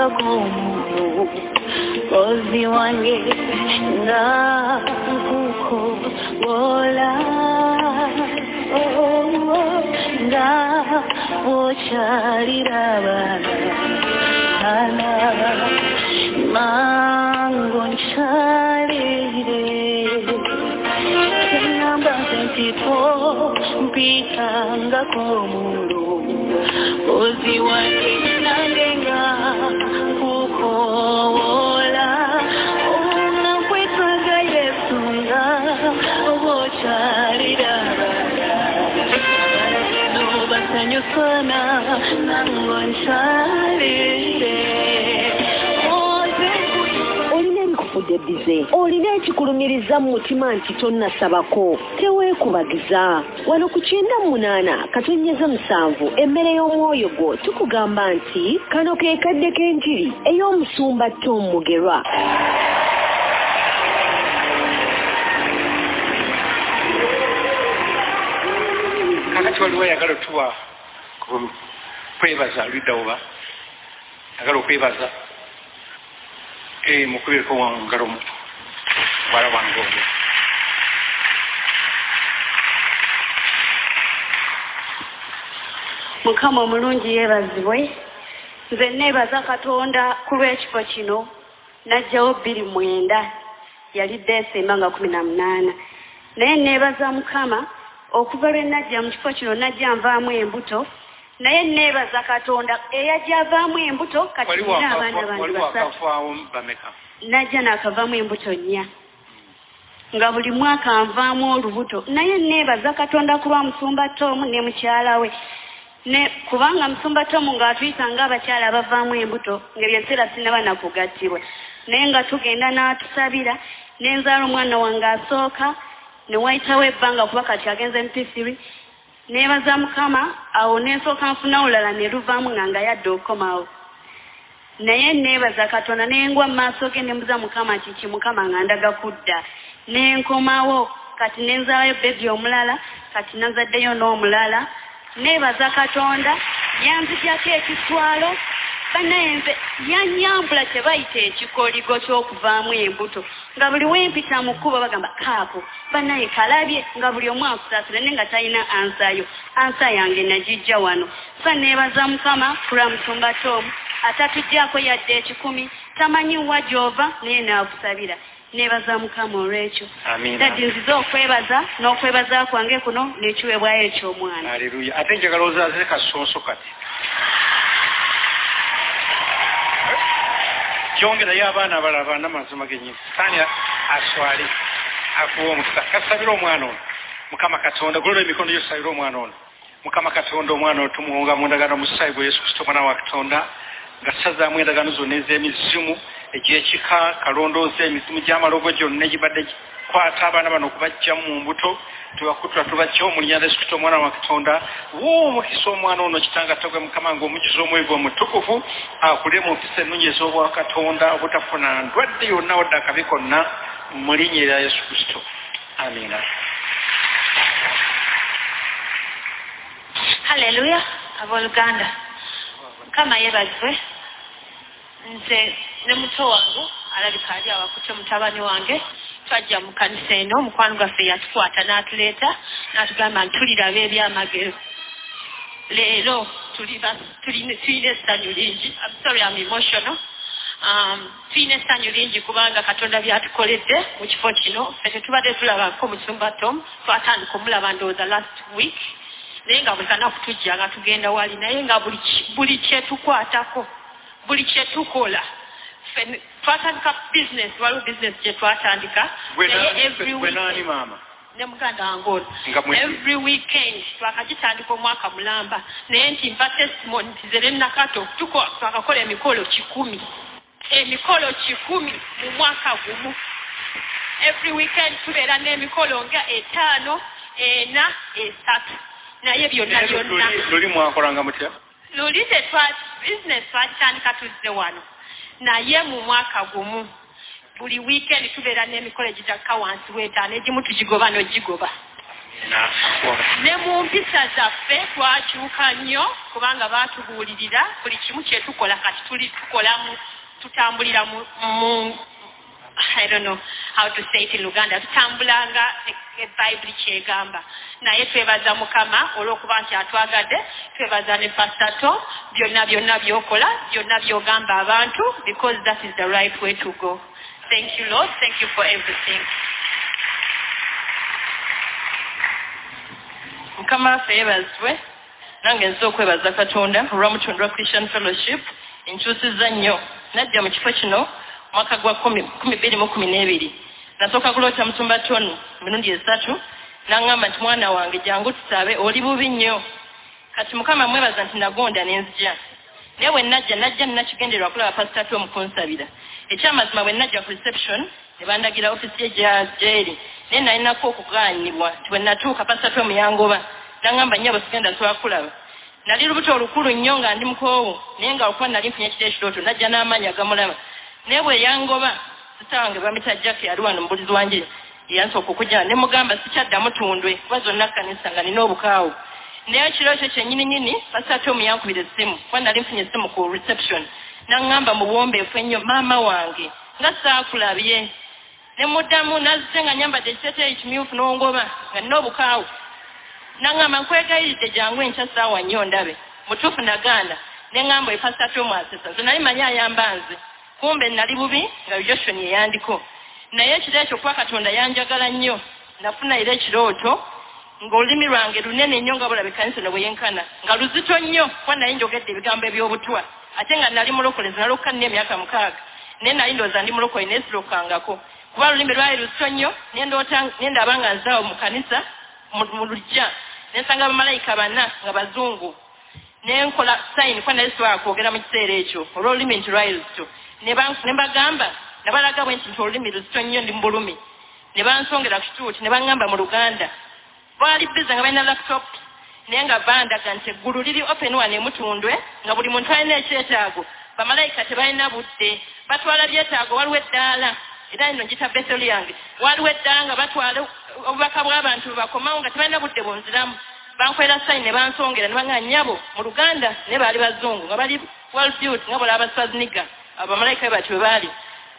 anda como Kozi wange na kuko wola Nga ochaliraba bize olina ekikulumiriza mu mutima nti tonnasabako teweekubagiza wano ku kyenda mu munaana katonyeza musanvu emmere y'omwoyo gwo tukugamba nti kano ke kadde k'enjiri ey'omusumba tom mugerwa kakati waliwo ayagala otuwa kwebaza ludda oba agala okwebaza Mukubireko wangalo wala wange oyo mukama omulungi yeebazibwe. Nze neebaza katonda ku lw'ekifo kino najjawo bbiri mwenda yali desemba nga kumi na munaana. Naye neebaza mukama okuva lwe najja mu kifo kino najja nvaamu embuto naye neebaza katonda eyajja avaamu embuto? Kati nina abaana bange basatu. najja naakavaamu embuto nnya. Nga buli mwaka nvaamu olubuto. Naye neebaza katonda ku lwa musumba tomu ne mukyala we. Ne kubanga musumba tomu ng'atuyisa ng'abakyala abavaamu embuto ng'ebyo ebiseera sinaba nakugattibwa naye nga tugenda n'atusabira nenzaala omwana wange asooka ne wayitawo ebbanga kuba kati agenze mpisiri neebaza mukama awo nensooka nfuna olulala ne luvaamu nga nga yadde okukomawo naye neebaza katonda nengwa mu maaso ge nembuza mukama kiki mukama nga ndaga kudda. Nenkomawo kati nenzaalayo bebi omulala kati nazaddeyo n'omulala. Neebaza katonda yanzijako ekiswalo banaye nze yanyambula kye bayita ekikoligo ky'okuvaamu embuto. Nga buli wempita mu kkubo bagamba kaapo banaye kalabye nga buli omu akusaasira naye nga talina ansayo ansa yange nagijja wano. Sa neebaza mukama kulwa musumba tomu atatuggyako yadde ekikumi. Tamanyi wa gy'ova? Naye naakusabira neebaza mukama olw'ekyo. Dadi nzize okwebaza n'okwebaza kwange kuno n'ekiweebwayo eky'omwana. Aleluya ate njagala ozaaze kasooso kati kyongerayo abaana abalala bana mazima genyini sani aswale akuwa omukisa. Kasabire omwana ono. Mukama katonda golola emikono gyosabire omwana ono. Mukama katonda omwana ono tumuwonga mu ndagaano musaayi gwe yesu kristo omwana wa katonda nga sazaamu endagaano zonna ez'emizimu egyekika kalondooza emizimu gy'amalogo gyonna egibadde kwata abaana bano okubajjamu mu mbuto tubakutula tubajjawo mu linnya lya yesu kristo omwana wa katonda. Wa omukisa omwana ono kitanga tagwe mukama ng'omujuza omwoyo gwe omutukuvu akule mu mpisa ennungi ez'obwa katonda obutafuna ndwadde yonna wadde akabi konna mu linnya erya yesu kristo. Amiina. Haleluya abooluganda mukama yeebazibwe nze ne muto wange alabika ali awakutte mutabani wange twajja mu kanisa eno omukwano gwaffe yatukwata n'atuleeta n'atugamba nti tuliraba ebyamagero. Leero tulina essanyu lingi. Sorry I'm emotional. Um, tulina essanyu lingi kubanga katonda byatukoledde mu kifo kino. Ffe tetubadde tulabako musumba tom twatandika omulaba ndowooza last week naye nga buli kanaku tujja nga tugenda wali naye nga buli kyetukwatako buli kyetukola twatandika business waliwo business gye twatandika Gwe naye ne muganda wange ono every weekend twakagitandika omwaka mulamba naye nti mpa testimony nti ze nennakato tuko- twakakola emikolo kikumi emikolo kikumi mu mwaka gumu. Every weekend tubeera n'emikolo nga etaano ena esatu naye byonna byonna. Luli- mwakolanga mutya? Luli business twagitandika tuzze wano. Naye mu mwaka gumu buli weekend tubeera n'emikolo egitakka wansi w'etaano egimu tugigoba n'ogigoba. Ne mu mpisa zaffe twakyuka nnyo kubanga baatubuulirira buli kimu kyetukola kati tuli tukola mu tutambulira mu, mu I don't know how to say it in Luganda tutambulanga ebayibuli kyegamba naye twebaza mukama olw'okuba nti atwagadde twebaza ne pastato byonna byonna byokola byonna byogamba abantu because that is the right way to go. Thank you lord. Thank you for everything. Mukama waffe yeebazibwe nange nza okwebaza katonda olw'omutundu lwa christian fellowship enkyusiza nnyo. Najja mu kifo kino mwaka gwa kumi bbiri mu kumi n'ebiri nasooka kuloota musumba tonu emirundi esatu n'aŋŋamba nti mwana wange jangu tusabe oli bubi nnyo. Kati mukama mwebaza nti nagonda ne nzija. Naye bwe najja najja nnakigenderwa kulaba pasita tomu kunsabira. Ekyamazima bwe najja ku reception ne bandagira ofisi ye gyeri. Naye nalinako okugaanibwa nti bwe natuuka pasita tomu yangoba. N'aŋŋamba nnyabo sigenda sobola kulaba nali lubuto olukulu nnyo nga ndi mukoowu naye nga okuba nali nfunye kiti ekirooto najja n'amaanyi agamulaba. Naye bwe yangoba sita wange bamita jaki yali wano mubulizi wanje yansooka okujja ne mugamba sikyaddamu tundwe kuba zonna kanisa nga nina obukaawu naye ekiro ekyo kyennyini nyini pasita omu yankubira essimu kuba nali nfunye essimu ku reception. N'aŋŋamba mu buwombeefu ennyo maama wange nga saakulabye. Ne muddamu nazze nga nyambadde ekiteeteeyi kimyufu n'ongoba nga nina obukaawu n'aŋŋamba nkwegayiridde jangu enkya saawa nnyo ndabe mutuufu nagaana ne ŋŋamba epasita omu asesa nze nali manyi ayamba nze kumbe nali bubi nga rejection eyandiko naye ekiro ekyo kuba katonda yanjagala nnyo. Nafuna era ekirooto ng'olulimi lwange lunene nnyo nga bulaba ekkanisa ne bweyenkana nga luzito nnyo kuba nali njogedde ebigambo eby'obutwa ate nga nali mulokole zinalokka nina emyaka mukaaga. Naye nali ndowooza ndi mulokole naye sirokangako kuba olulimi lwali luzito nnyo nendaba nga nzaawo mu kanisa mu lujja nensanga bamalayika bana nga bazungu. Nenkola sayini kuba nali sisobola kwogera mu kiseera ekyo. Olw'olulimi nti lwali luzito ne mbagamba nabalaga bwe nti nti olulimi luzito nnyo ndi mu bulumi. Ne bansongera ku kituuti ne baŋŋamba mu luganda. Baali biza nga balina laptop naye nga bandaga nti eggulu liri open wano emutundwe nga buli muntu alina ekyetaago bamalayika tebalina budde. Batwala byetaago waliwo eddaala era nno ngita besoli yange waliwo eddaala nga batwala obubaka bw'abantu bebakomawo nga tebalina budde bunziramu bankwera sayini ne bansongera ne baŋŋa nnyabo mu luganda naye baali bazungu nga bali walfield nga bali abaswaziniga abamalayika be batyo baali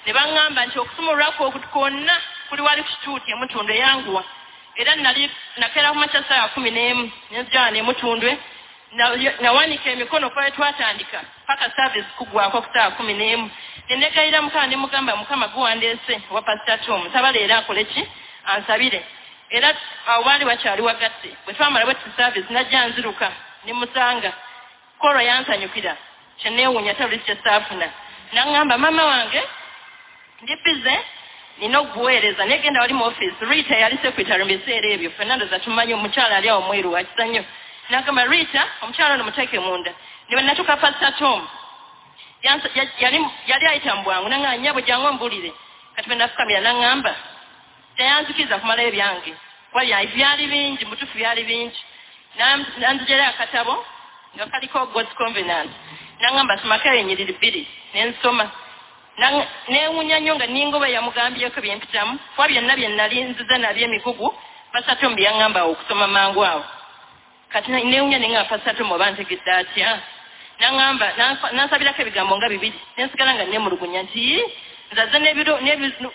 ne baŋŋamba nti okusoma olwako kwonna kuli wali ku kituuti emutundwe yanguwa. Era nali nakeera ku makya saawa kumi n'emu nenzijana emutundwe nawanika emikono kuba twatandika paka service kugwako ku saawa kumi n'emu. Nenegayira mukama ne mugamba mukama guwandeese owa pasita tom nsaba leero akole ki? Ansabire. Era awo baali bakyali wagatte bwe twamala bwe service najja nziruka ne musanga. Kolo yansanyukira. Kyeneewuunya taluli kyesaafuna naŋŋamba maama wange ndi bize nina okubuweereza naye genda wali mu offisi rita yali secretary mu biseera ebyo fernando zatumanyi omukyala ali awo mweru wakisa nnyo nagamba rita omukyala ono muteeke munda. Ne natuka pasita tom yali ayita mu bwangu naŋaa nyabo jangu ombulire kati bwe nafukamira naŋŋamba teyanzikiriza kumalayo ebyange. Kuba byali bingi mutufu byali bingi. Nanzijera akatabo nga kaliko god's convenant naŋŋamba somako enyiriri bbiri nensoma newunya nnyo nga ningoba yamugambyeko byempitamu kuba byonna bye nali nziza nabyo emigugu pasatomu byeyaŋŋamba okusoma mangu awo. Kati newunya neŋŋamba pasatomu oba ntegedde atya? Naŋŋamba nansabirako ebigambo nga bibiri. Nensigala nga nemulugunya nti nzaze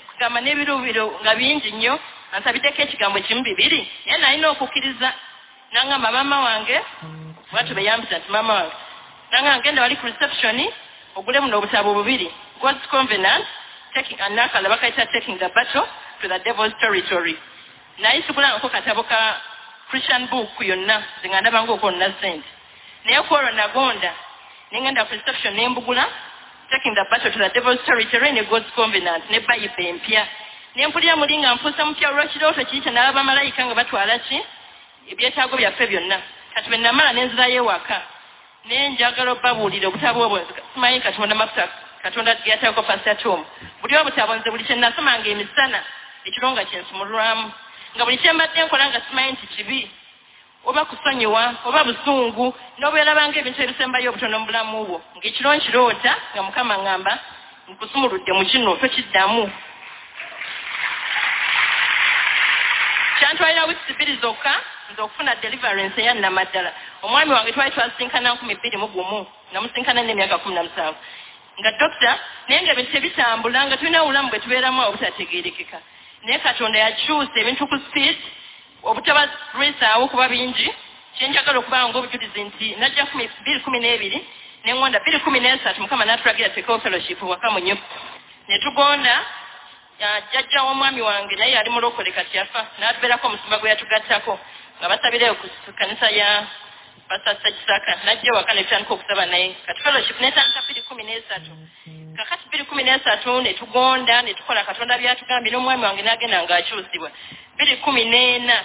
kugamba n'ebiruubiro nga bingi nnyo ansabiddeko ekigambo kimu bibiri. Naye nalina okukkiriza naŋŋamba maama wange bwatyo beyampita nti maama wange naŋŋamba genda wali ku reception ogule muno obutabo bubiri God's covenant, taking anakala bakaita taking the battle to the devil's territory. Naye sigulangako katabo ka Christian book yonna zinga ndaba ng'okwonna ssente. Naye kwolwo nagonda nengenda ku reception nembugula taking the battle to the devil's territory ne God's covenant ne Bible empya. Nempulira muli nga nfuusa mupya olw'ekirooto kiri kye nalaba bamalayika nga batwala ki ebyetaago byaffe byonna. Kati bwe namala nenzirayo ewaka. Naye njagala obbabuulira obutabo obwo simanyi katonda mafuta katonda yatako pasita tom buli obutabo nze buli kyenasomanga emisana ekiro nga kyensumulwamu nga buli kyembadde nkola nga simanyi nti kibi oba kusonyiwa oba busungu n'obwerabanga ebintu ebisembayo obutono mu bulamu bwo ng'ekiro nkiroota nga mukama ŋŋamba nkusumuludde mu kino tokiddamu kyantwalira wiiki bbiri zokka nze okufuna deliverance eya namaddala omwami wange twali twasinkana nkumi bbiri mu gumu nga musinkana n'emyaka kumi na musanvu. Nga dokita naye nga ebintu tebitambula nga tulina obulamu bwe tubeeramu obutategeerekeka. Naye katonda yakyusa ebintu ku speed obutaba lwesaawo kuba bingi. Kyenjagala okubanga ngaobujulizi nti najja bbiri kumi n'ebiri neŋŋonda bbiri kumi n'esatu mukama n'atulagira tekewo fellowship waka munyo ne tugonda jjajja w'omwami wange naye yali mulokole kati yafa n'atubeerako omusumba gwe yatugattako nga basabireyo ku kanisa ya basasa kisaka najja waka ne tutandika okusaba naye. Kati fellowship netandika bbiri kumi n'esatu kakati bbiri kumi n'esatu ne tugonda ne tukola katonda byatugambye n'omwami wange n'agenda ng'akyusibwa. Bbiri kumi n'ena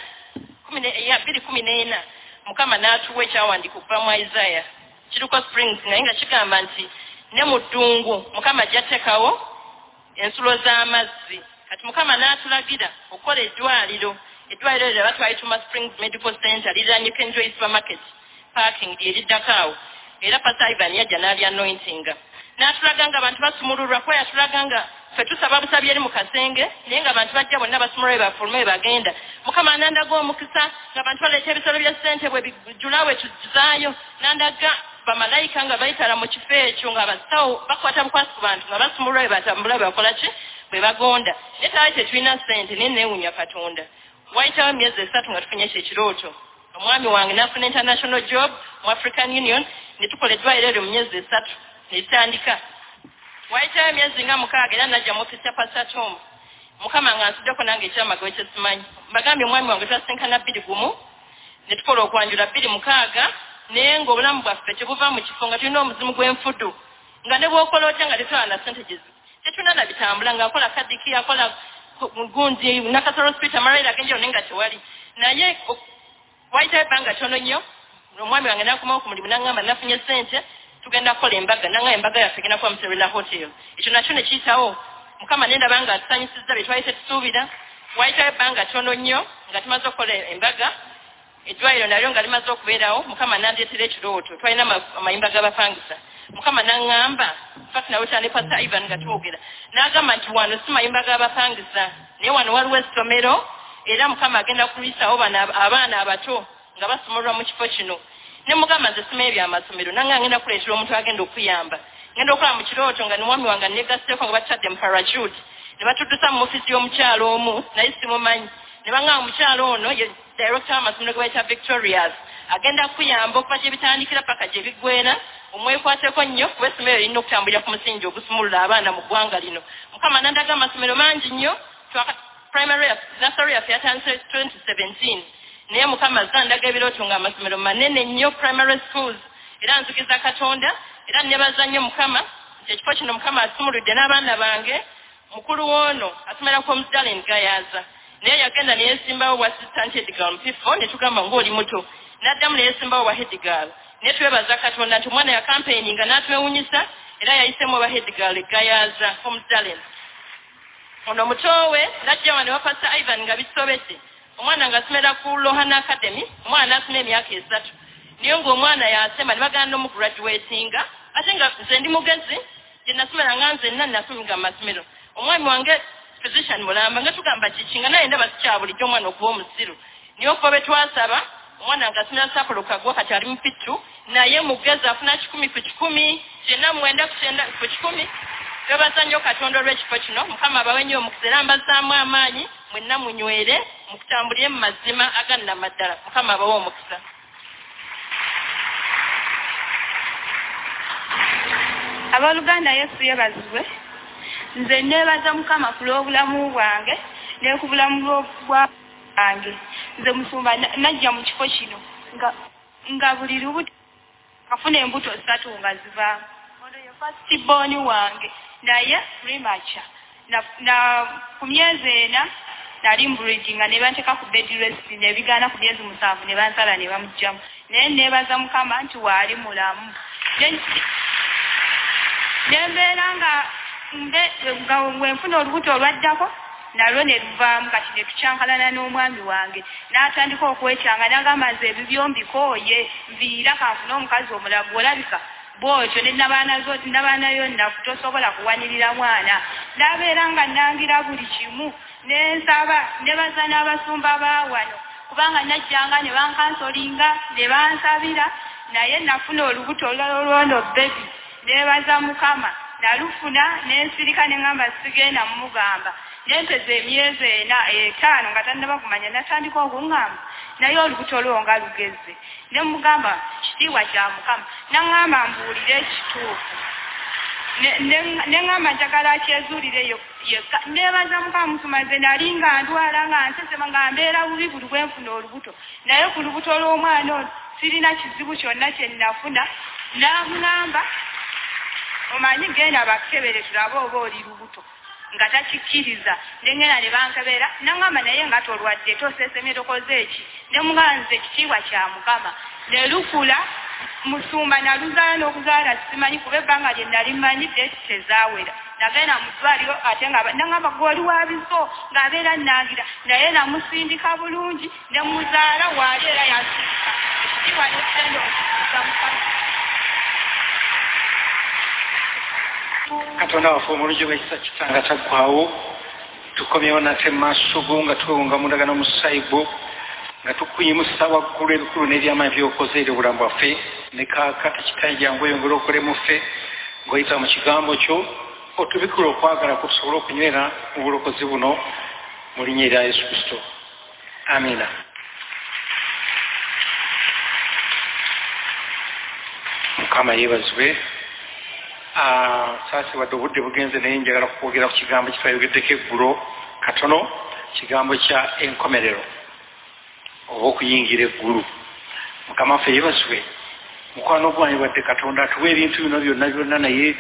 ya, bbiri kumi n'ena mukama n'atuwa ekyawandiika okuva mu isaya kiruko springs naye nga kigamba nti ne mu ddungu mukama ajjattekawo ensulo z'amazzi. Kati mukama n'atulagira okukola eddwaliro eddwaliro lyo batwalituma springs medical center liranye kenjoy supermarket parking lyeriddako awo. Era pasa ivan yajja n'ali anointinga n'atulaga nga abantu basumululwa kuba yatulaga nga ffe tusaba busabi eri mu kasenge naye nga abantu bajja bonna basumulwa bwe bagenda. Mukama nandaga omukisa ng'abantu baleeta ebisolo bya ssente bwe bijula bwe tuzaayo. Nandaga bamalayika nga bayitala mu kifo ekyo nga basawo bakwata bukwasi ku bantu nga basumulwa bwe batambula bwe bakola ki? Bwe naye taali tetulina ssente naye neewunya katonda wayitawo emyezi esatu nga tufunye ekyo ekirooto omwami wange n'afuna international job mu african union ne tukola eddwaliro eryo mu myezi esatu ne tutandika wayitawo emyezi nga mukaaga era najja mu ofisi ya pasatom mukama nga nsuddeko nange ekyamagobe kyesimanyi mbagambye omwami wange twasinkana bbiri gumu. Ne tukola okwanjula bbiri mukaaga naye ng'obulamu bwaffe tebuva mu kifo nga tulina omuzimu gw'enfudu. Nga ne bw'okola otya nga tetwala na sente gye tetulina na bitambula ng'akola kadiki akola gundi nakasolo spit amalwaire ag'enjawulo naye nga tewali naye o- wayitawo ebbanga tono nnyo omwami wange nakomawo ku mulimu naŋŋamba nafunye sente tugenda kukola embaga naŋŋamba embaga yaffe egenda kuba muserela hotel. Ekyo nakyo ne kiyitawo. Mukama nendaba nga atusanyusizza bye twali tetusuubira wayitawo ebbanga tono nnyo nga tumaze okukola embaga eddwaliro nalyo nga limaze okubeerawo. Mukama nandeetera ekirooto. Twalina ama- amayimba g'abapangisa mukama naŋŋamba fati naweta ne pasa ivan nga twogera. N'agamba nti wano si mayimba g'abapangisa. Naye wano waliwo essomero era mukama agenda kuliisawo bano ab- abaana abato nga basomolwa mu kifo kino. Ne mugamba nze simaye byamasomero nange agenda kuleetera omuntu agenda okuyamba. Ngenda okola mu kirooto nga nimwami wange negasseeko nga batadde mu parachute. Ne batuddusa mu ofisi y'omukyalo omu naye simumanyi. Ne baŋŋamba omukyalo ono ye director w'amasomero ge bayita victorias agenda kuyamba okuva gye bitandikira paka gye biggwera omwekwateko nnyo kuba essomero lirina okutambulira ku musingi ogusumulula abaana mu ggwanga lino. Mukama nandaga amasomero mangi nnyo primary nasary yaffe yatandise 2017 naye mukama zandaga ebirooto nga amasomero manene nnyo primary schools. Era nzigiza katonda era nebaza nnyo mukama nti ekifo kino mukama asumuludde n'abaana bange. Mukulu woono asomeraku omudalen gayaza naye yagenda neyesimbawo bwa assistant headgal mpifo ne tugamba ng'oli muto n'addamu neyesimbawo bwa headgal naye twebaza katonda nti omwana yakampeininga n'atwewunyisa era yayisemu oba headgal egayaza omudalen ono mutowe najja wano wapasa ivan nga bisobedde. Omwana nga asomera ku lohan academy omwana n'asoma emyaka esatu. Naye ng'omwana yasema ne bagenda n'omugraduatinga ate nga nze ndi mugezi gye nasomera nga nzenna nasominga mu masomero. Omwami wange physician mulamba nga tugamba kiki? Nga naye ndaba sikya bulijjo omwana okuba omusiru naye okuba bwe twasaba omwana nga asomera sapolo kagwa kati ali mupittu naye mugezi afuna kikumi ku kikumi kyenda mwenda ku kikumi twebaza nnyo katonda olw'ekifo kino. Mukama abawe nnyo omukisa era mbazaamu amaanyi mwenna munywere mukutambulire mu mazima agannamaddala mukama abawe omukisa. Abooluganda yesu yebazibwe nze neebaza mukama ku lw'obulamu bwange ne ku bulamu bwa bwange nze musumba na- najja mu kifo kino. Nga buli lubuto afuna embuto ssatu nga zivaamu ono ye fasibooni wange. Naye primature na, ku myezi ena nali mbuligi nga ne banteeka ku bed rest ne bigaana ku myezi musanvu ne bansala ne bamugjamu naye neebaza mukama nti waali mulamu. Ne- nembeera nga mbe- nga wenfuna olubuto olwaddako nalwo ne luvaamu kati ne tukyankalana n'omwami wange. N'atandika okwekyanga n'agamba nze ebyo byombikooye nviira kanfune omukazi omulago olabika bwotyo ne nabaanazo oti nabaanayo nnaku tosobola kuwanirira mwana. Nabeera nga nangira buli kimu nensaba ne baza n'abasumba baawano kubanga najjanga ne bankansolinga ne bansabira naye nafuna olubuto olulala olwono bebi nebaza mukama nalufuna nensirika neŋamba sigenda mumugamba nempeza emyezi ena etaano nga tannaba kumanya natandika okuŋŋamba. Naye olubuto olwo nga lugeze ne mugamba kitiibwa kya mukama. Naŋŋamba mbuulire ekituufu. Neŋŋamba njagala akyezuulire yekka. Nebaza mukama musumaze nali nga ndwala nga nsesema nga mbeera bubi buli bwenfuna olubuto. Naye ku lubuto lw'omwana ono sirina kizibu kyonna kye nnafuna. Naŋŋamba omanyi genda bakkebere tulabe oba oli lubuto nga takikkiriza nengenda ne bankebera naŋŋamba naye nga tolwadde tosesemye tokoze eki ne muganze ekitiibwa kya mukama. Ne lukula musumba naluzaala n'okuzaala simanyi kuba ebbanga lye nali mmanyidde tezaawera. Nagenda mu ddwaliro ate nga naŋŋamba gwoli wa biso ng'abeera nangira naye namusindika bulungi ne muzaala waali era yasindika. Ekitiibwa nekitendo okikuza mukama katonda waffe omulungi bwekisa kitanga taggwawo tukomyewo nate mumaaso go nga twewunga mu ndagano musaayi gwo nga tukuyimusa waggulu ebikulu n'ebyamaanyi byokoze eri obulamu bwaffe ne kaaka tekitayi jangu oyongere okole muffe ng'oyita mu kigambo kyo otubikule okwagala kwe tusobole okunywera mu bulokozi buno mu linnya erya yesu kristo amiina mukama yeebazibwe saasibadde obudde bugenze naye njagala kwogera ku kigambo kitwayogeddeko eggulo katono kigambo kya enkomerero oba okuyingira eggulu mukama waffe yebasibwe mukwano gwange wadde katonda atuwa ebintu bino byonna byonna naye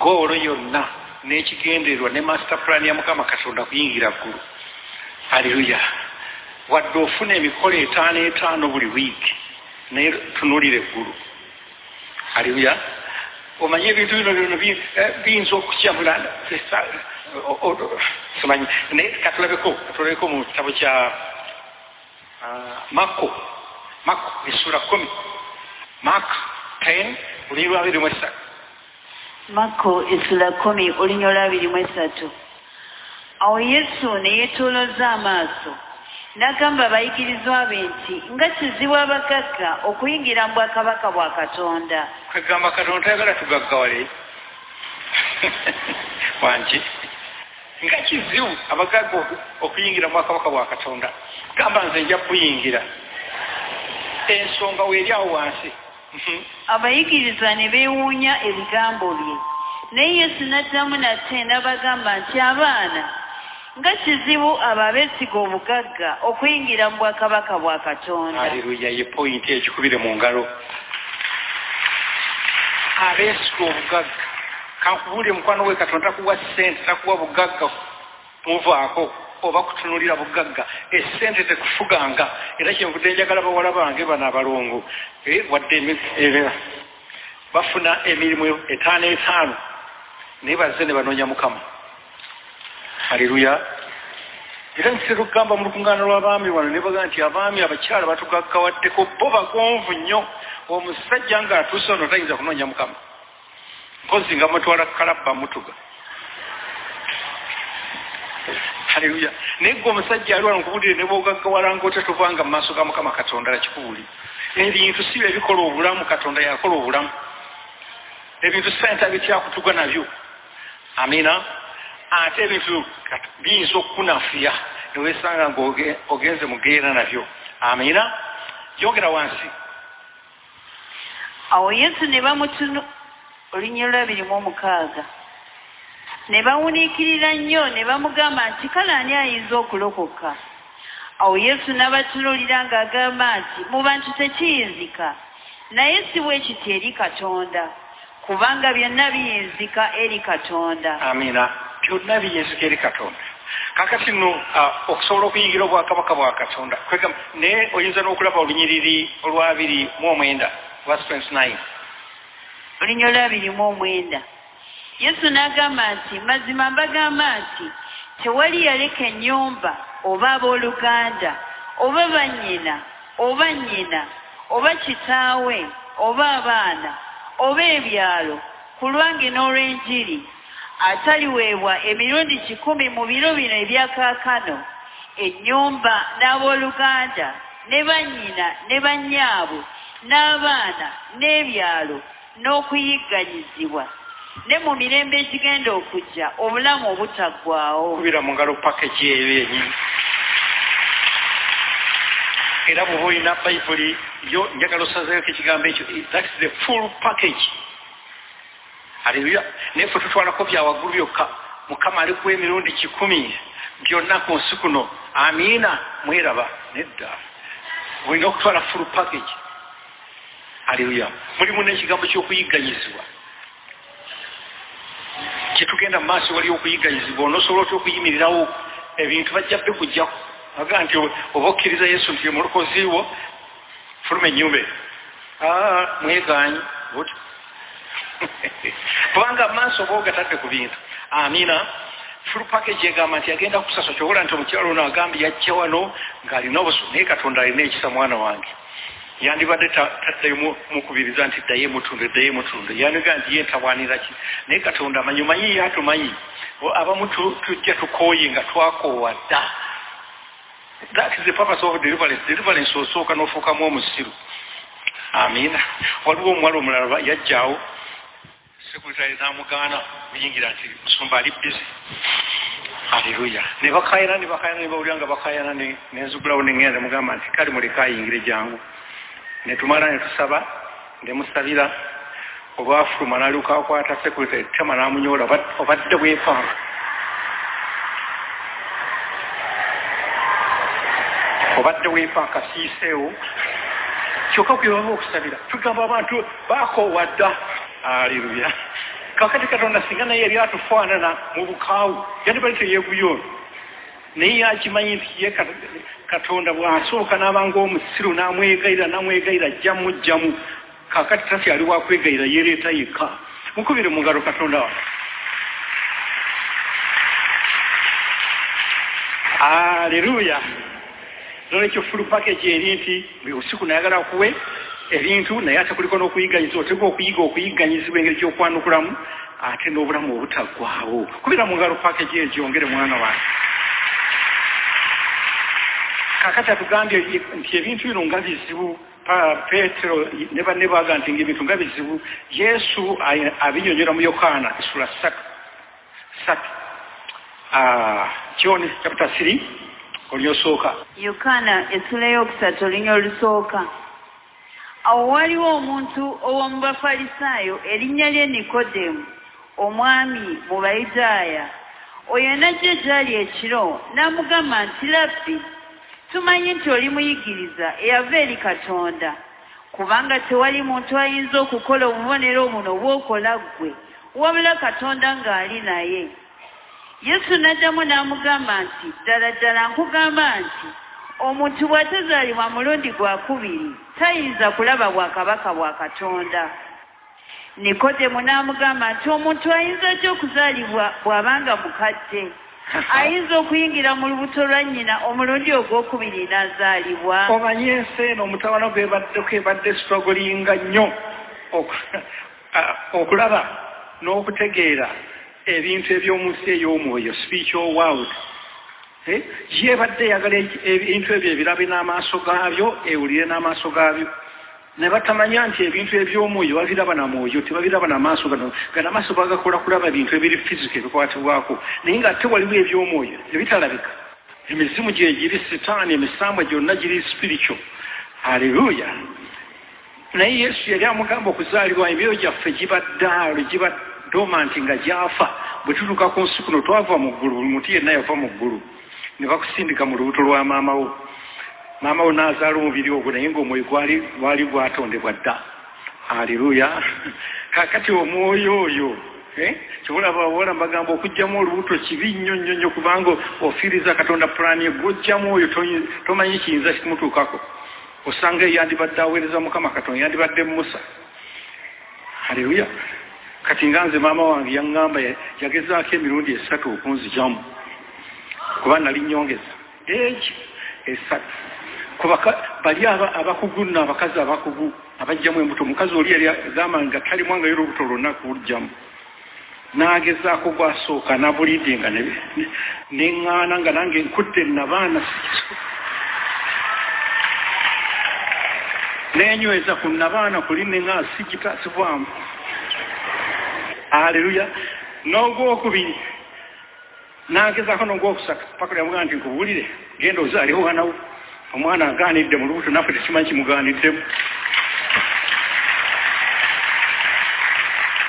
goolo yonna n'ekigendererwa ne master plan ya mukama katonda kuyingira ggulu aleluya wadde ofuna emikolo etaano etaano buli wiiki naye tunulira eggulu aleluya omanye ebintu bino byono biyinza okukyamula simanyi naye katulabeko katulabeko mu kitabo kya mako mako esura kumi mak ten olunyi lwabiri mu esatu mako esula kumi olunya olwabiri mu esatu awo yesu ne yeetooloza amaaso n'agamba abayigirizwa be nti nga kizibu abagagga okuyingira mu bwakabaka bwa katonda. Kwegamba katonda tayagala tugaggawale wangi nga kizibu abagagga okuyingira mu bwakabaka bwa katonda. Gamba nze nja kuyingira. Ensonga weeri awo wansi. Abayigiriza ne beewuunya ebigambo bye. Naye yesu n'addamu nate n'abagamba nti abaana nga kizibu abo abeesiga obugagga okuyingira mu bwakabaka bwa katonda. Aleluya ye poyinti ekikubire mu ngalo. Abeesiga obugagga kankubuulire mukwano we katonda takuwa sente takuwa bugagga muvaako oba kutunulira bugagga esente tekufuganga. Era kyenvudde njagala bawala bange bano abalongo wadde bafuna emirimu etaano etaano naye bazze ne banoonya mukama aleluya era nkitera okugamba mu lukuŋŋaana lw'abaami wano ne bagaa nti abaami abakyala batugaggawaddeko bo bagonvu nnyo. Omusajja ng'atuuse ono tayinza kunoonya mukama. Mpozi nga mutwala kalabba mutuga haleluya. Naye gwe omusajja ali wano nkubulire ne bwogaggawalanga otya tovanga mu maaso ga mukama katonda lakikubuli ebintu si bye bikola obulamu katonda yakola obulamu. Ebintu sente bityakutuga nabyo. Amina ate ebintu biyinza okukunafuya newesanga nga ogenze mugeera nabyo amina? Yongera wansi. Awo yesu ne bamutunu olunya lwabiri mu omukaaga. Ne bawuniikirira nnyo ne bamugamba nti kale ani ayinza okulokoka? Awo yesu n'abatunuulira ng'agamba nti mu bantu tekiyinzika. Naye si bwe kiti eri katonda kubanga byonna biyinzika eri katonda. Amina byonna biyinzika eri katonda kakati nno okusobola okuyingira obwakabaka bwa katonda naye oyinza n'okulaba olunyiriri olwabiri mu omwenda verse 29 olunya olwabiri mu omwenda yesu n'agamba nti mazima mbagamba nti tewali yaleka ennyumba oba abooluganda oba bannyina oba nnyina oba kitaawe oba abaana oba ebyalo ku lwange n'olw'enjiri ataliweebwa emirundi kikumi mu biro bino ebyakaakano ennyumba n'abooluganda ne bannyina ne bannyaabwe n'abaana n'ebyalo n'okuyigganyizibwa. Ne mu mirembe egigenda okujja obulamu obutaggwaawo. Kubira mu ngalo package eyo yenyini era bw'oba olina bayibuli yo njagala osazeeko ekigambo ekyo that is the full package aleluya naye fe tutwalako byawaggulu byokka mukama alikuwa emirundi kikumi. Byonna ku nsi kuno. Amiina mweraba nedda. Olina okutwala full package. Aleluya mulimu n'ekigambo ky'okuyigganyizibwa kyetugenda mu maaso wali okuyiganyizibwa onosobola otya okuyimirirawo ebintu bajja bikujjako aga nti oba okkiriza yesu nti omulokozi wo fuluma enyumba eyo mweganyi ot kubanga maaso oba ogatadde ku bintu. Amiina full package egamba nti agenda kusasa kyobola nti omukyalo ono agambye yajja wano ng'alina obusu naye katonda alina ekisa mwana wange. Yandibadde taddayo mukubiriza nti ddayo mutunde ddayo mutunde yandiga nti ye ntawanira ki? Naye katonda amanyi omanyi ye atumanyi? Abamu tujja tukooye nga twakoowa dda. That is the purpose of deliverance. Deliverance osooka n'ofuukamu omusiru. Amiina waliwo omuwala omulala yajjaawo sekuritale namugaana buyingira nti musumba ali bisi aleluya ne bakayana ne bakayana ne bawulira nga bakayana nenzugulawo neŋŋenda nemugamba nti kale muleka ayingire jangu netumala netusaba nemusabira olwafuluma nalyoka akwata security tema namunyola obadde bwepanga. Obadde weepaka siiseewo kyokka kwebaba okusabira tugamba abantu bakoowa dda aleluya kakati katonda singa naye yali atufaanana mu bukaawu yandibali teyeeguyono naye yakimanyi nti ye katonda bw'asooka n'abanga omusiru n'amwegayira n'amwegayira jjamu jjamu. Kakati tasi ali wakwegayira yereeta yekka. Mukubire mu ngalo katonda wa. Aleluya nolwekyo fulu package eri nti buli lusiku nayagala kuwe ebintu naye ate kuliko n'okuyiganyiza oteka okuyiga okuyiganyizibwa engeri gyokwanukulamu ate n'obulamu obutaggwawo kubira mu ngalo package eyo gyongere mwana wange. Kakati atugambye nti ebintu bino nga bizibu petero ne banne baga nti ngaebintu nga bizibu yesu abinyonyola mu yokaana esula satu satu. John chapter 3 olyosooka yokaana essula eyokusatu olunya olusooka awo waliwo omuntu ow'omu bafalisaayo erinnya lye nikodemu omwami mu bayudaaya. Oyo najja gyali ekiro n'amugamba nti labbi tumanyi nti oli muyigiriza eyava eri katonda kubanga tewali muntu ayinza okukola obubonero buno bw'okola ggwe wabula katonda ng'ali naye. Yesu n'addamu n'amugamba nti ddala ddala nkugamba nti omuntu bw'atazaalibwa mulundi gwa kubiri tayinza kulaba bwakabaka bwa katonda. Nikodemu n'amugamba nti omuntu ayinza atya okuzaalibwa bw'abanga mukadde ayinza okuyingira mu lubuto lwa nnyina omulundi ogwokubiri n'azaalibwa? Omanyi ensi eno omutawana gwebaddeko ebadde sitogolinga nnyo okulaba n'okutegeera ebintu eby'omu nsi ey'omwoyo spiritual world yebadde eyagala ebintu ebyo ebirabe n'amaaso gaabyo ewulire n'amaaso gaabyo. Ne batamanya nti ebintu eby'omwoyo babiraba na mwoyo tebabiraba namaaso gano. Gano amaaso bagakola kulaba bintu ebiri fizika ebikwatibwako. Naye nga ate waliwo eby'omwoyo ebitalabika. Emizimu gye giri sitaani emisambwa gyonna giri spiritual. Aleluya naye yesu yali amugamba okuzaalibwa emyoyo gyaffe giba ddaalo giba domanti nga gyafa. Bwe tutuuka ku nsi kuno twava mu ggulu buli muti yenna yava mu ggulu ne bakusindika mu lubuto lwa maama wo. Maama wo n'azaala omubiri ogwo naye ngaomwoyo gwali gwali gwatondebwa dda. Aleluya kakati omwoyo oyo kibulaba bawola mbagamba okugjamu olubuto kibi nnyo nnyo nnyo kubanga ofiiriza katonda pulaani egwojjamu oyo tomanyi kiyinza kimutuukako. Osanga yandibadde aweereza mukama katonda yandibadde musa. Aleluya kati nga nze maama wange yaŋŋamba yagezaako emirundi esatu okunzijamu kuba nali nyongeza. Egi esatu. Kuba bali abakugu nno abakazi abakugu abajjamu embuto. Omukazi oli yali agamba nga talimwangayo olubuto lwonna kulugjamu n'agezaako gwasooka nabulidde nga ne- ne- neŋŋaana nga nange nkudde nabaana nenyweza ku nabaana kuli neŋaa sigitasibwamu aleluya n'ogwokubiri n'agezaako n'ogwokusatu paka lyamugaa nti nkubuulire genda ozaaliwo wanawo omwana agaanidde mu lubuto naffe tekimanyi kimugaaniddemu.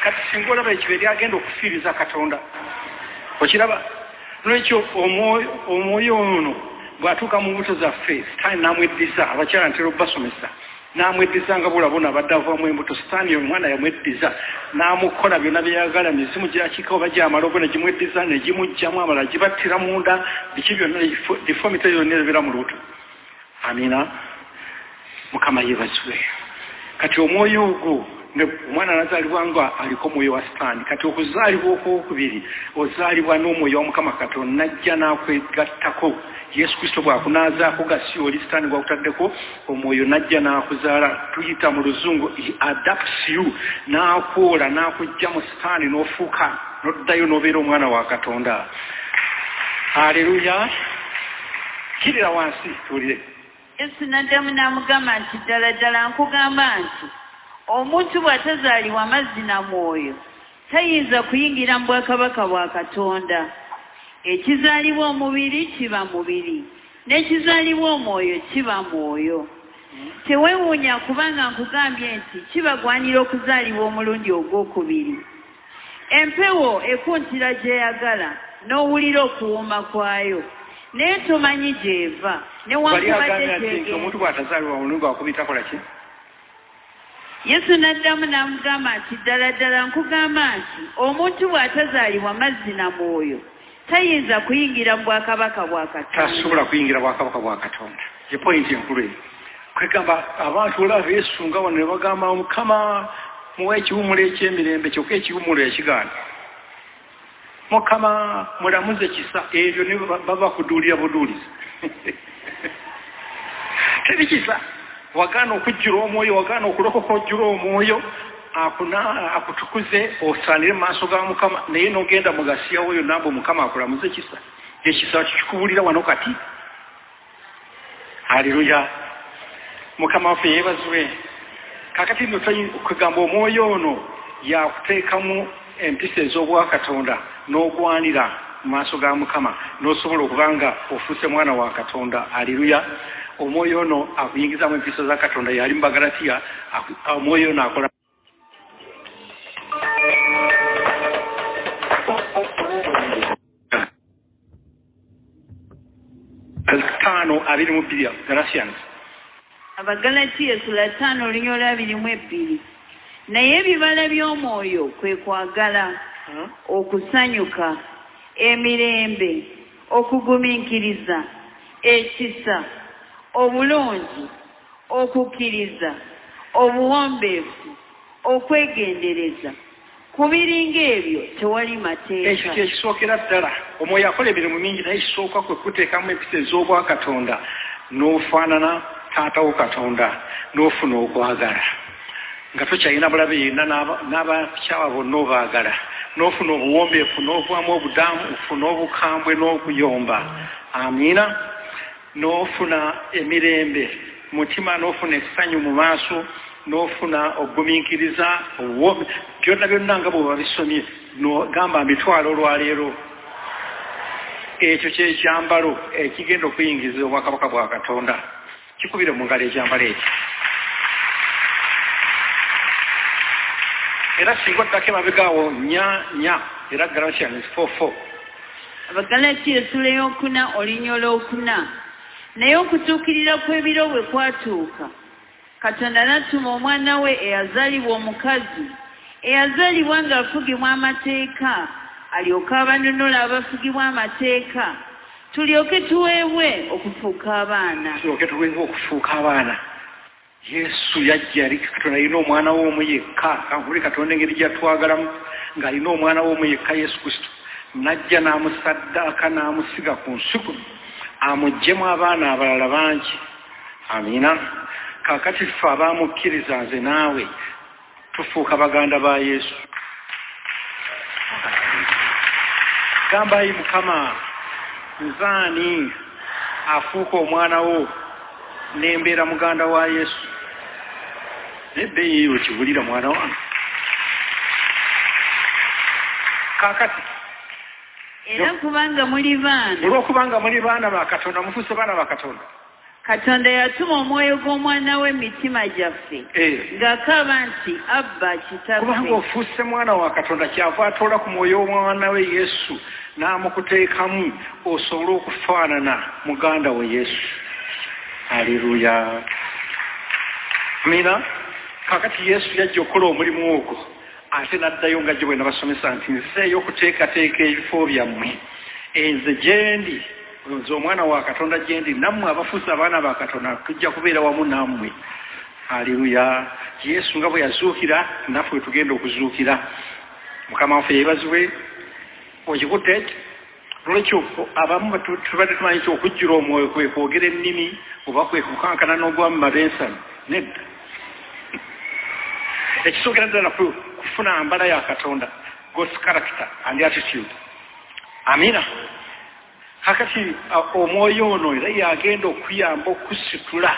Kati singa olaba ekibe lyagenda okufiiriza katonda. Okiraba nolwekyo omwoyo omwoyo ono bw'atuuka mu mbuto zaffe sitaani n'amweddiza abakyala ntera obbasomesa n'amweddiza nga bulabona abadde avamu embuto. Sitaani omwana yamweddiza n'amukola byonna byeyagala mizimu gyakika oba gyamalogo negimweddiza negimugjamu amala gibattira munda. Biki byonna difomite yonna ebeera mu lubuto. Amina. Mukama yeebazibwe. Kati omwoyo ogwo ne- omwana nazaalibwa nga aliko omwoyo wa sitaani. Kati okuzaalibwa okwokubiri ozaalibwa n'omwoyo wa mukama katonda najja n'akwegattako. Yesu kristo bw'akunaazaako gasi oli sitaani gwakutaddeko omwoyo najja n'akuzaala. Tuyita mu luzungu adapts you. N'akwola n'akujja mu sitaani n'ofuuka n'oddayo n'obeera omwana wa katonda. Aleluya kirira wansi tuwulire. Yesu n'addamu n'amugamba nti ddala ddala nkugamba nti omuntu bw'atazaalibwa amazzi na mwoyo tayinza kuyingira mu bwakabaka bwa katonda. Ekizaalibwa omubiri kiba mubiri n'ekizaalibwa omwoyo kiba mwoyo. Teweewuunya kubanga nkugambye nti kibagwanira okuzaalibwa omulundi ogwokubiri. Empewo ekuntira gyeyagala n'owulira okuwuuma kwayo naye tomanyi gy'eva newankubadde gyegenda omuntu bw'atazaalibwa omulundi gwakubiri takola ki yesu n'addamu n'amugamba nti ddala ddala nkugamba nti omuntu bw'atazaalibwa mazzi na mwoyo tayinza kuyingira mu bwakabaka bwa katonda. Tasobola kuyingira bwakabaka bwa katonda. Ye pointi enkulu eyo kwegamba abantu olaba beesunga wano ne bagamba mukama muwa ekiwumulo ekyemirembe kyokka ekiwumulo yakigaana mukama mulamuze kisa ebyo ne ba- baba kuduulira buduulizi. Teri kisa wagaana okujjula omwoyo wagaana okulokoka ojjula omwoyo akutukuze osaanire mu maaso ga mukama naye nogenda mugasiyawo oyo nambe omukama akulamuze kisa ekisa kikubulira wano kati haleluya. Mukama waffe yeebazibwe kakati nno kwegamba omwoyo ono yakuteekamu empisa ez'obwakatonda n'ogwanira mu maaso ga mukama n'osobola okuba nga ofuuse mwana wa katonda. Aleluya omwoyo ono akuyingizamu empisa za katonda yali mu bagalatiya omwoyo ono akola taano abiri mu bbiri galatians. Abagalatiya esula ttaano olunya olwabirimu ebbiri. Naye ebibala by'omwoyo kwe kwagala okusanyuka emirembe okugumiikiriza ekisa obulungi okukkiriza obuwombeefu okwegendereza. Ku biringa ebyo tewali ekyo mateeka kyekisookera ddala. Omwoyo akola emirimu mingi naye kisooka kwe kuteekamu empisa ez'obwakatonda n'ofaanana taatawo katonda n'ofuna okwagala nga tokyalina bulabe yenna n'aba- n'abakyawa bonna obaagala n'ofuna obuwombeefu n'ovaamu obudaamufu n'obukambwe n'okuyomba amiina n'ofuna emirembe. Mutima n'ofuna essanyu mu maaso n'ofuna ogumiikiriza obuwombe. Byonna byonna nga bwe babisomye nogamba mbitwala olwaleero ekyo kyekyambalo ekigenda okuyingiza obwakabaka bwa katonda. Kikubire mu ngalo ekyambalo ekyo era singa oddako emabegaawo nya nya era galatians four four abagalatiya esula ey'okuna olinya olwokuna naye okutuukirira kw'ebiro bwe kwatuuka katonda n'atuma omwana we eyazaalibwa omukazi eyazaalibwa ng'afugibwa amateeka alyoke abanunula abafugibwa amateeka tulyoke tuweebwe okufuuka abaana. Tulyoke tulwenga okufuuka abaana yesu yajja yali katonda alina omwana we omu yekka kankule katonda engeri gyatwagalamu ng'alina omwana we omu yekka yesu kristo. Najja n'amusaddaaka n'amusiga ku nsi kuno amugjemu abaana abalala bangi. Amiina kakati ffe abamukkiriza nze naawe tufuuka baganda ba yesu. Gambayi mukama nzaani afuuka omwana wo nembeera muganda wa yesu. Nebbeeyi eyo kibulira mwana wange kakati era kubanga muli baana. Olwokubanga muli baana ba katonda mufuuse baana ba katonda. Katonda yatuma omwoyo gw'omwana we mitima gyaffe. Eh, ng'akaaba nti abba kubanga kitaffe ofuuse mwana wa katonda kyava atoola ku mwoyo w'omwana we yesu n'amukuteekamu osobole okufaanana muganda we yesu aleluya mina kakati yesu yajja okukola omulimu ogwo ate n'addayo nga gye bwe nabasomesa nti nzeeyo okuteekateeka ebifo byammwe. Enze gyendi nze omwana wa katonda gyendi nammwe abafuusa abaana ba katonda tujja kubeera wamu nammwe. Aleluya yesu nga bwe yazuukira naffe tugenda okuzuukira. Mukama waffe yeebazibwe okikutte ekyo lwekyo abamu tubadde tumanyi nti okujjula omwoyo kwe kwogera ennimi oba kwe kukankana n'ogwamu mabensani nedda. Ekisookera ddala ku- kufuna mbala ya katonda god's character and attitude. Amina. Kakati omwoyo ono era yagenda okuyamba okusitula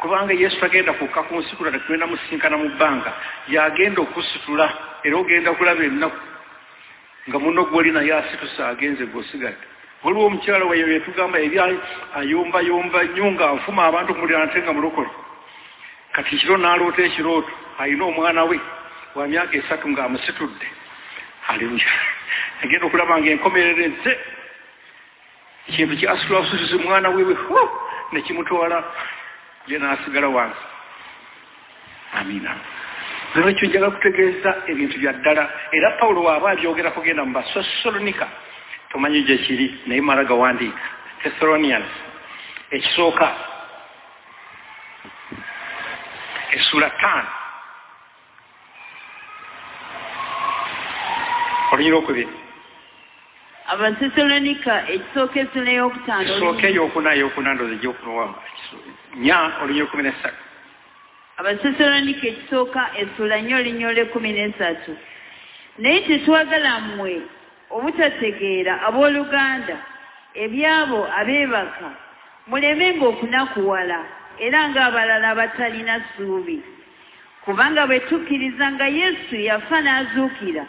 kubanga yesu tagenda kukka ku nsikula tetugenda musinkana mu bbanga yagenda okusitula era ogenda kulaba ennaku nga muno gwoli naye asituse agenze gosigadde waliwo omukyala wayo yetugamba eri ay- ayombayomba nnyo nga nfuma abantu kumulira nte nga mulokole kati ekiro n'aloota ekirooto alina omwana we wa myaka esatu ng'amusitudde aleluya agenda okulaba nga enkomerero enze ekintu kyasitula busituzi mwana wewe nekimutwala ye n'asigala wansi. Amina nolwekyo njagala kutegeeza ebintu bya ddala. Era pawulo waaba abyogera kugenda mu basosolonika tomanyi gye kiri naye mala gawandiika thessalonians ekisooka essula ttaano. Olunyira okubiri. Abasesalonika ekisooka essula ey'okutaano ekisooka eyokuna eyokuna ndoza egyokunowa nya olunyira okumi nessatu abasesalonika ekisooka essula nnyo olunya olw'ekkumi n'esatu. Naye tetwagala mmwe obutategeera abooluganda ebyabo abeebaka mulemenga okunakuwala era ng'abalala abatalina ssuubi. Kubanga bwe tukkiriza nga yesu yafa n'azuukira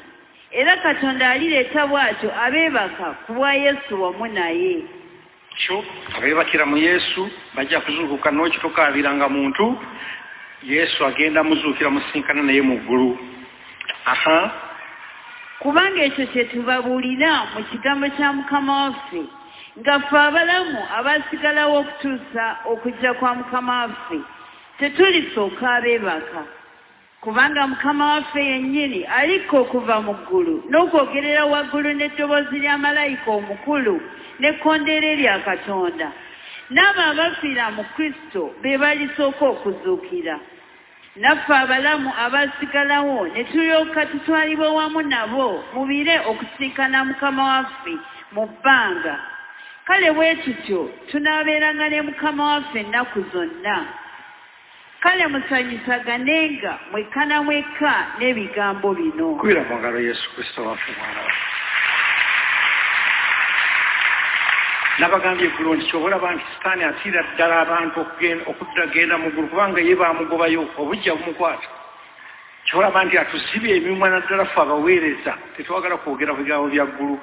era katonda alireeta bw'atyo abeebaka ku bwa yesu wamu naye. Kyo abeebakira mu yesu bajja kuzuukuka n'okitukaabiranga muntu yesu agenda muzuukira musinkana naye mu ggulu. Aha. Kubanga ekyo kye tubabuulira mu kigambo kya mukama waffe nga ffe abalamu abaasigalawo okutuusa okujja kwa mukama waffe tetulisooka abeebaka. Kubanga mukama waffe yennyini alikka okuva mu ggulu n'okwogerera waggulu n'eddoboozi lya malayika omukulu n'ekkondeere lya katonda n'abo abafiira mu kristo be balisooka okuzuukira. Naffe abalamu abaasigalawo ne tulyoka tutwalibwa wamu nabo mubire okusinkana mukama waffe mu bbanga. Kale bwe tutyo tunaabeeranga ne mukama waffe ennaku zonna. Kale musanyusaganenga mwekka na mwekka n'ebigambo bino. Kubira mu ngalo yesu kristo waffe mwana wa nabagambye eggulo nti kyobalaba nti sitaani atiira ddala abantu okuddagenda mu ggulu kubanga ye bamugobayo obujja bumukwata. Kyobalaba nti atuzibye emimwa naddala ffe abaweereza tetwagala kwogera bigambo bya ggulu.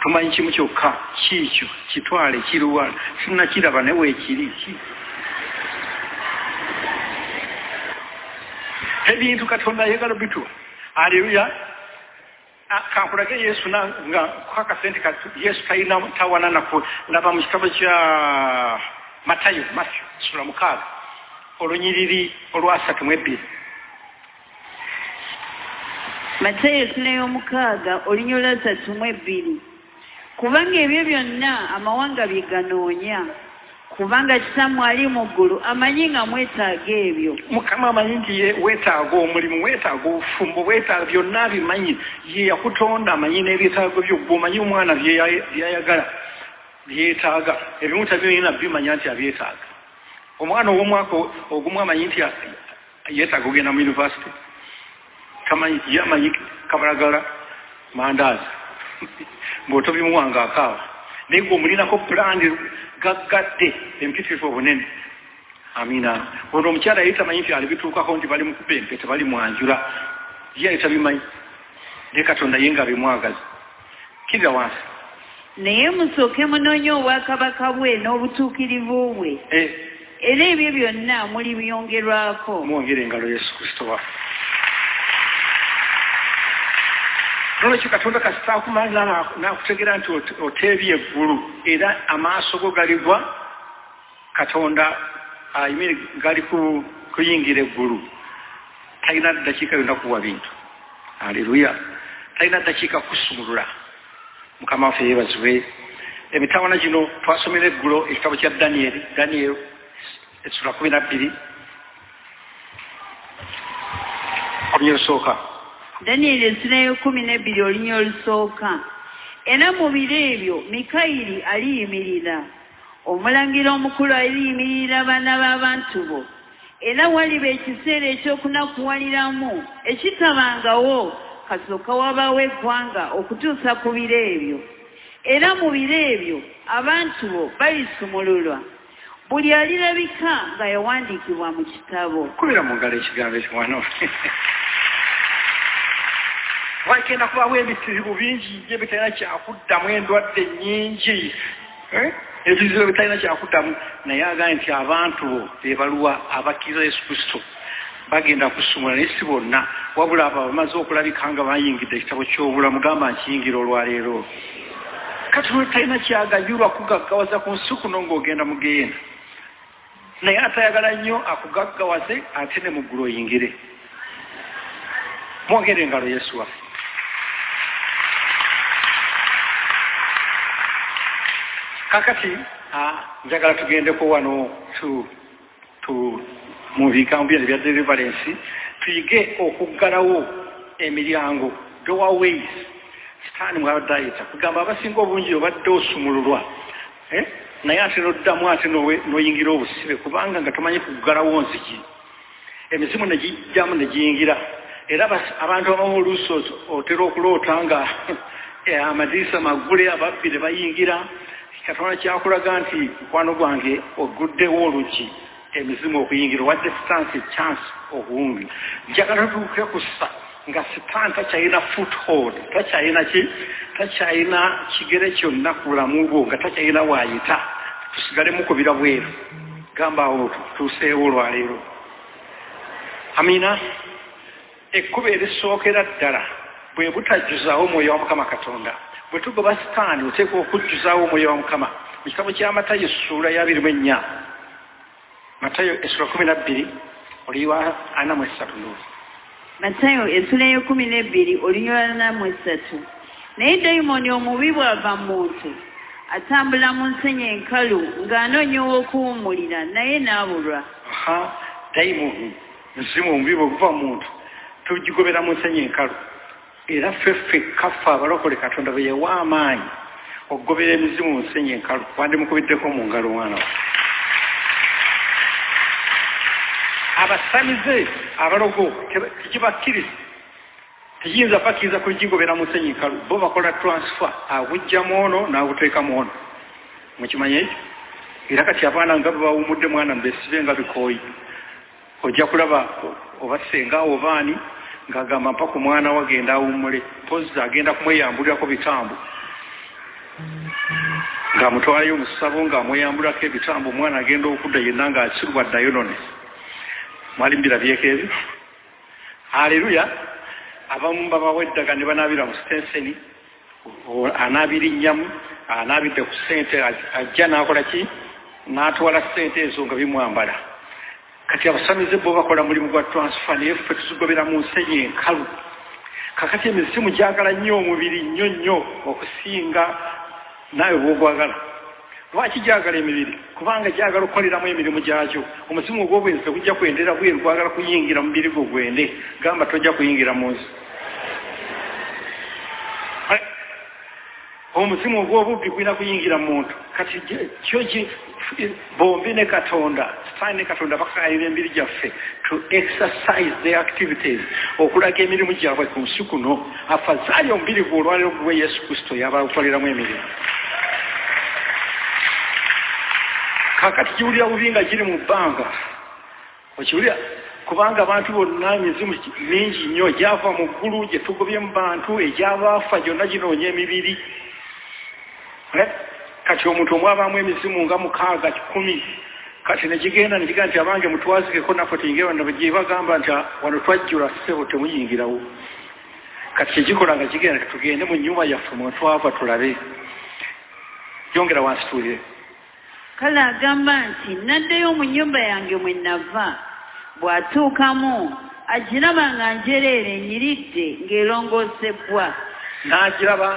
Tumanyi kimu kyokka kiikyo kitwale kiruwa sinakiraba naye weekiri ki? Ebintu katonda ayagala bituwa aleluya kankulage yesu nga kakasente ka yesu talina tawana naku laba mu kitabo kya matayo matthew sula mukaaga olunyiriri olwasatu mu ebbiri. Matayo essula y'omukaaga olunya olwasatu mu ebbiri. Kubanga ebyo byonna amawanga bye ganoonya kubanga kitammwe ali mu ggulu amanyi nga mwetaaga ebyo. Mukama amanyi nti ye weetaaga omulimu weetaaga obufumbo weetaaga byonna abimanyi. Ye yakutonda amanyi n'ebyetaago byo gwe omanyi omwana byayagala byetaaga. Ebimu tabirina bimanya nti abyetaaga. Omwana ow'omwaka ogumu amanyi nti yeetaaga ogenda mu univesity tamanyi ye amanyi kabalagala mandaazi ng'otobimuwanga akaaba naye gweomulinako pulani gaggadde empitirivu obunene amina. Ono omukyala yali tamanyi nti alibituukako nti bali mukuba empete bali mwanjula. Ye yali tabimanyi naye katonda ye nga bimwagaza kirira wansi naye musooke munoonye obwakabaka bwe n'obutuukirivu bwe Eh, era ebyo byonna mulibyongerwako mwongere engalo yesu kristo waffe nolwekyo katonda kasitaakumala nakutegera nti ote- oteebye eggulu era amaaso go galigwa katonda ayimire gali ku- kuyingira eggulu. Talina ddakiika yonna kuwa bintu. Aleluya talina ddakiika kusumulula. Mukama waffe yeebazibwe. Emitawana gino twasomera eggulo ekitabo kya daniyeri daniyeri essula kumi na bbiri. Olunyi lusooka danyeri essira y'ekumi n'ebbiri olunya olusooka. Era mu biro ebyo mikayiri aliyimirira. Omulangira omukulu aliyimirira abaana b'abantu bo. Era waliba ekiseera eky'okunakuwaliramu ekitabangawo kasooka wabaawo eggwanga okutuusa ku biro ebyo. Era mu biro ebyo abantu bo balisumululwa. Buli alirabika nga yawandiikibwa mu kitabo. Kubira mu ngalo ekigambo ekimwana wagenda kubawo ebizibu bingi ye bitalina kyakuddamu endwadde nyingi Eh? ebizibu ebitalina kyakuddamu naye agaye nti abantu bo bebaluwa abakkiriza yesu kristo. Bagenda kusumula naye si bonna wabula abo bamaze okulabika nga bayingidde ekitabo ky'obulamu gamba nkiyingira olwaleero katonda talina kyaganyulwa kugaggawaza ku nsi kuno ng'ogenda mugenda naye atayagala nnyo akugaggawaze ate ne mu ggulu oyingire mwogere engalo yesu waffe kakati njagala tugendeko wano mu bigambo byano bya deliverance tuyige okuggalawo emiryango doorways. Sitaani mwabadde ayita kugamba abasinga obungi obadde osumululwa eh? naye ate noddamu ate noyingira obusibe kubanga nga tomanyi kuggalawo nzigi. Emizimu negijjamu negiyingira era abantu abamu oluusi ot- otera okuloota nga eh, amadirisa maggule ababbi ne bayingira katonda kyakulaga nti mukwano gwange oguddewo olugi emizimu okuyingira wadde sitansi chance okuwungi njagala tuuke kussa nga sitaani takyalina foothold takyalina ki? Takyalina kigere kyonna ku bulamu bwo nga takyalina waayita tusigale mukubira bweru. Gamba awo tutuuseewo olwaleero. Amina? Ekkubo erisookera ddala bwe butajjuzaawo omwoyo wa mukama katonda bwe tugoba sitaani oteekwa okujjuzaawo omwoyo wa mukama mu kitabo kya matayo essuula ya abiri mu ennya. Matayo essula kumi na bbiri oliwa ana mu esatu ndowooza matayo essula y'ekumi n'ebbiri olunyolana mu esatu naye dayimooni omubi bw'ava mu muntu atambula mu nsenyi enkalu ng'anoonya ow'okuwummulira naye n'abulwa. Aha dayimooni muzimu omubi bwe guva mu muntu tugigobera mu nsenyi enkalu era ffe ffekka ffe abalokole katonda bwe yewa amaanyi okugobera emizimu mu nsenyi enkalu wandimukubiddeko mu ngalo omwana wa abasamize abalogo tekibakkiriza tekiyinza bakkiriza kugigobera mu nsenyi enkalu bo bakola transfer abujjamu ono n'abuteekamu ono mukimanye ekyo? Era kati abaana nga bebawumudde mwana mbesibe nga bikooyi. Ojja kulaba oba senga obaani ng'agamba mpa ku mwana we agenda awummule pozzi agenda kumweyambulirako bitambo. Ng'amutwalayo omusabo ng'amweyambulirako ebitambo omwana agenda okudda yenna ng'akirwa ddayo none mwali mbirabyeko ebyo aleluya abamu babawa eddagala ne banaabira mu sitenseni o- anaabira nnyamu anaabidde ku ssente aj- ajja n'akola ki? N'atwala ssente ezo nga bimwambala kati abasamize bo bakola mulimu gwa transfer naye ffe tuzigobera mu nsenyi enkalu kakati emizimu gyagala nnyo omubiri nnyo nnyo okusinga naawe bwogwagala lwaki gyagala emibiri kubanga gyagala okukoleramu emirimu gyakyo omuzimu ogw'obwenzi tegujja kwendera bweru gwagala kuyingira mu mubiri gwo gwende gamba tojja kuyingira mu nsi omuzimu ogw'obubbi gulina kuyingira mu muntu. Kati gye- kyo gi- bombi ne katonda sitaani ne katonda bakayira emibiri gyaffe to exercise their activities okulaga emirimu gyabwe ku nsi kuno. Afazaali omubiri gwe olwaliro guwe yesu kristo yabakoleramu emirimu. Kakati giwulira bubi nga giri mu bbanga. Okiwulira kubanga abantu bonna emizimu mingi nnyo gyava mu ggulu gye tugobye mu bantu egyabaafa gyonna ginoonya emibiri? Kati omuntu omwabamu emizimu nga mukaaga kikumi. Kati negigenda negiga nti abange mutwazikeko naffe tuyingire gye bagamba nti "Ah, wano twajjula ssebo temuyingirawo. Kati kyegikola nga kigenda nti tugende mu nyumba yaffe mwetwava tulabe. Yongera wansi tuulire kale agamba nti naddeyo mu nnyumba yange mwe nava. Bw'atuukamu agiraba nga njereere enyiridde ng'erongoosebwa n'agiraba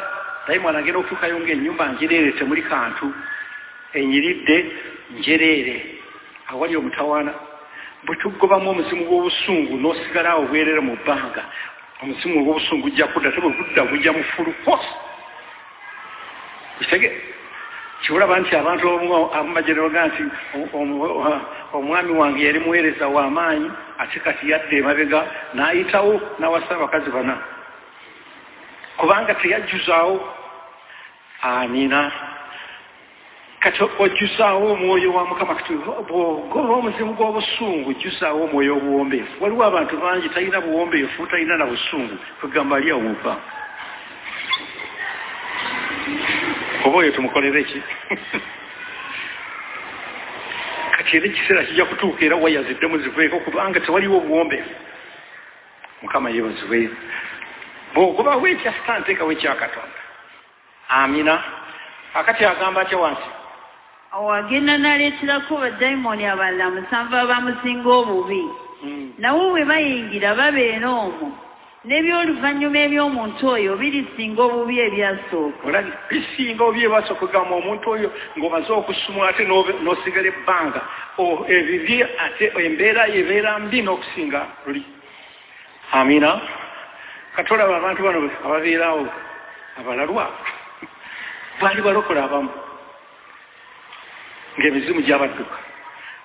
dayimoni agenda okutuukayo ngaennyumba njereere temuli kantu enyiridde njereere. Awali omutawaana. Bwe tugobamu omuzimu gw'obusungu n'osigala awo bwerere mu bbanga omuzimu ogw'obusungu gujja kudda te bwe gudda gujja mu fulukosi kitege kiwulaba nti abantu abamajere baga nti omwami wange yali muweereza w'amaanyi ate kati yadda emabega n'ayitawo n'awasa abakazi bana. Kubanga teyajjuzaawo amina. Kati ojjuzaawo omwoyo wa mukama kati bw'ogoba omuzimu gw'obusungu jjuzaawo omwoyo obuwombeefu waliwo abantu bangi talina buwombeefu talina na busungu. Kwegamba ali awuupa oba oyo tumukolere ki kati era ekiseera kijja kutuuka era waya ziddemu ziveeko kubanga tewaliwo obuwombeefu mukama yebaziwe bw'ogobawo ekya sitaani teekawo ekyakatonda amina. Akati agamba atya wansi? Awo agenda n'aleeterako badayimooni abalala musanvu abamusinga obubi. Nabo bwe bayingira babeera omwo n'ebyoluvannyuma eby'omuntu oyo birisinga obubi ebyasooka. Bisinga obi ebasooka kugamba omuntu oyo ng'omaze okusumula ate n'osigala ebbanga. O- ebibi ate embeera ebeera mbi n'okusinga luli. Amina. Kati olaba abantu bano ababeerawo abalalwa baali balokola abamu ng'emizimu gyabadduka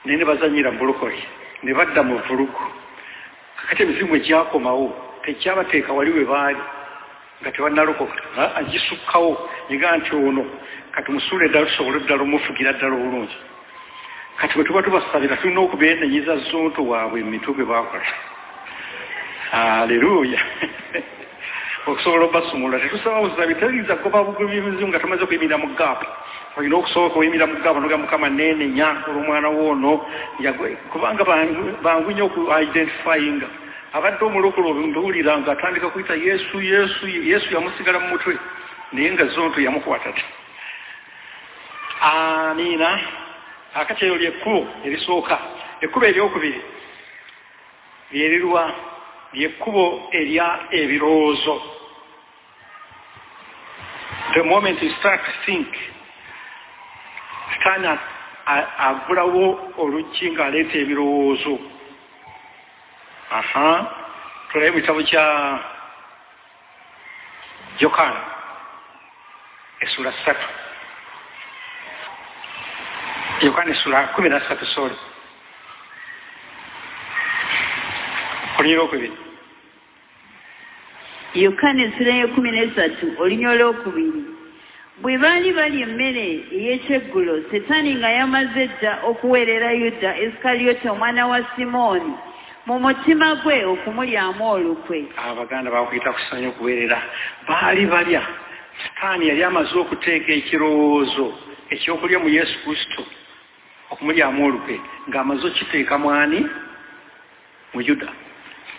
naye ne bazanyira mu bulokole ne badda mu vulugu. Kakati emizimu egyakomawo tekyabateeka wali we baali nga tebannalokoka a- agisukkawo yiga nti ono kati musuule eddala tusobole ddala omufugira ddala obulungi. Kati bwe tuba tubasabira tulina okubeenenyiza zonto waabwe mu mitwe gwe baakola. Aleluya okusobola obasumula tetusaba busabi teyinza kugoba bugobi bw'emizimu nga tumaze okuyimira mu gaapu. Olina okusoboka oyimira mu gaapu noga mukama neenenya olw'omwana woono. Kubanga bangu nnyo oku identifyinga. Abadde omulokolo mbiwulira nga atandika kuyita yesu yesu yesu yamusigala mu mutwe naye nga zonto yamukwata ti amiina. Akati eyo lyekkubo erisooka. Ekkubo eryokubiri lyerirwa lyekkubo erya ebirowoozo. The moment you start to think sitaani agulawo oluggi ng'aleeta ebirowoozo. Aha. Tulabe mu kitabo kya yokaana essula ssatu. Yokaana essula kumi na ssatu sori olunyira okubiri yokaana essula y'ekumi n'esatu olunya olwokubiri. Bwe baali bali emmere ey'ekyeggulo setaani nga yamaze dda okuweerera yuda esikalyote omwana wa simooni mu mutima gwe okumulyamu olukwe. Abaganda bakuyita kusanya okuweerera baali balya. Sitaani yali amaze okuteeka ekirowoozo ekyokulya mu yesu kristo okumulyamu olukwe ng'amaze okiteeka mwani mu yuda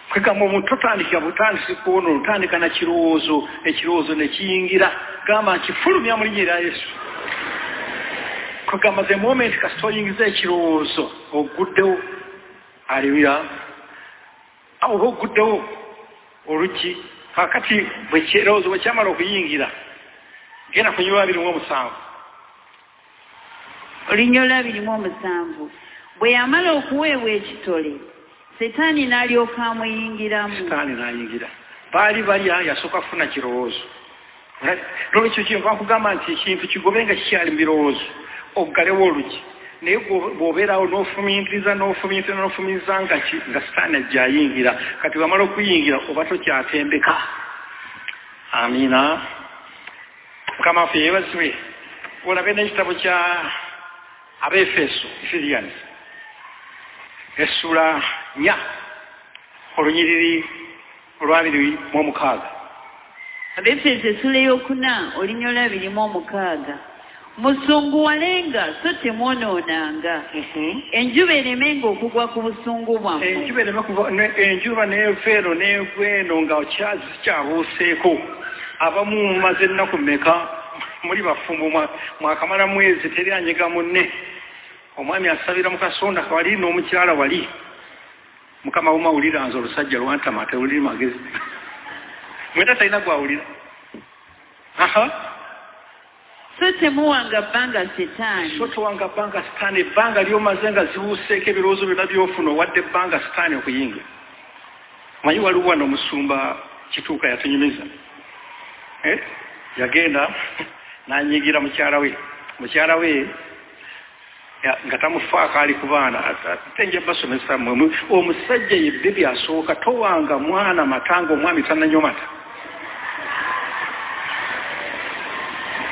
kwegamba omuntu totandikira butandisi kuwona olutandika na kirowoozo ekirowoozo ne kiyingira gamba nkifulumya mu linnya erya yesu. Kwegamba the moment kasita oyingiza ekirowoozo oguddewo aleluya oba oguddewo oluggi kakati bwe kirowoozo bwe kyamala okuyingira genda ku nyuma abiri mu omusanvu. Olunya olwabirimu omusanvu. Bwe yamala okuweebwa ekitole setaani n'alyoka amuyingiramu. Sitaani n'ayingira. Baali balya yasooka kufuna kirowoozo. Nolwekyo kyenva nkugamba nti ekintu kigobe nga kikyali mu birowoozo oggalewo oluggi naye bw'o- bw'obeerawo n'ofumiitiriza n'ofumiitiriza n'ofumiitiriza nga nga sitaani ajja ayingira. Kati wamala okuyingira oba tokyatembeka. Amiina mukama waffe yeebazibwe. Olabe n'ekitabo kya abefeso ephesians essula nya olunyiriri olwabiri mu omukaaga abefeso essula eyokuna olinya olwabiri mu omukaaga musunguwalenga so temwonoonanga. Enjuba eremenga okugwa ku busungu bwammwe. Enjuba ereme kuva ne- enjuba neeva eno neegwa eno nga kyazi kikyabuuseeko abamu mumaze ennaku mmeka? Muli bafumbo mwa- mwakamala mwezi teri anyega munne. Omwami asabira mu kasonda kawali n'omukyala wali mukama bumawulira nze olusajja lwantama tewuliri magezi. Mweta talina gwawulira. Aha. So temuwanga bbanga setaani. So towanga bbanga sitaani ebbanga lyomaze nga zibuuseeko ebirowoozo byonna byofuna owadde ebbanga sitaani okuyingira. Manyi waliwo wano omusumba kituuka yatunyumiza. Eh? yagenda nanyigira mukyala we. Mukyala we nga tamufaako ali ku baana ate nja basomesa mmwe omusajja yebbe byasooka towanga mwana matanga omwami tananywa mata.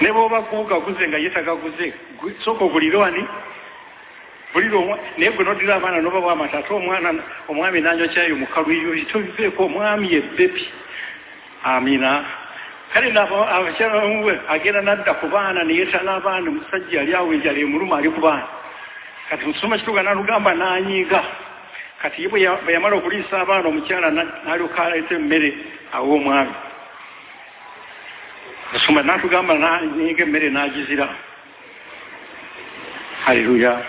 Ne bwoba gugaguze nga ye tagaguze gu- sooka ogulire wani? Bulire omwa naye gwe nodira abaana noba bwamata ate omwana omwami nanywa kyayo mukaluyo tobiveeko omwami yebbepi amina. Kale abakyala bamuwe agenda nadda ku baana neyetala abaana omusajja yali awo enjala emuluma ali ku baana kati musoma kituga nalugamba nanyiiga kati ye bwe ya- bwe yamala okuliisa abaana omukyala na- nalyoka aleeta emmere awo omwami. Musoma natugamba nanyiiga emmere nagizira. Haleluya.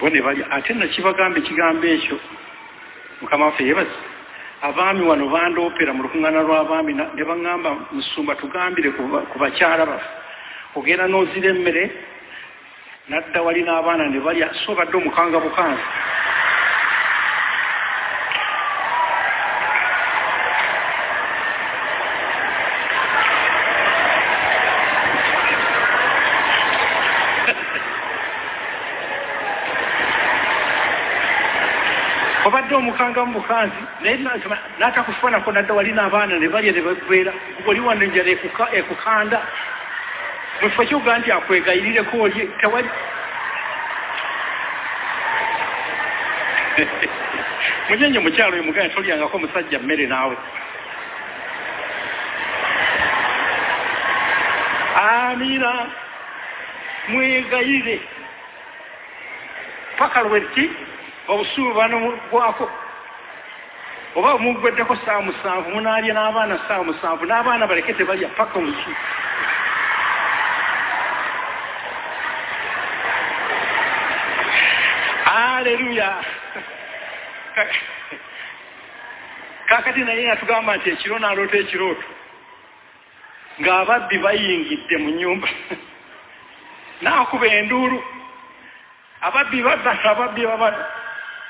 Bone balya ate nakibagamba ekigambo ekyo. Mukama waffe yebazi abaami wano bandoopera mu lukuŋŋaana lw'abaami ne baŋŋamba musumba tugambire ku bakyala baffe ogenda n'ozira emmere nadda wali n'abaana ne balya so badde omukanga bukanza obadde omukanga mu bukanzi naye nasema n'atakufanako nadda wali n'abaana ne balya ne babeera oli wano enjala ekuka- ekukanda mufo kyoga nti akwegayirireko olye tewali munyenye mukyalo oyo mugane tolyangako musajja mmere naawe. Amiina mwegayire. Paka lweti obusuubi bano bwako. Oba mugweddeko saa musanvu munaalya n'abaana saa musanvu n'abaana baleke tebalya paka obusuubi aleluya kakati naye atugamba nti ekiro n'aloota ekirooto ng'ababbi bayingidde mu nyumba n'akuba enduulu. Ababbi babba ababbi baba.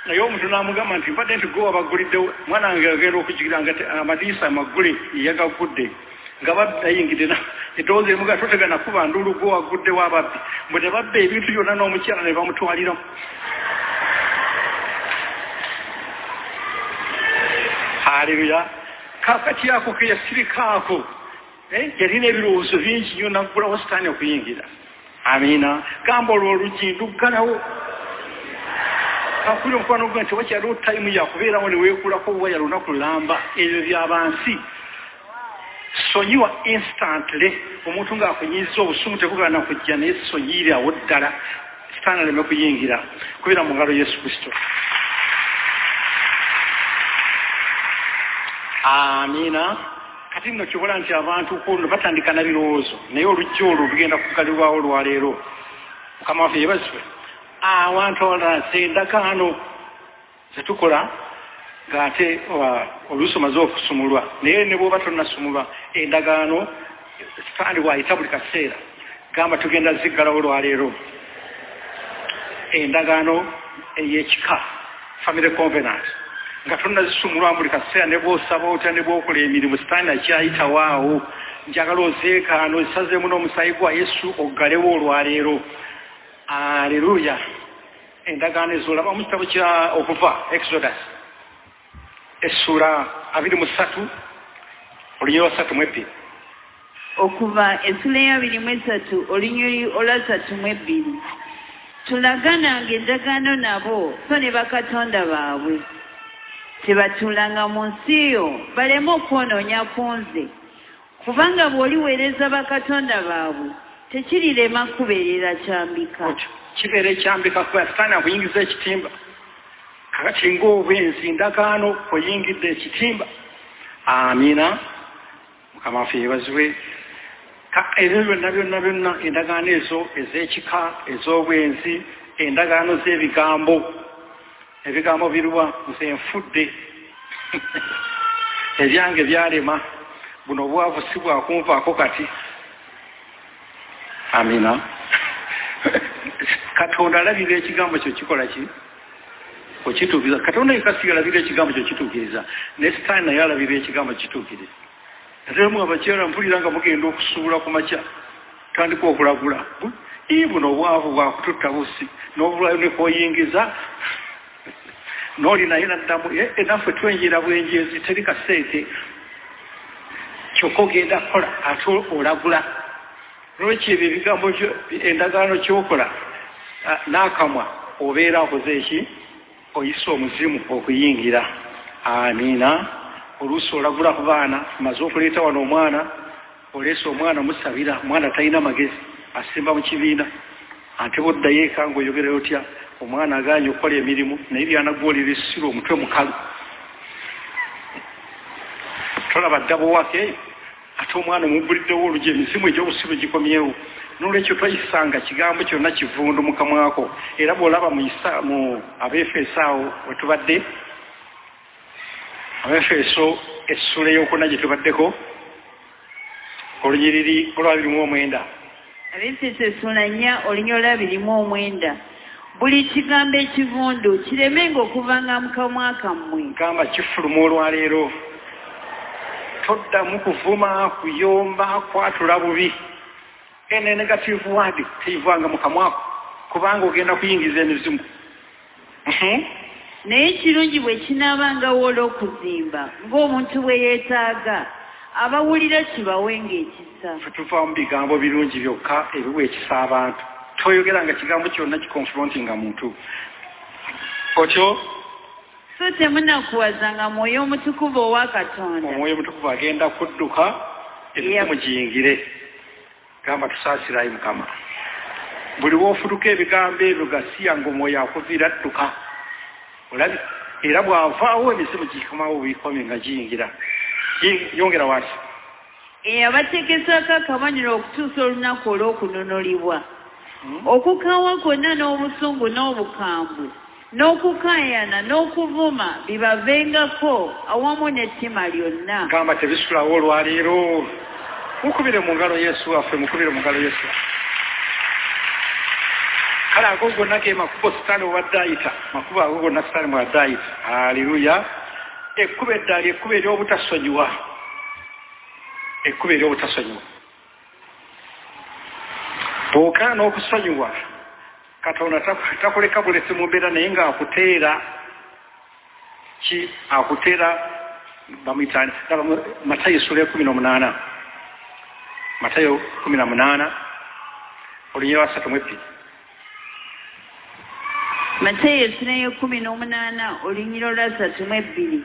Naye omuntu n'amugamba nti mbadde nti gwe wabaguliddewo mwana wange agenda okujigira nga amadiisa amaggule yagagudde nga babbi ayingidde na eddoboozi emuga totegana kuba nduulu gwe waguddewo ababbi mbwe ne babba ebintu byonna n'omukyala ne bamutwaliramu haleluya kakati ako ke yasirikaako yalina ebirowoozo bingi nnyo naggulawo sitaani okuyingira amiina gamba olwo olugi nduggalawo akuli omukwano gwe nti wakyaliwo tayimu yakubeerawo ne weekulako waya lunaku lulamba ebyo byabansi sonyiwa instantly omuntu ng'akunyiza obusumu tekugana kujja naye sonyiirawo ddala sitaani aleme kuyingira kubeera mu ngalo yesu kristo amiina kati nno kibula nti abantu kuno batandika na birowoozo naye olujja olwo lugenda kugalibwawo olwaleero mukama waffe yebazibwe awantu awalala endagaano zetukola ng'ate wa- oluusi omaze okusumulwa. Naye ne bwoba tonnasumulwa endagaano sitaani bwayita buli kaseera. Gamba tugenda ziggalawo olwaleero endagaano ey'ekika family covenant nga tonnazisumulwa buli kaseera ne bw'osaba otya ne bw'okola emirimu sitaani akyayitawo awo njagala ozeekaano esazeemu n'omusaayi gwa yesu oggalewo olwaleero. Aleluya endagaano ezolaba mu kitabo kya okuva exodus essuula abiri mu ssatu olunyiri lwa ssatu mu ebbiri. Okuva essula y'abiri mu esatu olunyiri olwasatu mu ebbiri. Tulagananga endagaano nabo so ne bakatonda baabwe tebatuulanga mu nsi yo baleme okwonoonya ku nze kubanga bw'oliweereza bakatonda baabwe tekirirema kubeerera kyambika. Kibeera ekyambika kuba sitaani akuyingiza ekitimba? Kakati ngaobwenzi ndagaano oyingidde ekitimba? Amiina mukama waffe yeebazibwe. Ka- ebyo byonna byonna byonna endagaano ezo ez'ekika ez'obwenzi endagaano z'ebigambo ebigambo biruwa nze nfudde. Ebyange byalema buno obwavu si bwakunvaako kati. Amina. Katonda alabira ekigambo kyo kikola ki? Okituukiriza. Katonda yekasiga alabira ekigambo kyo kituukiriza. Naye sitaani naye alabira ekigambo kituukiriza ate mu abakyala mpulira nga mugenda okusuula ku makya tandika okulagula. Ii buno obwavu bwakututta busi. N'obulayo nekwoyingiza n'oli naye naddamu "Eh, eh, naffe twenjera bwenjezi teri kaseete kyokka ogenda kukola ate olagula. Lwekyo ebyo ebigambo endagaano kyokola? N'akamwa obeera akoze eki? Oyisa omuzimu okuyingira. Amiina. Oluusi olagula ku baana maze okuleeta wano omwana oleese omwana musabira omwana talina magezi asimba mu kibiina ate boddayo eka ngaoyogera otya? Omwana aganye okukola emirimu naye byanagwolera essira omutwe mukalu tolaba ddabo wake? Eyo ate omwana omuguliddewo olugi emizimu egy'obusibe gikomyewo. Nolwekyo twayisanga kigambo kyonna kivundu mu kamwako era bw'olaba mu abeefeso awo wetubadde abeefeso essula eyokuna gye tubaddeko? Olunyiriri olwabiri mu omwenda abefeso essula nnya olunyiri olwabirimu omwenda. Buli kigambo ekivundu kiremenga okuvanga mu kamwa kammwe. Gamba kifuluma olwaleero. Toddamu kuvuma kuyomba kwatula bubi. Ene negative word teyivanga mu kamwako kubanga ogenda kuyingiza emizimu. Naye kirungi bwe kinaabangawo olw'okuzimba ng'omuntu bwe yeetaaga abawulira kibawenga ekisa ffe tuva mu bigambo birungi byokka ebiwa ekisa abantu. Toyogera nga kigambo kyonna kiconfrontinga muntu. Otyo so temunakuwazanga mwoyo omutukuvu owa katonda? Omwoyo omutukuvu agenda kudduka ebizimu giyingire gamba tusaasirayo mukama. Buli woofutuka ebigambo ebyo gasiyanga omwoyo akuviira adduka olabi era bw'avaawo emizimu gikomawo bikomi nga giyingira. Yi- yongera wansi. Eyabateekesako akabonero okutuusa olunaku olw'okununulibwa okukaawa kwonna n'obusungu n'obukambwe n'okukaayana n'okuvuma bibavengako awamu n'ettima lyonna. Gamba tebisulawo olwaleero. Mukubire mu ngalo yesu waffe mukubire mu ngalo yesu kale ago gonna ge makubo sitaani obadde ayita makubo ago gonna sitaani mwadde ayita. Aleluya ekkubo eddaali ekkubo ery'obutasonyiwa. Ekkubo ery'obutasonyiwa. Bw'okaana okusonyiwa katonda tak- takuleka bulesi mu mbeera naye ng'akuteera ki akuteera bamuyitani matayo essula ekumi n'omunaana matayo kumi na munaana olunyiri lwa ssatu mu ebbiri. Mateyo essula y'ekumi n'omunaana olunyiro lwasatu mu ebbiri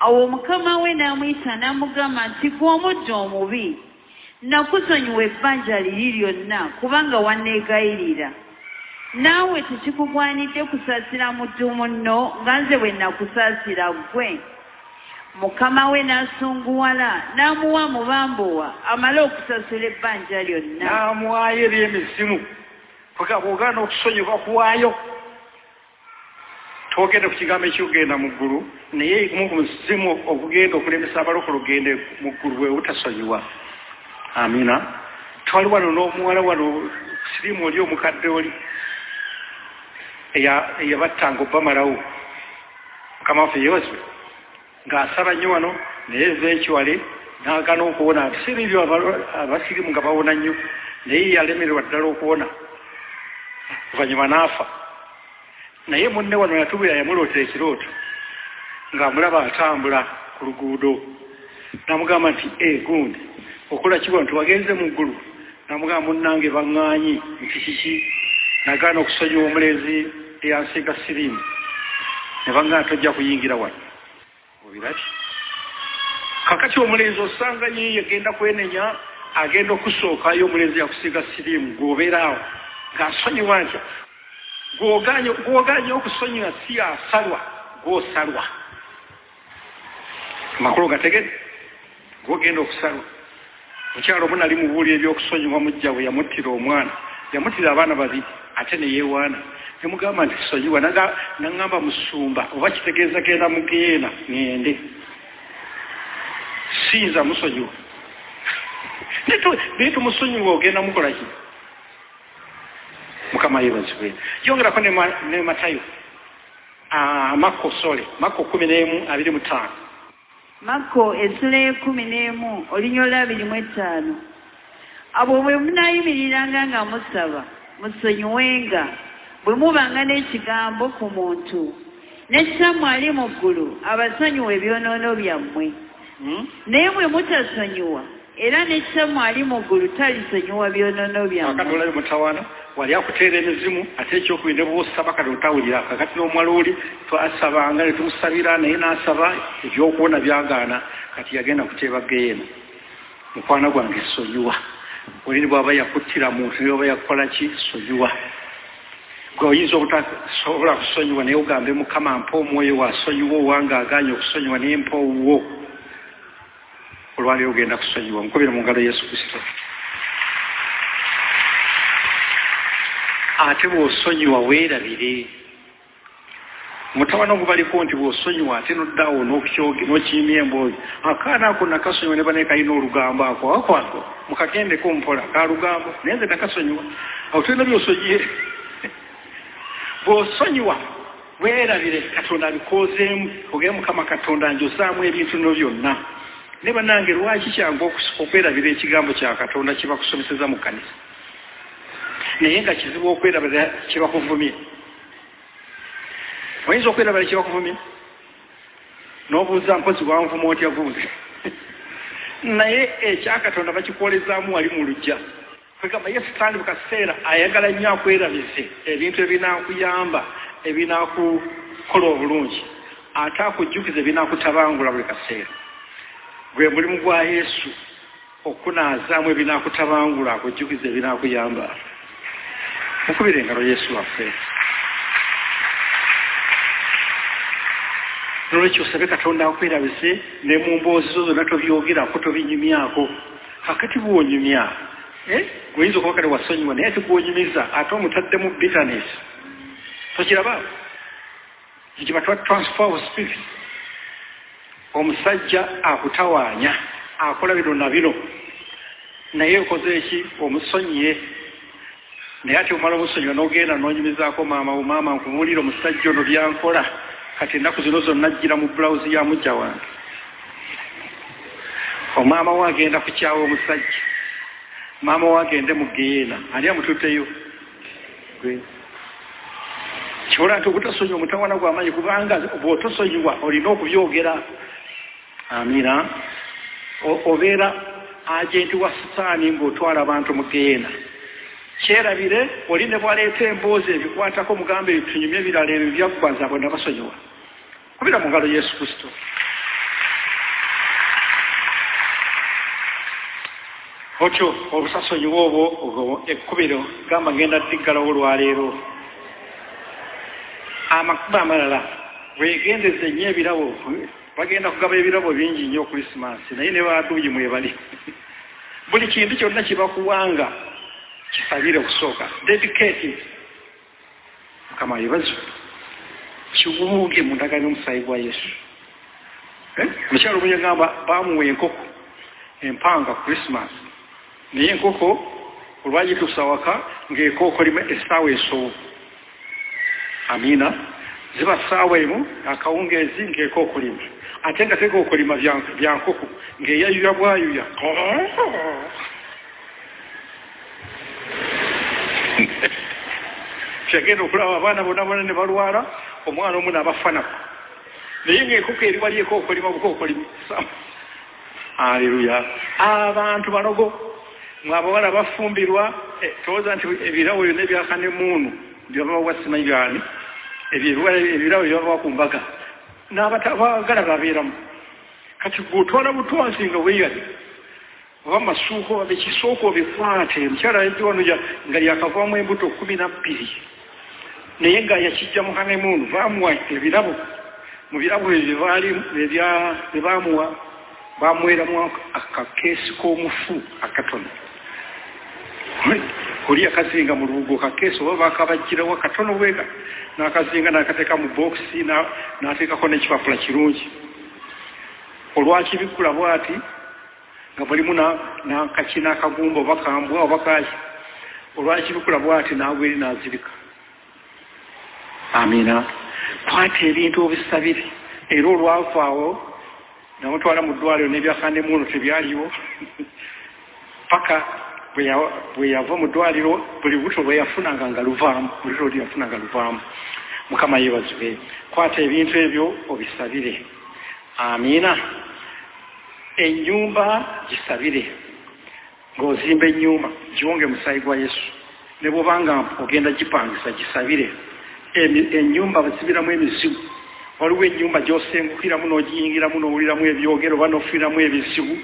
awo mukama we n'amuyita n'amugamba nti gwe omuddo omubi nakusonyiwa ebbanja liri lyonna kubanga wanneegayirira. Naawe tekikugwanidde kusaasira muddu munno nga nze bwe nakusaasira ggwe. Mukama we n'asunguwala n'amuwa mubambowa amale okusasula ebbanja lyonna. N'amuwaayo eby'emizimu kuga bw'ogaana okusonyiwa kuwaayo twogende ku kigambo ekyogenda mu ggulu naye mu muzimu ogugenda okulemesa abalokola ogende mu ggulu bwe butasonyiwa amina. Twali wano n'omuwala wano sirimu oli omukadde oli eya- eyabattanga obbamalawo mukama waffe yeebazibwe ng'asaba nnyo wano naye eventuale n'agaana okuwona. Ati si aba- abasirimu nga bawona nnyo naye yalemererwa ddala okuwona. Oluvannyuma n'afa naye munne wano yatubira yamulootera ekirooto ng'amulaba atambula ku luguudo. N'amugamba nti e gundi okola kiwa nti wagenze mu ggulu. N'amugamba munnange baŋŋaanyi nti kiki? Nagaana okusonyiwa omulenzi eyansiika siriimu. Ne baŋŋaana tojja kuyingira wano. Obirati kakati omulenzi osanga yiye agenda kwenenya agenda okusookayo omulenzi yakusiiga siriimu gwobeeraawo ng'asonyiwa ntya gwoganye okusonyiwa si asalwa gwosalwa amakulu gategedde gwogenda okusalwa mukyalo omu nali mubuulira ebyokusonyiwa mujja we yamuttira omwana. Yamuttira abaana babiri ate neyeewaana nemugamba nti sonyiwa naŋŋamba musumba oba kitegeeza genda mugeena ŋende siyinza musonyiwa. Naye tumusonyiwa ogenda mukola ki mukama yebazibwe yongerako ne matayo makko sole makko kumi n'emu abiri mu ttaano. Makko essula y'ekumi n'emu olinyola abiri mu ettaano. Abo bwe munaayimiriranga nga musaba musonyiwenga bwe mubanga n'ekigambo ku muntu ne kitammwe ali mu ggulu abasonyiwa ebyonoono byammwe. Naye bwe mutasonyiwa era ne kitammwe ali mu ggulu talisonyiwa byonoono byammwe. Kakati olabe mutawaana wali akuteera emizimu ate ekyokubiri ne bwosaba kati otawulira. Kakati n'omwala oli twasabanga ne tumusabira naye n'asaba ebyokuwona byagaana kati yagenda kuteeba geena. Mukwana gwange sonyiwa. Oli bwaba yakuttira muntu ne bwaba yakukola ki? Sonyiwa. Gwe oyinza obutasobola kusonyiwa naye ogambe mukama mpa omwoyo wasonyiwa owange aganye okusonyiwa naye mpa owwo olwaleero ogenda kusonyiwa mukubire mu ngalo yesu kristo. Ate bw'osonyiwa weerabire. Mutabana ogubaliko nti bw'osonyiwa ate noddaawo n'okiyimya emboozi. Akaana ako nakasonyiwa ne bane kalina olugambo ako ako ako mukagendeko mpola ka lugambo naye nze nakasonyiwa. Awo tulina byosonyiye. Bw'osonyiwa weerabire katonda abikozeemu ogere mukama katonda njozaamu ebintu no byonna ne bannange lwaki kyangu okwerabira ekigambo kya katonda kibakusomeseza mu kanisa naye nga kizibu okwerabira kyebakuvumye oyinza okwerabira kyebakuvumye n'obuuza mpozi wanvuma otya gundi? Naye ekyakatonda bakikwolezaamu wali mu lujja kwegamba ye sitaani bukaseera ayagala nnyo akwerabize ebintu ebinaakuyamba ebinaakukola obulungi ate akujjukiza ebinaakutabangula buli kaseera gwe mulimu gwa yesu okunaazaamu ebinaakutabangula akujjukiza ebinaakuyamba mukubire engalo yesu waffe. Nolwekyo osabe katonda akwerabize ne mu mboozi zo zonna tobyogerako tobinyumyako. Kakati bwonyumya oyinza okuba kale wasonyiwa naye ate gwonyumiza ate omutaddemu bitterness. Tokiraba? Kikiba transfer of spirit omusajja akutawaanya akola bino na bino. Naye okoze eki omusonyiye. Naye ate omala omusonyiwa n'ogenda nonyumizaako maama wo maama nkubuulira omusajja ono byankola. Kati ennaku zino zonna ajjira mu bulawuzi ya mujja wange. Omaama we agenda kukyawa omusajja. Maama we agende mu geyeena ani amututteyo kibola nti obutasonyiwa omutawana gw'amanyi kubanga bw'otosonyiwa olina okubyogera amina obeera agenti wa sitaani ng'otwala abantu mu geyeena kyerabire oli ne bwaleeta emboozi ebikwatako mugambe tunyumye ebirala ebyo byakugwaza bonna basonyiwa kubira mu ngalo yesu kristo. Otyo obusasonyiwa obwo ekkubiro gamba ngenda ddiggalawo olwaleero amakuba amalala wegendeze nnyo ebirabo bagenda kugaba ebirabo bingi nnyo krisimansi naye ne baduuyi mwebali buli kintu kyonna kibakuwanga kisabire okusooka dedicated mukama yebazo kiwunge mu ndagano y'omusaayi gwa yesu. Omukyalo omu yagamba bamuwa enkoko empanga krisimas naye enkoko olwagituusa waka ng'ekookolima essaawa esoobu amiina. Ziba ssaawa emu akawungeezi ng'ekookolima ate nga tekookolima bya nkoko ng'eyayuya bwayuya. Kyagenda okulaba abaana bonna bonna ne balwala omwana omu n'abafanako naye ngaenkoko eri wali ekookolima bukookolimi aleluya abantu banogo mwabawala bafumbirwa eh, towooza nti ebirawo byonna ebyaka ne muunu byabawa simanyi byani ebyo ebirawo byabawa ku mbaga n'abatabagala babeeramu kati gweotwala butwansi nga weeyali oba masuuka oba bekisooka obikwate omukyala yajja wano nga yakavaamu embuto kumi na bbiri. Naye nga yakijja mu hanemuunu baamuwa ebirabo. Mu birabo ebyo baamuwa bamuweramu akakeesi k'omufu akatono oli akazinga mu lubugo kakeesi oba bakabajjirawo katono bwega n'akazinga n'akateeka mu bokisi n'ateekako n'ekipapula kirungi olwakibikkula bwati nga mulimu nakaki n'akagumba oba kambwa oba kaki olwakibikula bwati nagweri nazirika amina. Kwata ebintu obisabire era olwavaawo namutwala mu ddwaliro n'ebyakandemuno tebyaliwo. Paka bwe yava mu ddwaliro buli buto bwe yafunanga nga luvaamu buli luto lyafunanga luvaamu. Mukama yeebazibwe kwata ebintu ebyo obisabire amiina. Ennyumba gisabire. Ng'ozimba ennyumba giwonge musayi gwa yesu. Ne bwobanga ogenda gipangisa gisabire. Ennyumba bazibiramu emizibu waliwo ennyumba gyosengukiramu n'ogiyingiramu n'owuliramu ebyogero oba n'ofuniramu ebizibu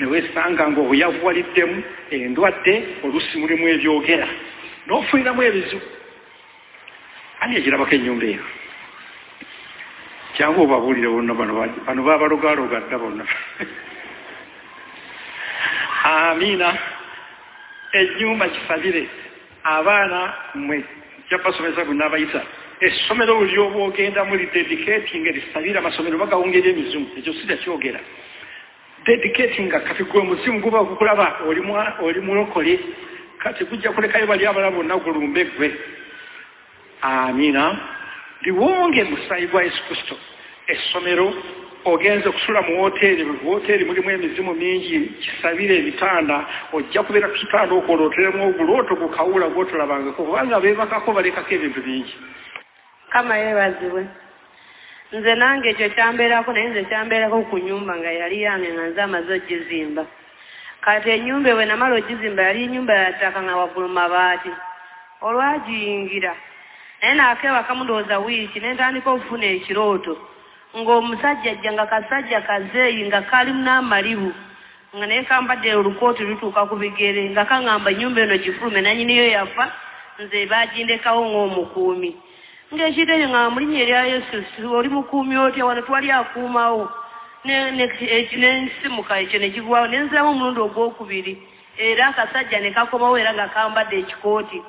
newesanga nga obuyavu waliddemu endwadde olusi mulimu ebyogera n'ofuniramu ebizibu ani egirabako ennyumba eyo kyangu obabuulire bonna bano bano babalogaloga dda bonna. Amiina ennyumba kisabire abaana mmwe kyabasomesa bwe n'abayita essomero buli oba ogenda muli dedicating erisabire amasomero bagawongera emizimu ekyo si takyogera dedicating kati gwe muzimu guba gukulaba oli mulokole kati gujja kulekayo bali abalala bonna gulumbe gwe. Amiina liwonge musayi gwa yesu kristo. Essomero ogenze okusula mu woteeri woteeri mulimu emizimu mingi kisabire ebitanda ojja kubeera ku kitanda okwolooteremu ogulooto gukawula gwotolabangako kubanga beebakako balekako ebintu bingi. Kama yeebazibwe nze nange ekyo kyambeerako naye nze kyambeerako ku nyumba nga yali yange nga nze amaze ogizimba. Kati ennyumba bwe namala ogizimba yali nyumba yattaka nga waggulu mabaati. Olwagiyingira naye naakebaka mundowooza wiiki ne ntandika okufuna ekirooto. Ng'omusajja ajja nga kasajja kazeeyi nga kali n'amalibu nga naye kambadde olukooti lutuuka ku bigere nga kaŋŋamba ennyumba eno gifulume nanyiniyo yafa nze bagindekawo ng'omukuumi ng'ekiro ekyo nga mulinnya erya yesu oli mukuumi otya wano twali akuumawo. Nensimuka ekyo ne kigwawo ne nziramu omulundi ogwokubiri. Era akasajja ne kakomawo era nga kambadde ekikooti.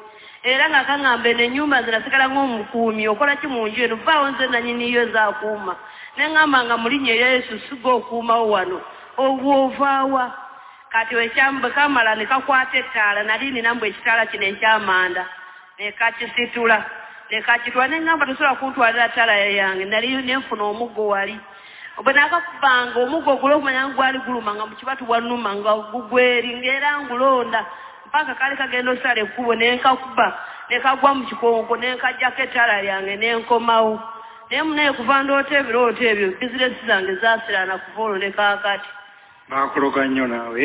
Era nga kaŋŋamba eno ennyumba nze nasigala ng'omukuumi okola ki mu nju eno? Vaawo nze nanyiniyo zaakuuma ne ŋŋamba nga mulinnya erya yesu siga okuumawo wano obwovaawa. Kati bwe kamala ne kakwata ettaala nali ninambu ekitaala kino ekyamanda. Ne kakisitula ne kakitwala ne ŋŋamba tosobola kuntwalira ttaala yange. Nali nenfuna omuggo wali. Bwe nakakubanga omuggo gula okumanya gwali guluma nga mukibatu bwannuma nga gugweri ngaera ngulonda mpaka kali kagenda osala ekkubo nenkakuba nekagwa mu kikonko nenkajjako ettaala lyange nenkomawo. Naye munaye kuva ndoota ebirooto ebyo bizinesi zange zasirana kuva olwo ne kaakati. Bakuloga nnyo naawe.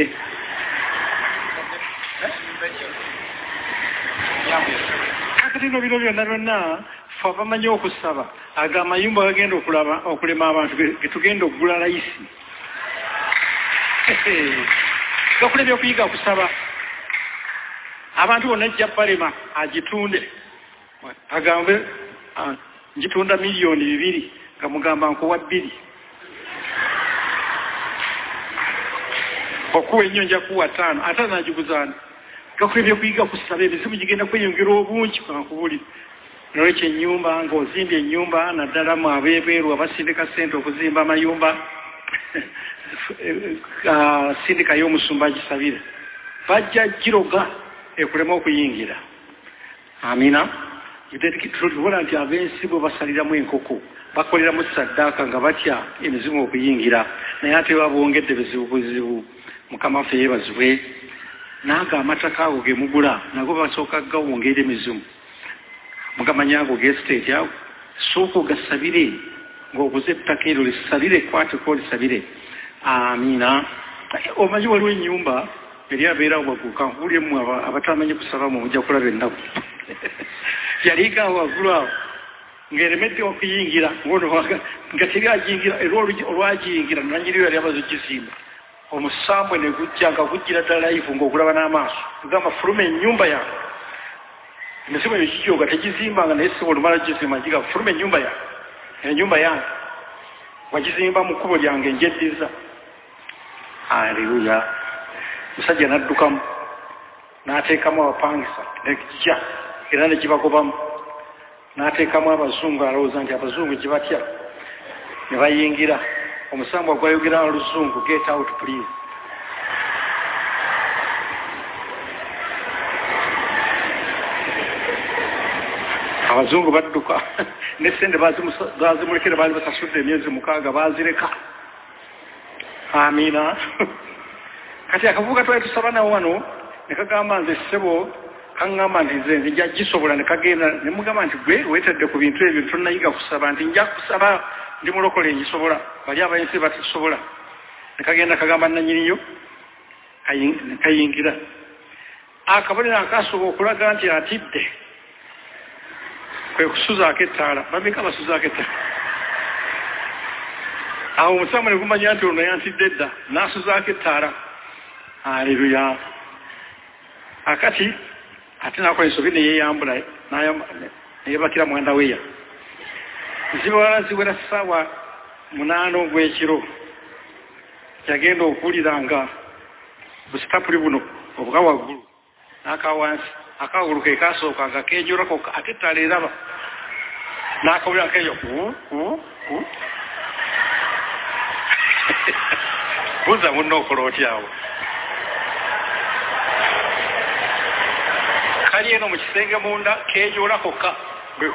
Kakati no bino byonna byonna fe abamanyi okusaba aga amayumba gagenda okulema abantu getugenda okugula layisi. Gakulebya okuyiga kusaba abantu bonna ejja balema agitunde. Agambe njitunda miliyoni bibiri nga mugamba nkuwa bbiri. Okuwa ennyo nja kuwa ttaano ate nagiguzaani gakulebya okuyiga kusaba ebizibu gigenda kweyongera obungi kankubuli nolwekyo ennyumba ng'ozimbye ennyumba naddala mu abeebweru abasindika sente okuzimba amayumba sindika y'omusumba agisabire bajja giroga ekulema okuyingira. Amina? Tubona nti ab'ensi bwe basaliramu enkoko bakoleramu saddaaka nga batya emizimu okuyingira. Naye ate babongedde bizibu buzibu. Mukama waffe yeebazibwe naaga amataka ago ge mugula nago basooka gawongera emizimu mugamanyango gestate awo sooka ogasabire ng'oguze ettaka eryo lisabire kwateko lisabire. Amiina omanyi waliwo ennyumba yali abeerawo waggulu kankubulyemu abatamanyi kusaba mu mujja kulaba ennaku. Yaligaawo waggulu awo ng'eremedde okuyingira nga teri agiyingira era olwagiyingira nanyiriyo yali amaze ogizimba omusambwe ne gujja nga gujjira ddala live ng'okulaba n'amaaso. Kugamba fuluma ennyumba yange emisimu ebyo kijoga tegizimbanga naye siba olumala gizimba giga fuluma ennyumba yange ennyumba yange. Wagizimba mu kkubo lyange njeddiza. Aleluya musajja n'addukamu n'ateekamu abapangisa nekijja era ne gibagobamu. N'ateekamu abazungu alowooza nti abazungu gye batya? Ne bayingira omusambwa gwayogera na luzungu get out please. Abazungu badduka. Nesente bazimulekere baali basasudde emyezi mukaaga bazireka amiina kati akavubuka twali tusaba nawo wano nekagamba nze ssebo kaŋŋamba nti nze nze nja gisobola nekagenda nemugamba nti gwe weetadde ku bintu ebyo tonayiga kusaba. Nti nja kusaba ndi mulokole ngisobola bali abayinsi batisobola nekagenda kagamba nanyiniyo kayingira. Akabonero akasobola okulaga nti atidde kwe kusuzaako ettaala. Babika basuzaako ettaala. Awo omusamu ne gumanya nti ono yantidde dda n'asuzaako ettaala. Aleluya akati ate nakola ensobi neyeyambula neyebakira mwanda weya zibawala ziwera ssaawa munaana ogw'ekiro yagenda okuwulira nga busitapuli buno obuka waggulu. N'akawansi akawagulu ke kasooka nga kejolako ate ettaala eraba. N'akawulira keyo buza munna okola otyawo kali eno mu kisenge munda kejolakokka bwe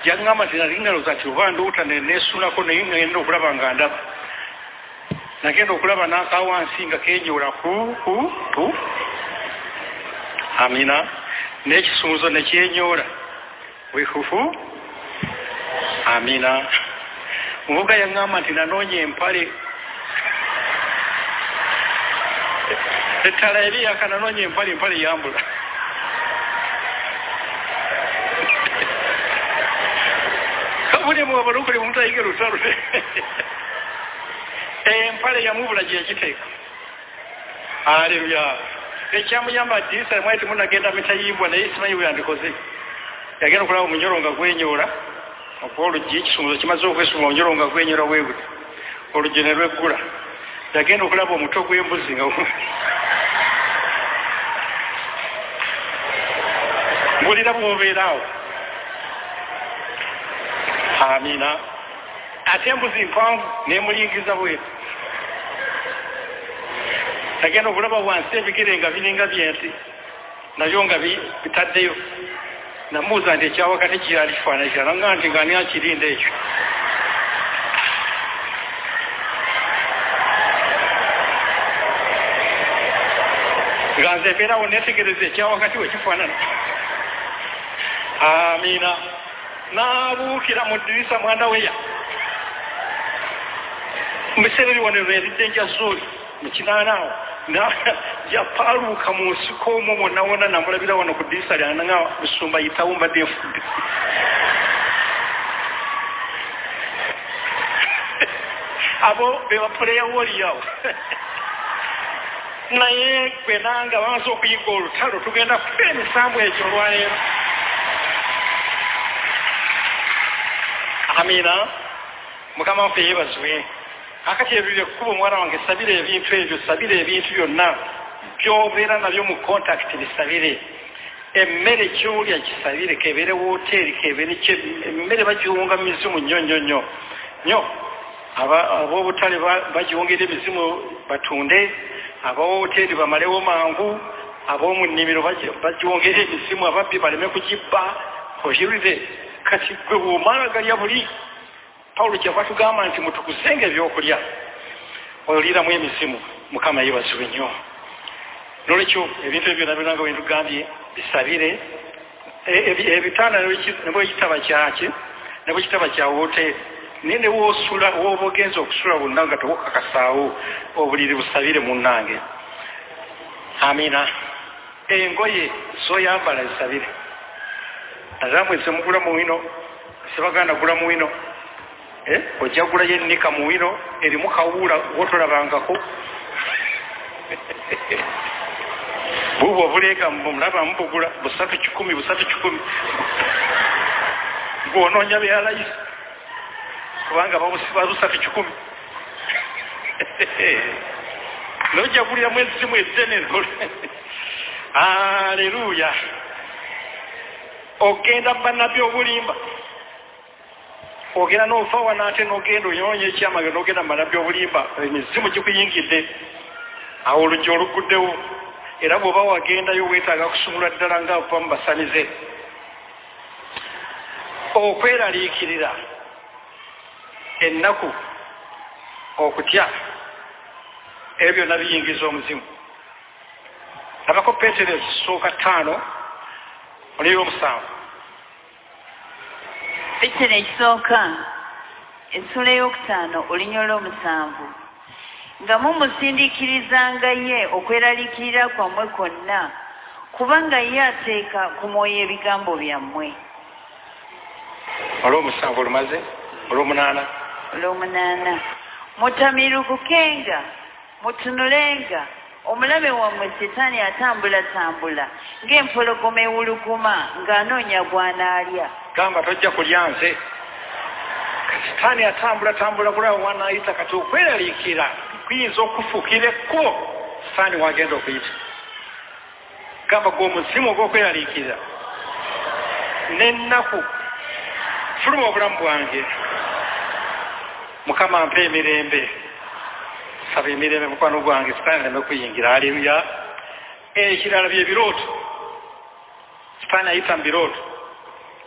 hu jaŋŋamba nti nali ngaloza ti oba ndowuta neneesunako naye ngenda okulaba nga ndaba nagenda okulaba n'akawansi nga kenjola hu amina. N'ekisumuzo nekyenyoola wehuhu amina. Muvuga yaŋŋamba nti nanoonya empale ettala yali yakananoonya empale empale yambula kabulimu abalokole omuntu ayiga lutalo empale yamubula gyekiteeka aleluya ekyamuyamba disa mwali temunagenda mitayimbwa naye simanyi bwe yandikoze. Yagenda okulaba omunyolo nga gwenyoola okuba oluggi ekisumuzo kimaze okwesuma omunyolo nga gwenyoola bweguti oluggi ne lweggula. Yagenda okulaba omuto gw'embuzi nga mbulira bwobeeraawo amina. Ate embuzi mpanvu nemulingiza bwetu nagenda okulaba wansi ebigere nga biringa byensi nabyo nga bitaddeyo. Namuuza nti ekyawakati kirali kifaananyi kira naga nti nga ani akirinda ekyo? Nga nze mbeerawo netegereza ekyawakati wekifaanana amiina n'abuukira mu ddirisa mwana weya. Mu biseera ebiwonero eridde njazuuli mu kinaanaawo yapaaluuka mu nsiko omwo mwonna wonna namulabira wano ku ddirisa lyananga busumba yitawo mbadde enfudde abo bebapuleya woliyawo naye gwe nanga bamaze okuyiga olutalo tugenda kuba emisambu ekyo olwaleero amiina mukama waffe yeebazibwe. Akati ebyo ekkuba omwana wange sabira ebintu ebyo sabira ebintu byonna byobeera nabyo mu contact bisabire. Emmere kyolya kisabire kebeere woteeri kebeere emmere bagiwunga mu mizimu nnyo nnyo nnyo. Nnyo ab'obutale bagiwongera emizimu batunde abawoteeri bamalewo mangu ab'omu nnimiro bagiwongera emisimu ababbi baleme kugibba okiwulire kati gwe bwomala galya buli pawulo kyava tugamba nti mutukuzenga ebyokulya. Oliramu emisimu mukama yebazibwe nnyo. Nolwekyo ebintu ebyo nabyo nanga bwentugambye bisabire. E- ebi- ebitanda ne bwekitaba kyaki ne bwekitaba kya woteeri naye ne woosula woba ogenza okusula bonna nga tewokakasaawo obuliri busabire munnange. Amina. Engoye zoyambala zisabire nazamwe zemugula mu wino sebaganda gula mu wino Eh, ojja gulayo ennika mu wino erimu kawuula wotolabangako. Buubwo obuleega mulaba mubugula busatu kikumi busatu kikumi. Ng'onoonya byalayisi kubanga babusiba busatu kikumi. Nojja guliramu ezimu ezzene aleluya ogenda bannabbi obulimba. Ogenda n'ova wano ate n'ogenda oyoonya ekyamage n'ogenda mubannabbi obulimba emizimu gikuyingidde. Awo oluggi oluguddewo era bw'oba wagendayo weetaaga kusumulwa ddala nga ova mu basanize. Okweraliikirira ennaku okutya ebyo byonna biyingiza omuzimu. Abako petero ekisooka ttaano oliyo omusanvu petero ekisooka essula ey'okutaano olinya olw'omusanvu. Nga mumusindiikirizanga ye okweraliikirira kwammwe kwonna kubanga ye ateeka ku mwoyo ebigambo byammwe. Olw'omusanvu olumaze? Olw'omunaana? Olw'omunaana. Mutamirukukenga mutunulenga omulabe wammwe setaani atambulatambula ng'empologoma ewuluguma ng'anoonya gwanaalya. Gamba tojja kulya nze. Sitaani atambula tambula kulaba wanaayita kati okweraliikira kuyinza okufuukira ekkubo. Sitaani wagenda okuyita. Gamba gwe omuzimu ogw'okweraliikirira n'ennaku fuluma obulamu bwange. Mukama mpa emirembe saba emirembe mukwano gwange sitaani aleme kuyingira aleluya ekirala bye birooto. Sitaani ayita mu birooto.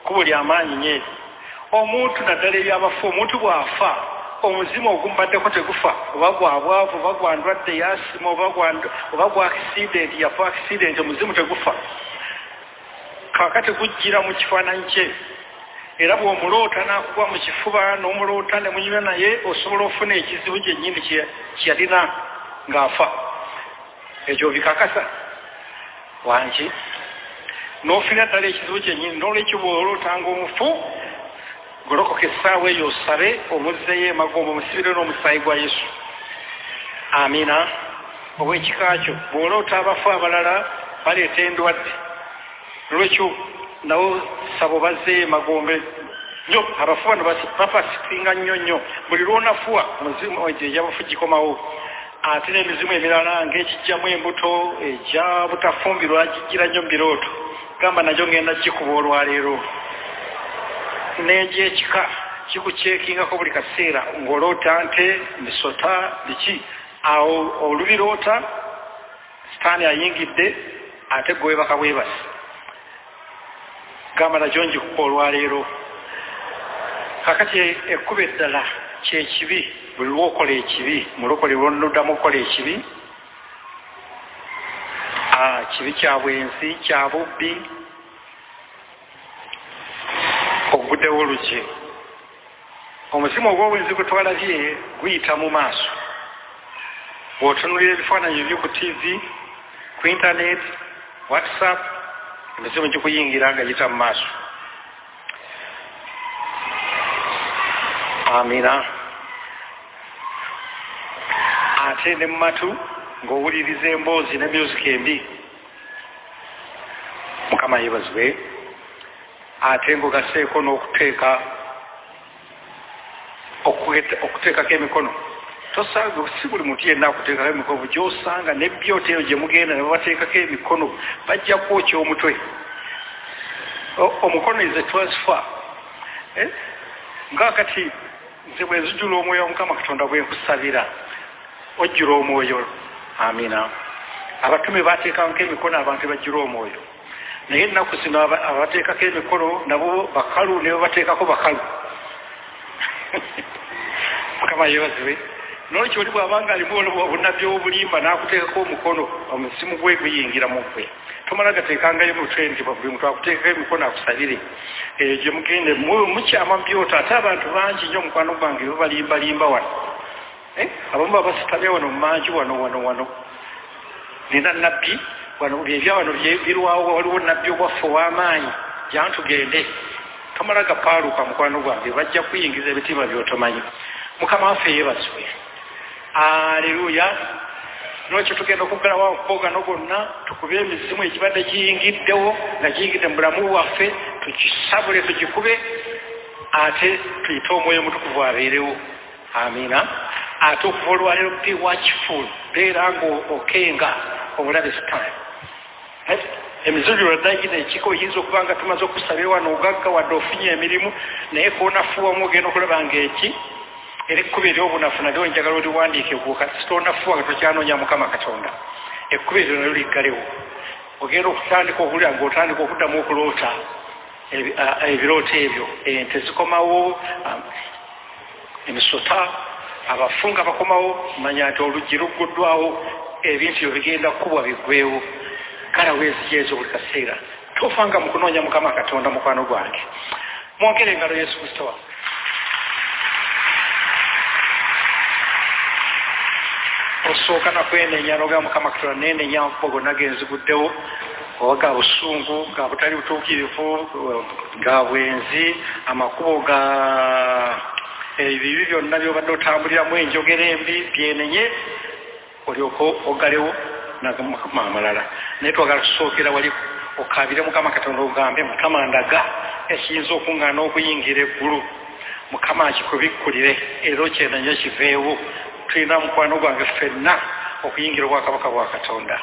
Kubo lyamaanyi nyeeri omuntu naddala ebyabafu omuntu bw'afa omuzimu ogumubaddeko tegufa. Oba gwa bwavu oba gwa ndwadde yasima oba gwa- akisidenti yafa akisidenti omuzimu tegufa. Kakati gujjira mu kifaananyi kye era bw'omuloota n'akugwa mu kifuba n'omuloota ne munywa naye osobola okufuna ekizibu kyennyini kye yalina ng'afa. Ekyo bikakasa. Wangi n'ofuna ddala ekizibu kyennyini n'olwekyo bw'olootanga omufu golokoka essaawa eyo osabe omuzzeyo emagomba omusibire n'omusaayi gwa yesu. Amiina obw'ekika kyo bw'oloota abafu abalala baleeta endwadde. Lwekyo nawo sabo bazzeyo emagombe nnyo abafu bano bapasikinga nnyo nnyo buli lwonafuwa muzimu egyo ejabafu gikomawo ate n'emizimu emirala ng'ekijjamu embuto eja butafumbirwa gijjira nnyo mu birooto gamba nagyo ngenda gikuba olwaleero n'egyekika kikuceekingako buli kaseera ng'oloota nte misota biki awo olubiroota sitaani ayingidde ate gwebaka bwebasi gamba nagyo njikuba olwaleero. Kakati ekkuba eddala kyekibi buli lwokola ekibi mulokole lwonoddamu okukola ekibi Ah, kibi kya bwenzi kya bubbi oguddewo oluki omuzimu ogw'obwenzi gwe twalabye guyita mu maaso. Bw'otunulira ebifaananyi byo ku tv ku internet whatsapp emizimu gikuyingira nga giyita mu maaso. Amina. Ate ne mu matu ng'owuliriza emboozi ne music embi. Mukama yeebazibwe. Ate ng'ogaseeko n'okuteeka okuteekako emikono tosanga si buli muntu yenna akuteekako emikono gyosanga nebyota eyo gye mugenda ne babateekako emikono bajja kwokya omutwe. Omukono is a transfer. Eh? nga kati nze bwe nzijula omwoyo wa mukama katonda bwe nkusabira ojjula omwoyo. Amina. Abatume bateekako emikono abantu bajjula omwoyo. Naye ennaku zino aba- abateekako emikono nabo bakalu ne babateekako bakalu. Mukama yeebazibwe nolwekyo oli bw'abanga alimu obunabbi obulimba n'akuteekako omukono omuzimu gwe guyingira mu gwe tomala gateekangayo mutwendibwa buli muntu akuteekako emikono akusabire eyo gye mugende mu- mukyama mu byoto ate abantu bangi nnyo mukwano gwange babalimbalimba wano. Eh, abamu babasitabye wano mumanji wano wano wano. Nina nabbi wano byebya wano birwawo waliwo nabbi obwaffe ow'amaanyi. Jantugende tomala gapaaluka mukwano gwange bajja kuyingiza ebitiibwa byotomanyi. Mukama waffe yeebazibwe aleluya nokyo tugenda okuggalawo amakubo gano gonna tukube emizimu ekibadde giyingiddewo nga giyingidde mu bulamu bwaffe tugisabule tugikube ate tuyite omwoyo mutukuvu abeerewo. Amina. Ate okuva olwaleero be watchful beera nga okenga obulabe sitime emizuliro ddagina ekiko oyinza okuba nga tumaze okusabye wano ogagga wadde ofunye emirimu naye koonafuwamu ogenda okulaba nga eki era ekkuba eryobunafu nalyo njagala oliwandiike kuka sitonafuwa nga tokyanoonya mukama katonda. Ekkuba eryo nalyo liggalewo ogenda okutandika okuwulira ngaotandika okuddamu okuloota ebirooto ebyo. Ente zikomawo emisota abafu nga bakomawo manya nti oluggi lugguddwawo ebintu ebyo bigenda kubwa biggwewo kalawo ezijeezo buli kaseera. Tofanga mu kunoonya mukama katonda mukwano gwange. Mwongere engalo yesu kristo wange osooka nakwenenya noga mukama katonda nenenya amakubo gonna genziguddewo oba ga busungu ga butali butuukirivu ga bwenzi amakubo ga ebibi byonna byobadde otambuliramu enjogera embi byenenye olyoka ogalewo nagamukama amalala. Naye twagala tusookera wali okabire mukama katonda ogambe mukama ndaga ekiyinza okuŋŋaana okuyingira eggulu. Mukama akikubikkulire era okyenanyo kiveewo tulina mukwano gwange ffenna okuyingira obwakabaka bwa katonda.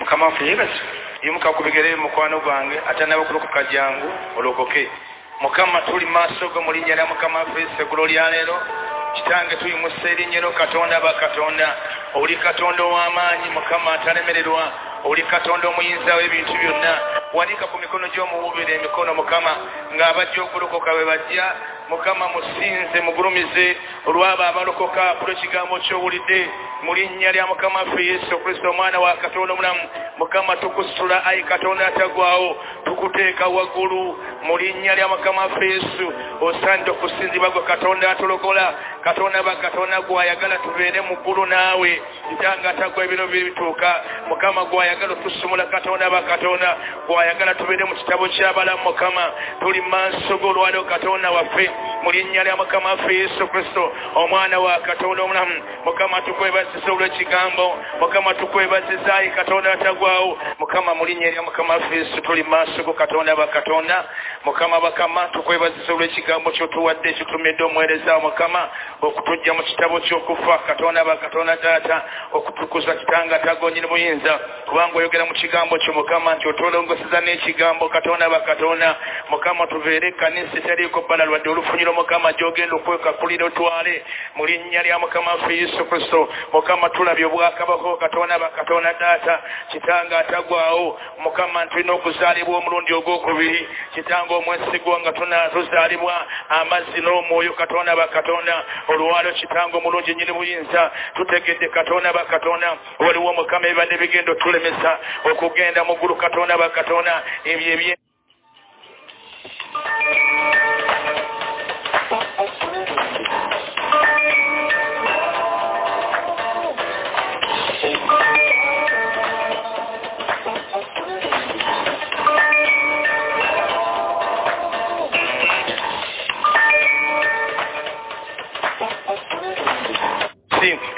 Mukama waffe yebazi yimuka ku bigere mukwano gwange ate nawe okulokoka jangu olokoke. Mukama tuli maaso go mu linnya lya mukama waffe segulo lya leero. Kitange tuyimusa erinnya lyo katonda bakatonda oli katonda ow'amaanyi mukama atalemererwa oli katonda omuyinza w'ebintu byonna. Wanika ku mikono gy'omuwubire emikono mukama ng'abajja okulokoka bwe bajja mukama musinze mugulumize olwabo abalokoka kulo ekigambo kyowulidde mu linnya lya mukama waffe yesu kristo omwana wa katonda omulamu mukama tukusitula ayi katonda atagwawo tukuteeka waggulu mu linnya lya mukama waffe yesu. Osaanidde okusinzibwa gwe katonda atulokola katonda bakatonda gwayagala tubeere mu ggulu naawe. Kitanga atagwa ebiro bituuka. Mukama gwayagala otusumula katonda bakatonda gwayagala tubeere mu kitabo ky'abalamu mukama. Tuli maaso g'olwaliro katonda waffe mu linnya lya mukama waffe yesu kristo omwana wa katonda omulamu mukama tukwebazisa olw'ekigambo mukama tukwebaziza ayi katonda atagwawo. Mukama mu linnya lya mukama waffe yesu tuli maaso go katonda bakatonda mukama bakama tukwebazisa olw'ekigambo kyotuwadde kitumidde omuweereza mukama okutujja mu kitabo ky'okufa. Katonda bakatonda taata okutukuza kitanga tagonyini buyinza kubanga oyogera mu kigambo kyo mukama nti otwolongoseza n'ekigambo katonda bakatonda mukama tubeere ekkanisa etaliiko bbala lwadde olufunyiro mukama gyogenda okwekakulira otwale mu linnya lya mukama waffe yesu kristo. Mukama tulabye obwakabako katonda bakatonda taata kitanga atagwawo mukama ntulina okuzaalibwa omulundi ogwokubiri. Kitanga omwesigwa nga tuna- tuzaalibwa amazzi n'omwoyo katonda bakatonda olwalo kitanga omulungi nyini buyinza. Tutegedde katonda bakatonda waliwo mukama ebibadde bigenda otulemesa okugenda mu ggulu katonda bakatonda ebyo ebye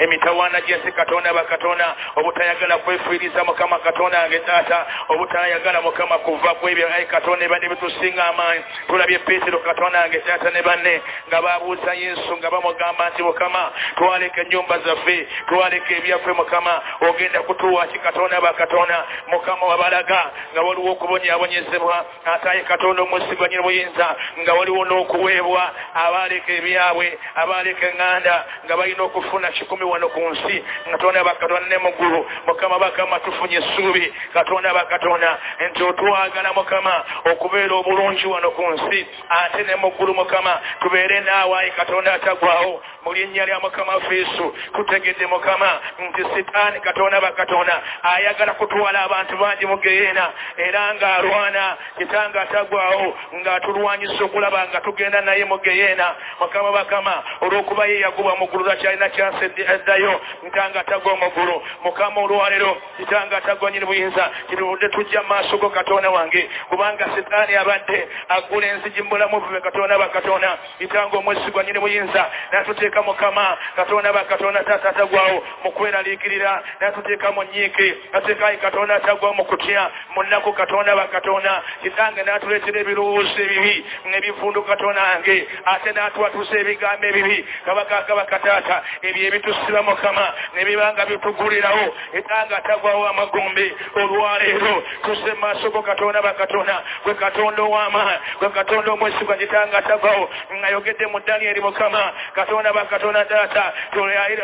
emitawaana gy'ensi katonda bakatonda obutayagala kwefiiriza mukama katonda wange taata obutayagala mukama kuva ku ebyo ayi katonda ebadde bitusinga amaanyi. Tulabye peetero katonda wange taata ne banne nga babuuza yesu nga bamugamba nti mukama twaleka ennyumba zaffe twaleka ebyaffe mukama ogenda kutuwaki katonda bakatonda mukama wabalaga nga waliwo okubonyaabonyezebwa ate ayi katonda omusiganyira buyinza nga waliwo n'okuweebwa abaaleka ebyabwe abaaleka eŋŋanda nga balina okufuna kikumi wano ku nsi katonda bakatonda ne muggulu mukama bakama tufunye essuubi. Katonda bakatonda nti otwagala mukama okubeera obulungi wano ku nsi ate ne muggulu mukama tubeere naawe ayi katonda atagwawo mu linnya lya mukama waffe yesu tutegedde mukama nti sitaani katonda bakatonda ayagala kutwala abantu bangi mu geyeena era ng'alwana kitanga atagwawo ng'atulwanyisa okulaba nga tugenda naye mu geyeena mukama bakama olw'okuba ye yaguba mu ggulu lwakyalina kyansi eddayo ntanga atagwa mu ggulu. Mukama olwalero kitanga atagwa nyini buyinza kituvudde tujja mu maaso go katonda wange kubanga sitaani abadde agula enzigi mu bulamu bwe katonda bakatonda kitanga omwesigwa nyini buyinza natuteeka mukama katonda bakatonda taata atagwawo mu kweraliikirira natuteeka mu nyiike nateekayi katonda atagwawo mu kutya mu nnaku katonda bakatonda kitange natuleetera ebirowoozo ebibi ebivundu katonda wange ate natwatusa ebigambo ebibi. Kabaka kabaka taata ebyo ebitusiba mukama nebibanga bitugulirawo. Etanga atagwawo amagombe olwaleero tuse maaso go katonda bakatonda gwe katonda ow'amaanyi gwe katonda omwesigwa kitanga atagwawo. Ngayogedde mu daniyeri mukama katonda bakatonda taata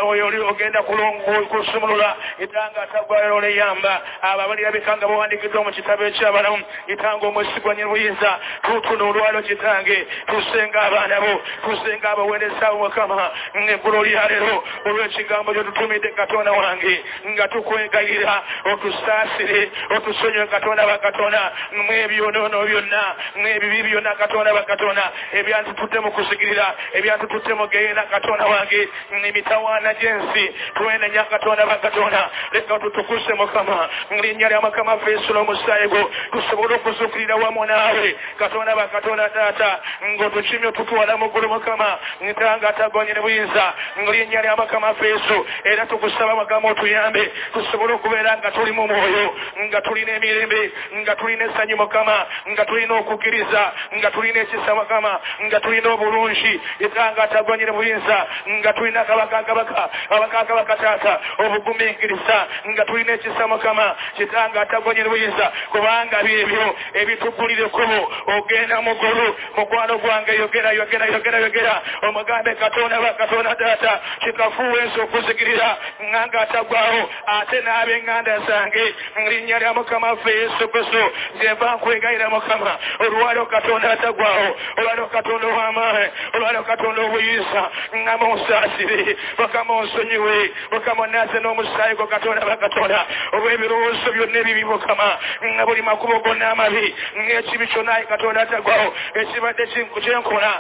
oyo oli ogenda kusumulula etanga atagwayo oleyamba abo abalirabika nga bawandikiddwa mu kitabo ekyabalamu etanga omwesigwa nyiruyinza tutuna olwalo kitange tusenga abaana bo tusenga abaweerezaawo mukama. Eggulu lyaleero olw'ekigambo kyotutumidde katonda wange nga tukwegayira otusaasire otusonyiwe katonda bakatonda mu ebyonoono byonna mu ebibi byonna katonda bakatonda ebyantutudde mu kusigirira ebyantutudde mu geyeena katonda wange emitawaana gy'ensi twenenya katonda. Bakatonda leka tutukuse mukama. Linnya lya mukama feesu n'omusaayi gwo tusobole okuzuukirira wamu naawe. Katonda bakatonda taata ng'otukimye otutwala mu ggulu mukama. Ntanga atagonyere buyinza. Linnya lya mukama feesu era tukusaba mukama otuyambe. Tusobole okubeera nga tuli mu mwoyo nga tulina emirembe nga tulina essanyu mukama. Nga tulina okukkiriza nga tulina ekisa mukama. Nga tulina obulungi etanga atagonyere buyinza nga tulina kabaka kabaka kabaka kabaka taata obugumiikiriza nga tulina ekisa mukama kitanga atagonyere buyinza kubanga byebyo ebitugulire kubo ogenda mu ggulu mukwano gwange yogera yogera yogera yogera. Omugambe katonda bakatonda taata kikafuuwa ensi okuzikirira nganga atagwawo ate n'ab'eŋŋanda zange. Linnya lya mukama waffe yesu kristo nzenva nkwegayira mukama. Olwalo katonda atagwawo olwalo katonda ow'amaanyi olwalo katonda obuyisa nga munsaasire mukama onsonyiwe mukama onaze n'omusaayi gwo katonda bakatonda olw'ebirowoozo byonna ebibi mukama nga buli makubo gonna amabi ng'ekibi kyonna ayi katonda atagwawo ekibadde kyenkola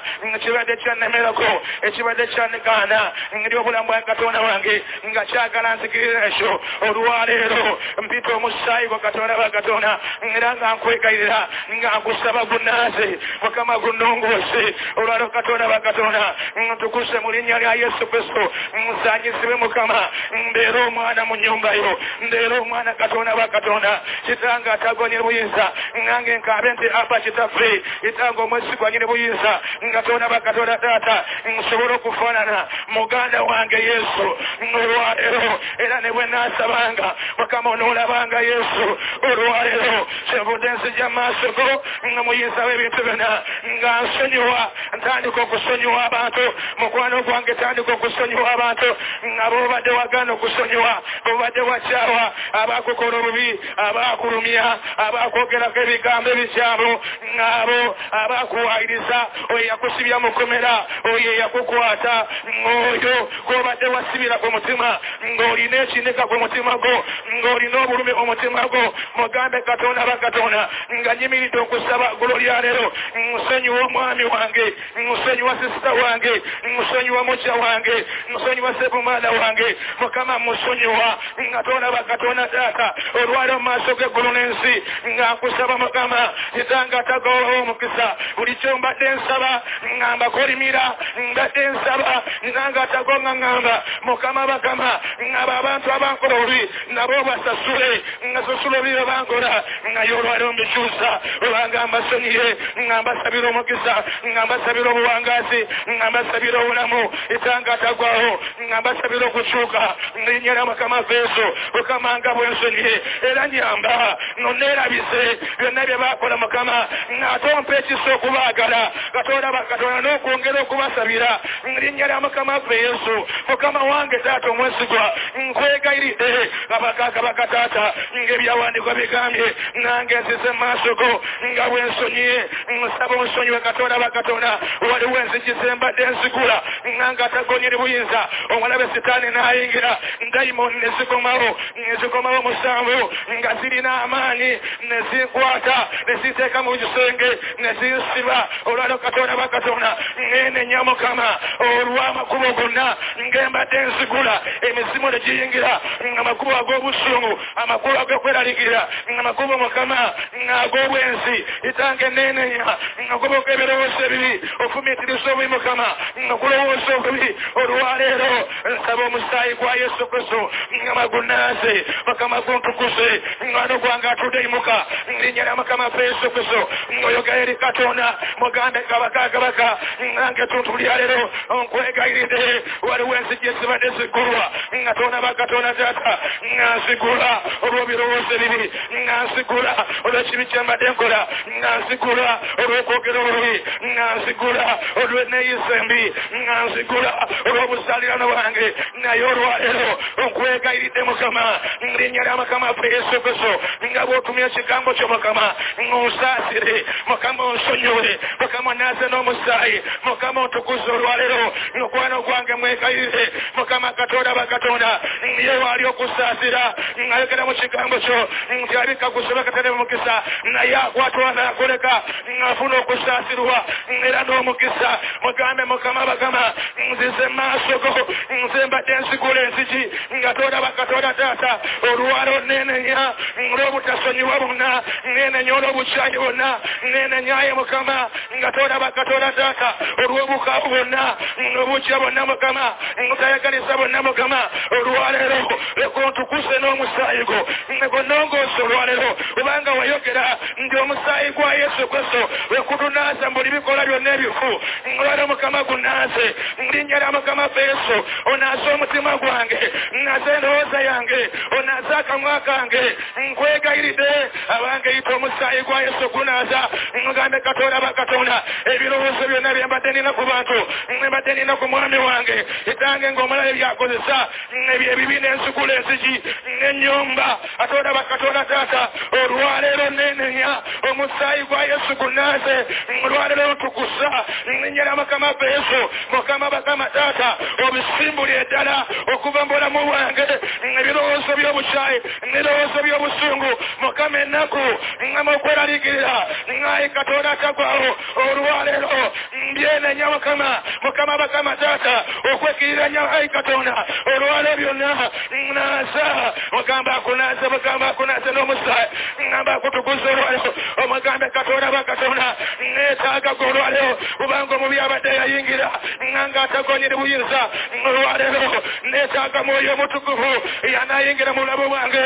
kibadde kyannemerako ekibadde kyannegaana ndi obulamu bwa katonda wange nga kyagala nzikirira ekyo olwaleero mpita omusaayi gwa katonda bakatonda era nga nkwegayirira nga nkusaba gunaaze mukama gunongoose olwalo katonda bakatonda ntukuse mu linnya lya yesu kristo nsanyizibwe mukama. Mbeera omwana mu nyumba yo. Mbeera omwana katonda bakatonda kitanga atagonyere buyinza nange nkaabe nti apa kitaffe. Kitanga omwesigwa nyine buyinza nga tona bakatonda taata nsobole okufaanana. Muganda wange yesu olwaleero era ne bwe naasabanga mukama onoolabanga yesu olwaleero kyenvudde nzija maaso go nga muyinza w'ebintu byonna. Nga nsonyiwa ntandika okusonyiwa abantu mukwano gwange tandika okusonyiwa abantu nga bobadde wagaana okusonyiwa bobadde wakyawa abakukola obubi abakulumya abakwogerako ebigambo ebikyamu ng'abo abakuwayiriza oyo yakusibya mukomera oyo yakukwata oyo gwobadde wasibira ku mutima ng'olina ekinika ku mutima gwo ng'olina obulumi ku mutima gwo mugambe katonda bakatonda nga nyimiridde okusaba ggulo lyaleero nsonyiwa omwami wange nsonyiwa sisita wange nsonyiwa mukya wange nsonyiwa sebumwana wange mukama musonyiwa nga tonda bakatonda taata olwaleero mu maaso g'eggulu n'ensi nga nkusaba mukama kitanga tagawawo omukisa. Buli kyo mbadde nsaba ngambako olimira mbadde nsaba nanga atago nga ngamba. Mukama bakama ngaba abantu abankola obubi nabo basasule nga sasula obubi babankola nga yolwaleero mbikyusa olwanga mbasonyiye nga mbasabira omukisa nga mbasabira obuwangazi nga mbasabira obulamu etanga atagwawo nga mbasabira okukyuka linnya lya mukama feeso mukama nga bwensonyiye era nyamba noneerabise byonna bye bakola mukama ng'ate ompa ekisa okubaagala katonda bakatonda n'okwongera okubasabira linnya lya mukama waffe yesu mukama wange taata omwesigwa nkwegayiridde abakakabaka taata ng'ebyawandiikwa bigambye nange nzize mu maaso go nga bwensonyiye nsaba onsonyiwe katonda bakatonda waliwo enzigi zembadde nzigula nga atagonyere buyinza omulabe sitaani n'ayingira. Dayimoni ne zikomawo ne zikomawo musanvu nga zirina amaanyi ne zinkwata ne ziteeka mu kisenge ne zinsiba olwalo katonda bakatonda ngenenya mukama olw'amakubo gonna ngembadde nzigula emizimu ne giyingira nga makubo ag'obusungu amakubo ag'okweralikira nga makubo mukama ng'ag'obwensi itange enenenya nga goboka ebirowoozo ebibi ofumiitiriza obubi mukama nga kulowooza obubi olwaleero nsaba omusaayi gwa yesu kristo nga magunaaze mukama guntukuze nga wano gwange atudeimuka linnya lya mukama ffe yesu kristo ng'oyogera eri katonda mugambe kabaka kabaka nange tuntu lyaleero nkwegayiridde waliwo enzigi ezibadde ziggulwa nga tona bakatonda taata nga nzigula olw'ebirowoozo ebibi nga nzigula olw'ekibi kyembadde nkola nga nzigula olw'okwogera olubi nga nzigula olw'enneeyisa embi nga nzigula olw'obuzaalirano bwange naye olwaleero nkwegayiridde mukama linnya lya mukama ffe yesu kristo nga bw'otumya ekigambo kyo mukama ng'onsaasire mukama onsonyiwe mukama naaze n'omusaayi mukama ontukuza olwaleero okwano gwange mwegayirire mukama katonda bakatonda ye waali okusaasira ngayogera mu kigambo kyo nti abika kusoba katane mukisa naye akwatwa naakoleka ngafuna okusaasirwa era n'omukisa mugambe mukama bagama nzize maaso go nze mbadde nzigula enzigi nga tonda bakatonda taata olwalo nenenya olw'obutasonyiwa bonna nenenya olw'obukyayi bonna nenenyaye mukama nga tonda bakatonda taata olw'obukaabu bonna obukya bonna mukama ngutayagalisa bonna mukama olwaleero lekontukuse n'omusaayi go negonongoose olwaleero kubanga wayogera nti omusaayi gwa yesu kristo wekutunaaza mbuli bikola byonna ebifu olwaleero mukama gunaaze linnya lya mukama feeso onaaze omutima gwange naaze endowooza yange onaaze akamwa kange. Nkwegayiridde. Abange yita omusaayi gwa yesu gunaaza ngambe katonda bakatonda ebirowoozo byonna byembadde nina ku bantu mbadde nina ku mwami wange. Etange ng'omulabe byakozesa ebyo ebibi n'enzigula enzigi n'ennyumba. Atonda bakatonda taata olwaleero nenenya omusaayi gwa yesu gunaaze olwaleero ntukusa. Nenyera mukama feeso mukama bakama taata obisimbulye eddala okuva mu bulamu bwange ebirowoozo by'obukyayi n'ebirowoozo by'obusungu mukama ennaku ngama okweraliikirira ngayi katonda atagwawo olwaleero mbyenenya mukama mukama bakama taata okwekiriranya ayi katonda olwalo byonna naaza mugamba akunaze mugamba akunaze n'omusaayi ngamba akutukuza olwaleero omugambe katonda bakatonda neetaaga ge olwaleero kubanga omubi abadde yayingira nganga atagonyere buyinza. Olwaleero neetaaga mwoyo omutukuvu. Yanayingira mu bulamu bwange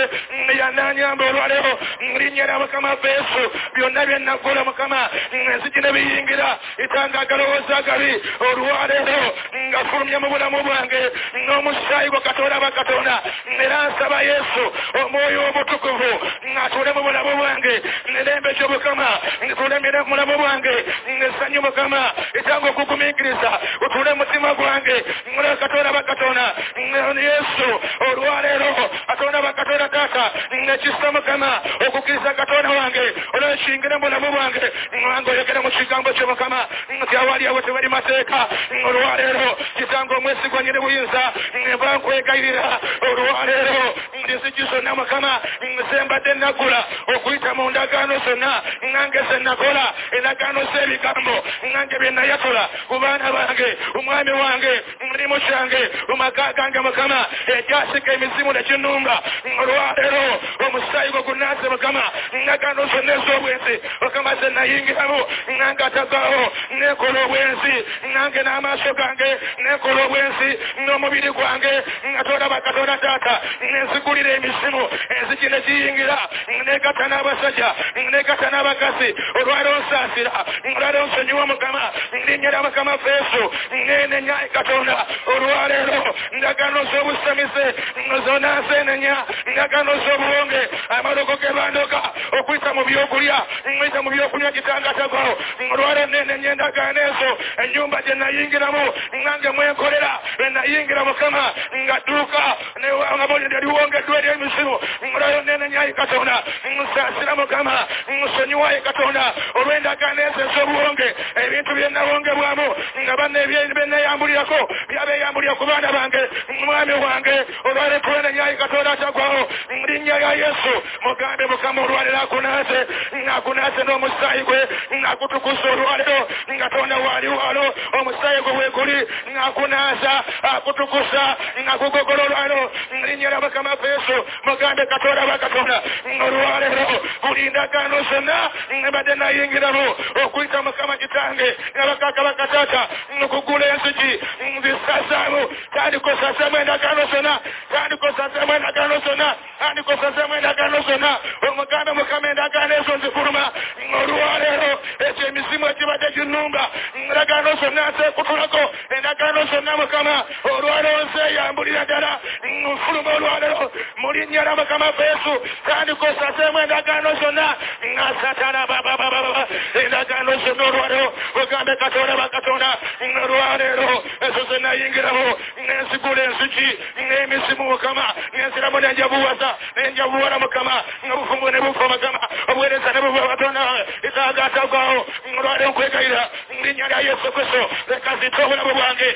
yananyamba olwaleero linnya lya mukama feesu byonna byenagula mukama enzigi ne biyingira. Itanga agalowooza agabi. Olwaleero nga fulumya mu bulamu bwange n'omusaayi gwa katonda bakatonda era nsaba yesu omwoyo omutukuvu ng'atuule mu bulamu bwange. Nerembe kyobukama ngituulemire mu bulamu bwange. Ngesanyu mukama etanga okugumiikiriza otuule mutima gwange ngolea katonda bakatonda yesu. Olwaleero katonda bakatonda taata ngekisa mukama. Okukkiriza katonda wange olwekingire mu bulamu bwange nga oyogere mu kigambo mukama. Nti awali awo tewali mateeka olwaleero kitanga omwesigwa nyine buyinza. Nva nkwegayirira olwaleero zonna mukama. Zembadde nagula okuyita mu ndagaano zonna. Nange zenakola endagaano z'ebigambo. Nange byenayatula ku baana bange omwami wange mulimu kyange mumaka gange mukama egyasika emizimu nekinumba olwaleero omusaayi gwe gunaaze mukama ndagaano zonna ez'obwenzi mukama zenayingiramu nange atagaawo nekola obwenzi nange n'amaaso gange nekola obwenzi n'omubiri gwange nga tolaba katonda taata nenzigulira emisimu enzigi ne giyingira negatta n'abasajja negatta n'abakazi olwaleero nsaasira olwaleero nsonyiwa mukama linnya lya mukama feesu nenenya katonda olwaleero ndagano z'obusamize zonansenenya ndagano z'obuwonge amalogo ge bandoka okuyita mu byokulya ngiyita mu byokulya gitangatagwawo olwaleero nenenya endagaano ezo ennyumba gye nayingiramu nange mwenkolera enayingira mukama nga dduuka nga lyaliwonge eddwa ery'emisimu olwayo nenenyayi katonda nsaasira mukama nsonyiwayi katonda olw'endagaano ezo ez'obuwonge ebintu byenawongebwamu nga banne beneyambulirako byabeyambulira ku baana bange mwami wange olwale tuwenenyayi katonda atagwawo linnya lya yesu. Mugambe mukama olwalero akunaase ngaakunaase n'omusaayi gwe ngaakutukusa olwalero nga tonda waali walo omusaayi gwe weguli ngaakunaasa akutukusa ngaakugogola olwalero linnya lya mukama yesu mugambe katonda bakatonda olwalero buli ndagaano zonna mbadde nayingiramu okuyita mukama kitange nga bakaka bakatata okugula Hani kosasema inagano sona. Hani kosasema inagano sona. Hani kosasema inagano sona. Omuganda mukama endagaano ezo nzikuluma. Olwaleero ekyo emisimu ekibadde ginnumba. Ndagaano zonna nseekutulako. Endagaano zonna mukama. Olwaleero nseeyambulira ddala. Nfuluma olwaleero. Mu linnya lya mukama Yesu. Hani kosasemu endagaano zonna. Nga satana bababababa. Endagaano zonna olwaleero. Ogambe katonda bakatonda. Olwaleero ezo zennayingiramu. Nensigula enzigi n'emisimu mukama nenziramu nenjabuwaza nenjabuwala mukama nga bufumbo ne bufa mukama obuweereza ne yesu bange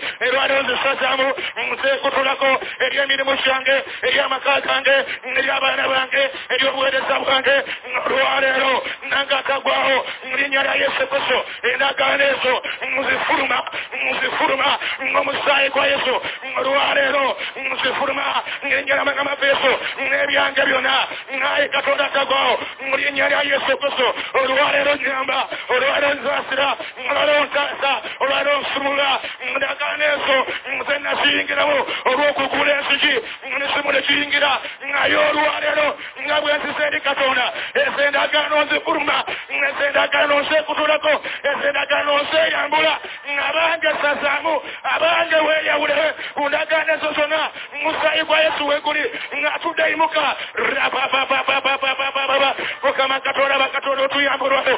yesu yesu 我々の lya mukama yesu n'ebyange byonna naye katonda tagwawo mu linnya lya yesu kristo. Olwaleero nyamba olwaleero nzasira olwaleero ntaasa olwaleero nsumula ndagaano ezo nze nasiyingiramu olw'okugula ensigi nisimu nekiyingira naye olwaleero nga bwe nzize eri katonda. Ezo endagaano nzifuluma ezo endagaano nsekutulako ezo endagaano nseyambula abange sazaamu abange weeyawule ku ndagaano ezo zonna musaibwa yesu weguli ngaatuddayimuka mukama katonda bakatonda otuyambo lwaffe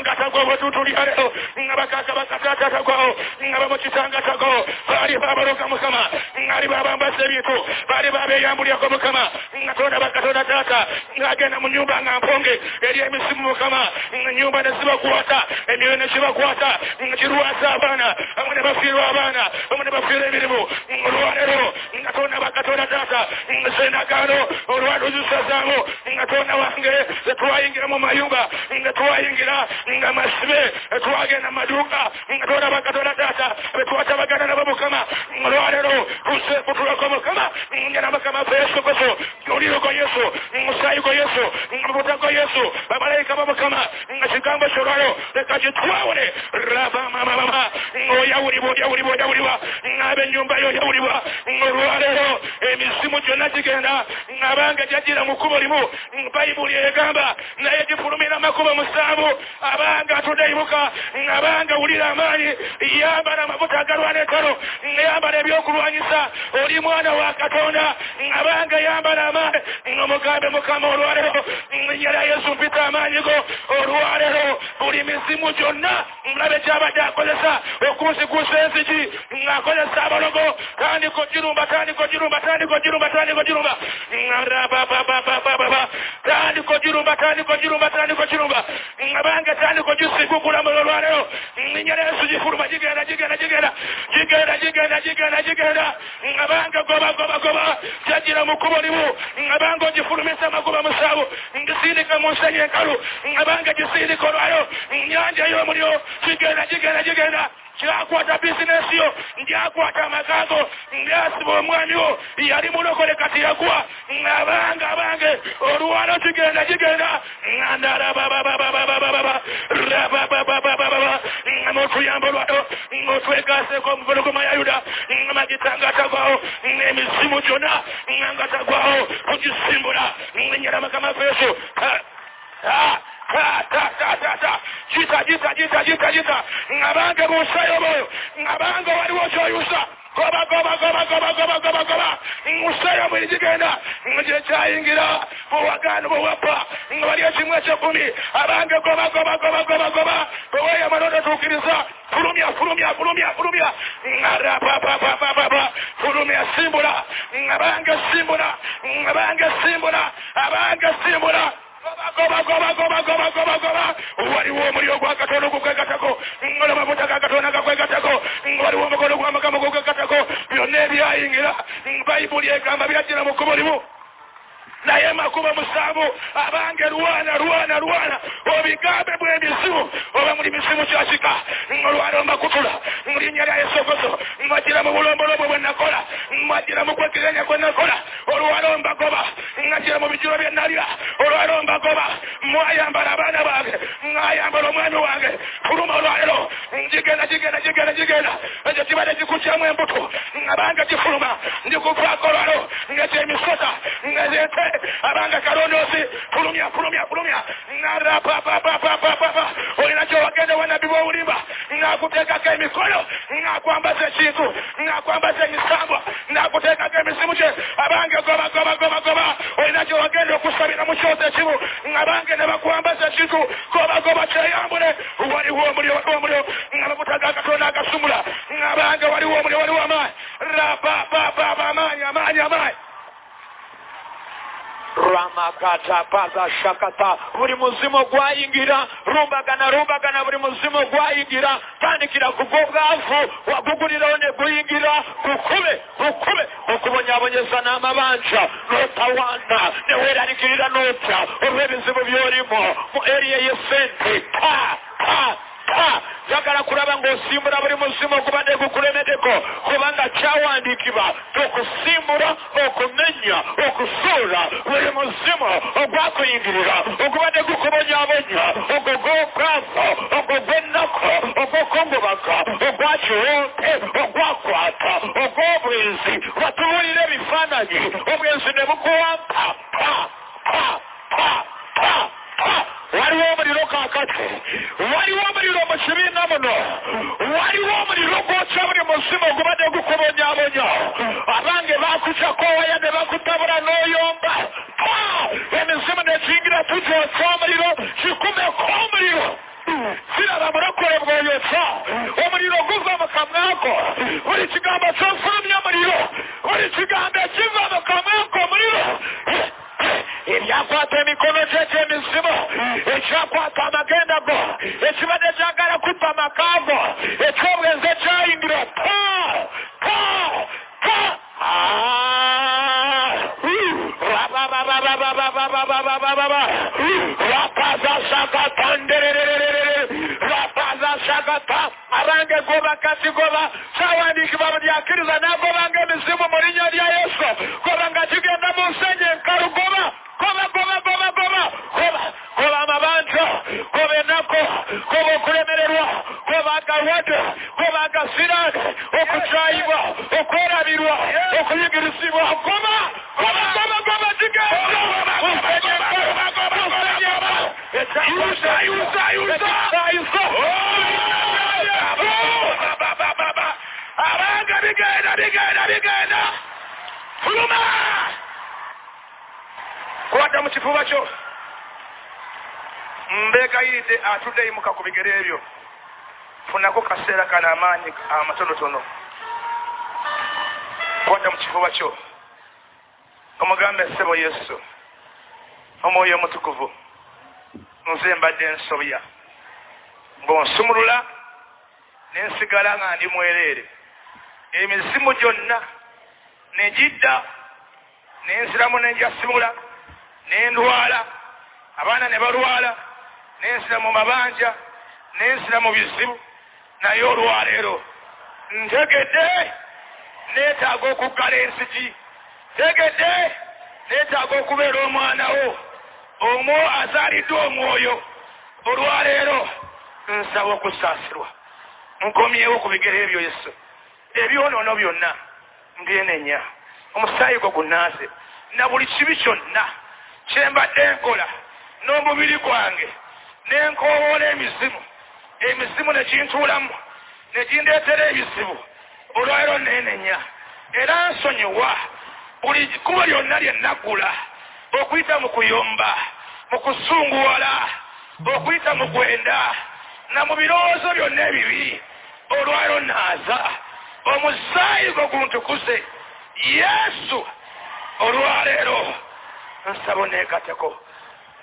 ngatagwa bwetutulya leero nga bakaka bakatatatakwao nga bamukitangatagao baali babaloka mukama. Ngaali babambaza ebintu baali babeyambulyako mukama. Katonda bakatonda taata ngagenda mu nyumba nga mponge. Eri emisimu mukama. Nyumba nezibakwata emyoyo nekibakwata kirwasa abaana. Amu ne bafiirwa abaana. Amu ne bafiirwa emirimu. Olwalero nga tonda bakatonda taata nga sendagaano olwalo zisazaamu nga tonda wange tetwayingira mu mayumba nga twayingira nga masibe twagenda maduuka nga tonda bakatonda taata betwatabagana nabo mukama olwalero tusekutulako mukama njana mukama fe yesu kristo oliro yesu musaayi yesu mabuta yesu bamalayika ba mukama nga kigambo kyolwalo leka kitwawule rabamamamama oyawulibwa oyawulibwa oyawulibwa ng'abenyumba yo oyawulibwa olwalero emisimu gyonna gigenda. Ng'abange gyajjira mu kkubo limu bayibuli egamba naye gifulumira makubo musanvu. Abange atudde ibuka ng'abange wulira amaanyi yambala amafuta agalwana etalo ng'eyambala ebyokulwanyisa. Oli mwana wa katonda ng'abange yambala amaanyi ng'omugambe mukama olwalero lya yesu mpita amaanyi go olwalero buli misimu gyonna mulabe kyabadde akozesa okusikusa enzigi ng'akozesa abalogo tandiko girumba tandiko kojirumba tandika ojirumba tandika ojirumba tandika mm, ojirumba tandika ojirumba tandika ojirumba mm, abange tandika ogisika okulamula olwaleero mm, nyera yesu gifuluma gigenda gigenda gigenda gigenda gigenda gigenda gigenda abange goba goba goba. Kyagira mu kkubo limu abange ogifulumisa amagoba musaabo ngisindika mu nsenyi enkalu abange gisindika olwaleero nyanja ey'omuliro gigenda gigenda gigenda kyakwata bizinesi yo ngyakwata amakago ngyasiba omwami wo yali mulokole kati yagwa abange abange olwalo kigenda kigenda mutuyambo lwato otwegaseko omuvuluguma ya yuda magita ngatagwawo emizimu gyona ngatagwawo kugisimbula nyera mukama feeso jita jita jita jita jita ngabange busayo boyo ngabange waliwo kyoyusa goba goba goba goba goba goba goba. Ngusayo buli gigenda ngye kyayingira buwagano buwapa nga bali ekimu ekyekumi abange goba goba goba goba goba. Bweweeyamala ototuukiriza fulumya fulumya fulumya fulumya arapapapapapa fulumya simbula. Abange simbula. Abange simbula. Abange simbula goba goba goba goba goba goba waliwo omuliro gwa katonda ogukwegatako olamafuta ga katonda gakwegatako waliwo omukono gw'amagama ogukwegatako byonna ebyayingira bayibuli egamba byajjira mu kkubo limu naye makubo musanvu abange lwana lwana lwana obigambe bw'emizimu oba muli misimu kyasika olwala ombakutula mulinnya lya yesokoso mwajjira mu bulombolombo bwe nakola mwajjira mu kwekirenya kwe nakola. Olwala ombagoba ngajjira mu bijjulo bye nalya olwala ombagoba mwayambala abaana bange mwayambala omwami wange. Fuluma olwalero gigenda gigenda gigenda gigenda ekyo kibadde kikukyamu embuto abange gifuluma ndikuvaako olwalo ngekyemisota ngezente abanga kalondoozi kulumya kulumya kulumya narapapapapapapa olina kyowagenda wanabbi bowulimba nakuteekako emikono nakwambaza ekintu nakwambaza emisambwa nakuteekako emisimu kye abange goba goba goba goba. Olina kyowagenda okusabira mu kyoto ekimu abange ne bakwambaza ekintu goba goba kyeyambule waliwo omuliro waliwo omuliro amafuta ga katonda agasumula abange waliwo omuliro waliwo amaanyi rapapapapa amaanyi amaanyi amaanyi ramakata paza shakata. Buri muzimu gwayingira rumbagana rumbagana buri muzimu gwayingira tandikira kubwo bwavu waguguriraho neguyingira gukube gukube ukubonyabonyeza n'amabanja. Notawana newerarigirira nota. Urwe bizibu byorimo mu eriye yesente ta ta ta njagala kulaba ng'osimbula buli muzimu ogubadde gukulemedeko kubanga kyawandiikibwa okusimbula okumenya okusuula buli muzimu ogwakuyingirira ogubadde gukubonyabonya ogwo gw'okwafa ogwo gw'ennaku ogw'okongobaga ogwakiwonte ogwakwata ogw'obwenzi. Watubulira ebifaananyi obwenzi ne bukuwampa pa pa pa pa pa waliwo omuliro kakati waliwo omuliro mu kibiina muno. Waliwo omuliro gwokya buli musimu ogubadde gukubonyabonya abange bakucakowaya ne bakutabula n'oyomba. Emizimu nekiyingira tugyotya omuliro kikumeko omuliro kiraba mulokole bwoyotya omuliro guva mu kamwako. Buli kigambo kyofulumya omuliro buli kigambo ekiva mu kamwako omuliro ebyakwata emikono gye gy'emizimu ekyakwata amagenda go. Ekibadde kyagala kutta amakaago ekyobwenzi ekyayingira pa pa pa rapazashagata abange goba kati goba. Kyawandiikibwa mulyakiriza nagobanga emizimu mu linnya lya yesu atudde yimuka ku bigere ebyo. Funako kaseera kano amaanyi amatonotono. Kwata mu kifuba kyo. Omugambe ssebo yesu. Omwoyo omutukuvu. Nze mbadde nsobya. Ng'onsumulula nensigala nga ndi mwereere. Emizimu gyonna negidda nenziramu nenjasimula nendwala abaana ne balwala nensira mu mabanja nensira mu bizibu naye olwaleero ntegedde neetaaga okuggala ensigi tegedde neetaaga okubeera omwanawo omwo azaaliddwa omwoyo. Olwaleero nsaba okusaasirwa. Nkomyewo ku bigere ebyo yesu. Ebyonoono byonna mbyenenya. Omusaayi gwo gunaaze na buli kibi kyonna kyembadde nkola n'omubiri gwange nenkowoola emizimu emizimu nekintuulamu nekindeetera ebizibu olwaleero neenenya. Era nsonyiwa buli kubo lyonna lye naggula okuyita mu kuyomba mu kusunguwala okuyita mu gwenda na mu birowoozo byonna ebibi olwalo naaza omusaayi gwo guntukuze. Yesu! Olwaleero nsaba oneegateko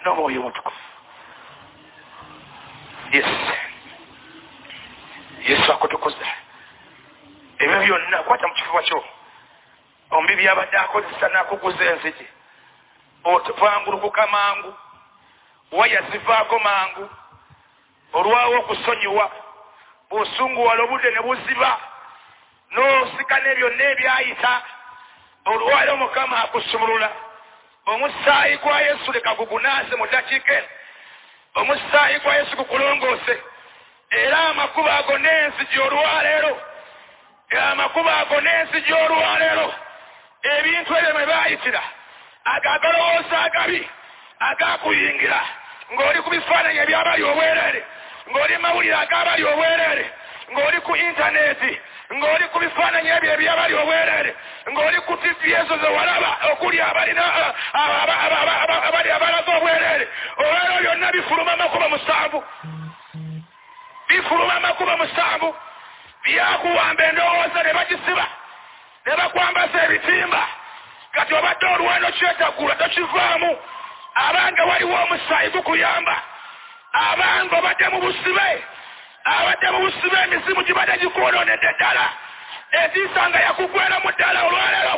n'omwoyo mutukufu yesu yesu akutukuza. Ebyo byonna kwata mu kifuba kyo. Ombi byabadde akozesa n'akuguza enzigi. Otuvangulukuka mangu. Waya zivaako mangu. Olwawo okusonyiwa bw'osunguwala obudde ne buziba n'osika n'ebyonna ebyayita olwaleero mukama akusumulula. Omusaayi gwa yesu leka gugunaase mu dakiika eno omusaayi gwa yesu gukulongoose era amakubo ago n'enzigi olwaleero amakubo ago n'enzigi olwaleero ebintu ebyo mwe baayitira agagalowooza agabi agakuyingira ng'oli ku bifaananyi ebyabali obwereere ng'oli mawulire agabali obwereere ng'oli ku intaneti ng'oli ku bifaananyi ebyo ebyabali obwereere ng'oli ku tivi ezo ze walaba okuli abalina abali abalaga obwereere bifuluma amakubo musanvu. Bifuluma amakubo musanvu. Byakuwamba endowooza ne bagisiba ne bakwambaza ebitimba. Kati obadde olwano kyetagula tokivaamu. Abange waliwo omusaayi gukuyamba. Abange obadde mu busibe abadde mu busibe emizimu gibadde gikwonoonedde ddala. Etiisa nga yakugwera mu ddala olwaleero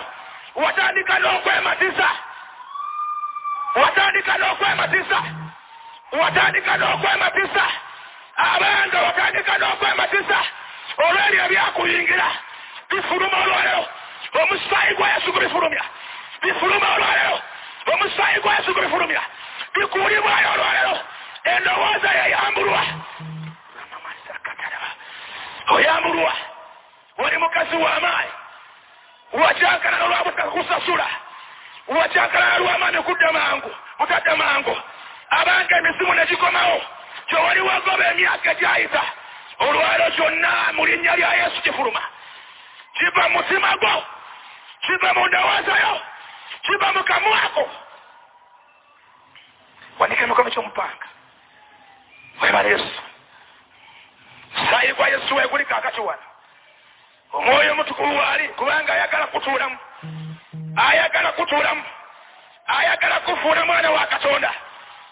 watandika n'okwematisa watandika n'okwematisa watandika n'okwematisa abange watandika n'okwematisa olw'ebyo ebyakuyingira bifuluma olwaleero omusaayi gwa yesu gubifulumya bifuluma olwaleero omusaayi gwa yesu gubifulumya bikuulibwayo olwaleero endowooza yeyambulwa oyambulwa. Oli mukazi w'amaanyi wakyankalana olwabutakusasula wakyankalana lw'amaanyi kudda mangu. Mutadde mangu abange emisimu ne gikomawo. Wagoba emyaka gyayita olwalo kyonna mu linnya lya yesu kifuluma. Kiva mu mutima gwo kiva mu ndowooza yo kiva mu kamwako wanika emikono kyomupanga. Webala yesu. Saayi gwa yesu weguli akakiwana omwoyo omutukuvu waali kubanga ayagala kutuulamu. Ayagala kutuulamu. Ayagala kufuula mwana wa katonda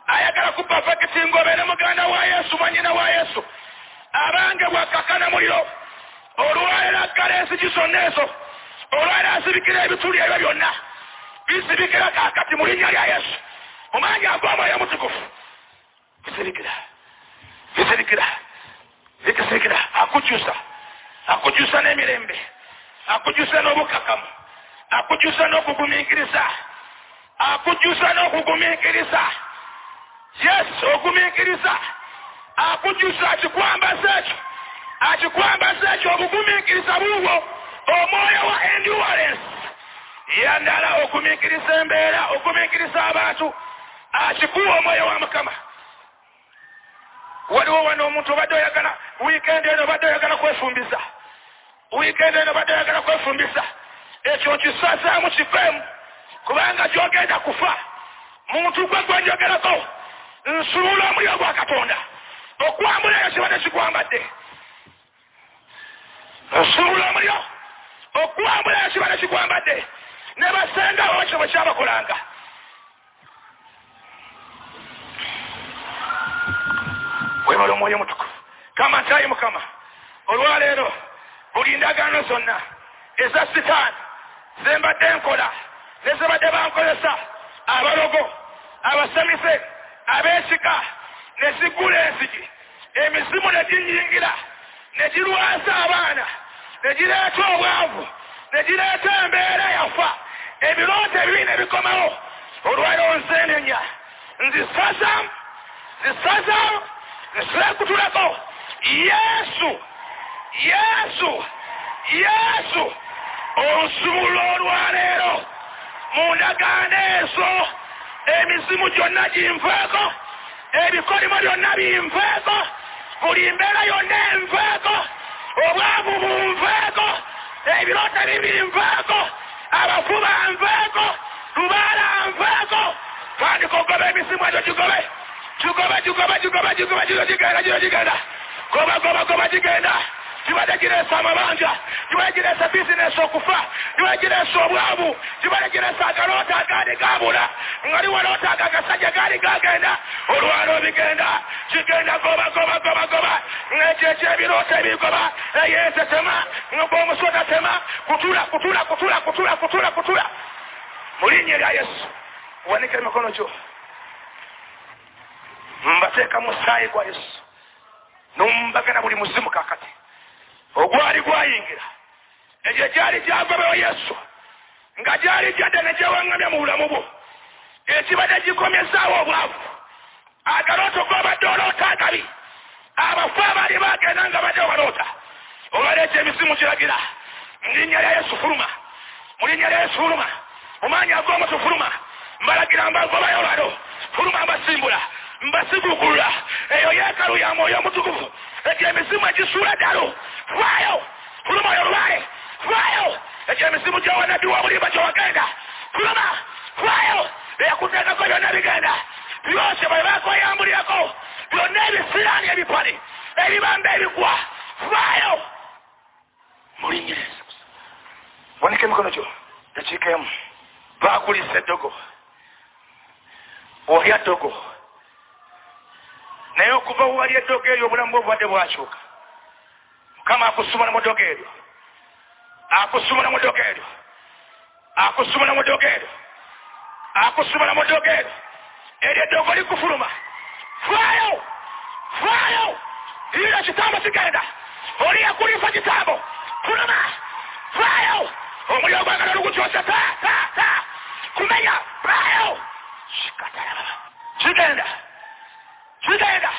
ayagala kupafekitinga obeere muganda wa yesu mwanyina wa yesu. Abange bwakakana muliro. Olwalero aggala ensigi zonna ezo. Olwalero asibikira ebituli ebyo byonna. Bisibikira kakati mu linnya lya yesu. Omwanya ag'omwoyo omutukufu bisirikira bisirikira bikisirikira akukyusa. Akukyusa n'emirembe. Akukyusa n'obukakamu. Akukyusa n'okugumiikiriza. Akukyusa n'okugumiikiriza yesu ogumiikiriza akukyusa akikwambaza ekyo akikwambaza ekyo obugumiikiriza buubwo omwoyo wa endurance. Yandala okumiikiriza embeera okumiikiriza abantu akikuwa omwoyo wa mukama. Waliwo wano omuntu obadde oyagala wiikendi eno obadde oyagala kwefumbiza. Wiikendi eno obadde oyagala kwefumbiza. Ekyo nkisazaamu kifeemu kubanga gyogenda kufa muntu gwe gwenjogerako nsuula omuliro gwa katonda. Okwambula eyo kibadde kikwambadde. Nsuula omuliro. Okwambula eyo kibadde kikwambadde. Ne basengawo ekyo bwe kyabakolanga. Webala omwoyo mutukufu kama ntayi mukama. Olwaleero buli ndagaano zonna eza sitaani zembadde nkola nezibadde bankozesa abalogo abasemise abeesika ne zigula enzigi emizimu ne ginyingira ne girwasa abaana ne gireeta obwavu ne gireeta embeera yafa. Ebirooto ebibi ne bikomawo. Olwaleero nzenenya nzisazamu zisazamu nsekutulako yesu yesu yesu onsumula olwaleero mu ndagaano ezo emizimu gyonna ginveeko ebikolimo byonna binveeko buli mbeera yonna enveeko obwavu bunveeko ebirooto bibinveeko abafu banveeko lubaala nveeko tandika ogoba emisimu egyo gigobe gigoba gigoba gigoba gigoba giro gigenda gigenda goba goba goba gigenda kibadde kireesa amabanja kibadde kireesa bizinesi okufa kibadde kireesa obwavu kibadde agalota agaali gabula ngali walota ago agasajja gaali gagenda olwalo bigenda kigenda goba goba goba goba ekyo ekyebiroota ebigoba eyeese tema ng'omusota tema kutula kutula kutula kutula kutula kutula. Mu linnya erya yesu uwanike emikono gyo mbateeka mu musaayi gwa yesu. Numbagana buli muzimu kakati ogwali gwayingira. Egyo gyali gyagobewo yesu. Nga gyali gyadde ne mu bulamu bwo. Ekibadde gikomyesaawo obwavu. Agaloota gobadde oloota agabi abafu abaali bagenda nga badde obaloota. Olwaleeta emisimu kiragira. Mu linnya lya yesu fuluma. Mu linnya lya yesu fuluma. Omaanyi ag'omutu fuluma mbalagira mbagobayo olwalo. Fuluma mbasimbula mbasigukulula eyo yeekalu ya mwoyo omutukuvu egyo emisimu egisuula ddalo faayo! Fuluma oyo lwale faayo! Egyo emisimu gyowanabbi w'obulimba gyowagenda fuluma faayo! Eyakuteekako byonna bigenda. Byose bwe bakoyambulirako byonna ebisiraani ebipani ebibamba ebigwa faayo! Mulinyiriza bonika emikono gyo yakiikeemu bakulisa eddogo. Olya ddogo naye okuva wewali eddogo eryo obulamu bwe obubadde bwakyuka mukama akusumula mu ddogo eryo akusumula mu ddogo eryo akusumula mu ddogo eryo akusumula mu ddogo eryo eryo eddogo likufuluma faayo faayo. Ira kitambo kigenda. Oli yakulifa kitambo. Fuluma. Faayo. Omuliro gwagala olugukyosa ta ta ta. Kumenya. Faayo. Kigenda kigenda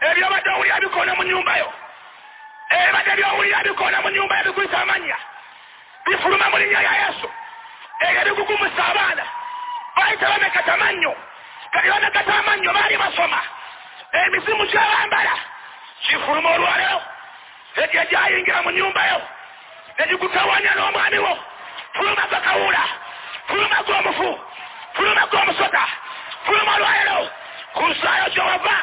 ebyobadde owulira bikoona mu nyumbayo ebadde byowulira bikoona mu nyumba yo bikuyita amannya bifuluma mu linnya lya yesu. Eyo bigugumusa abaana bayita bamekata amannyo kali bamekata amannyo baali basoma. Emisimu gyabambala. Kifuluma olwaleero. Egyo egyayingira mu nyumbayo negikutawanya n'omwami wo. Fuluma gakawula fuluma g'omufu fuluma g'omusota fuluma olwaleero ku nsaayo gyowava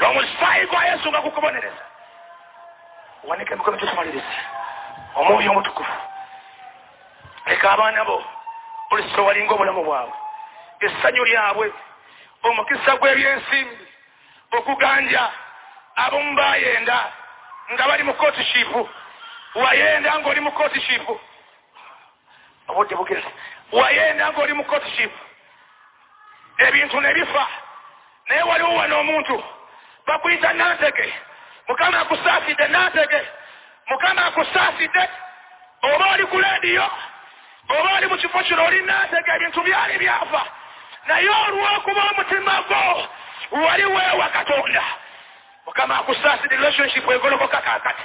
n'omusaayi gwa yesu nga gukubonereza wanike emikono gyotumaliriza omwoyo omutukuvu leka abaana bo olusiso walinga obulamu bwabwe essanyu lyabwe omukisa gw'ebyensimbi okuganja abamu bayenda nga bali mu kotishipu wayenda ngaoli mu kotishipu obudde bugezi wayenda ngaoli mu kotishipu ebintu ne bifa. Naye waliwo wano omuntu bakuyita nantege mukama akusaafidde nantege mukama akusaafidde oba oli ku lediyo oba oli mu kifo kino oli nantege ebintu byali byafa naye olw'okuba omutima gwo wali weewa katonda. Mukama akusaasidde relationship egolokoka kakati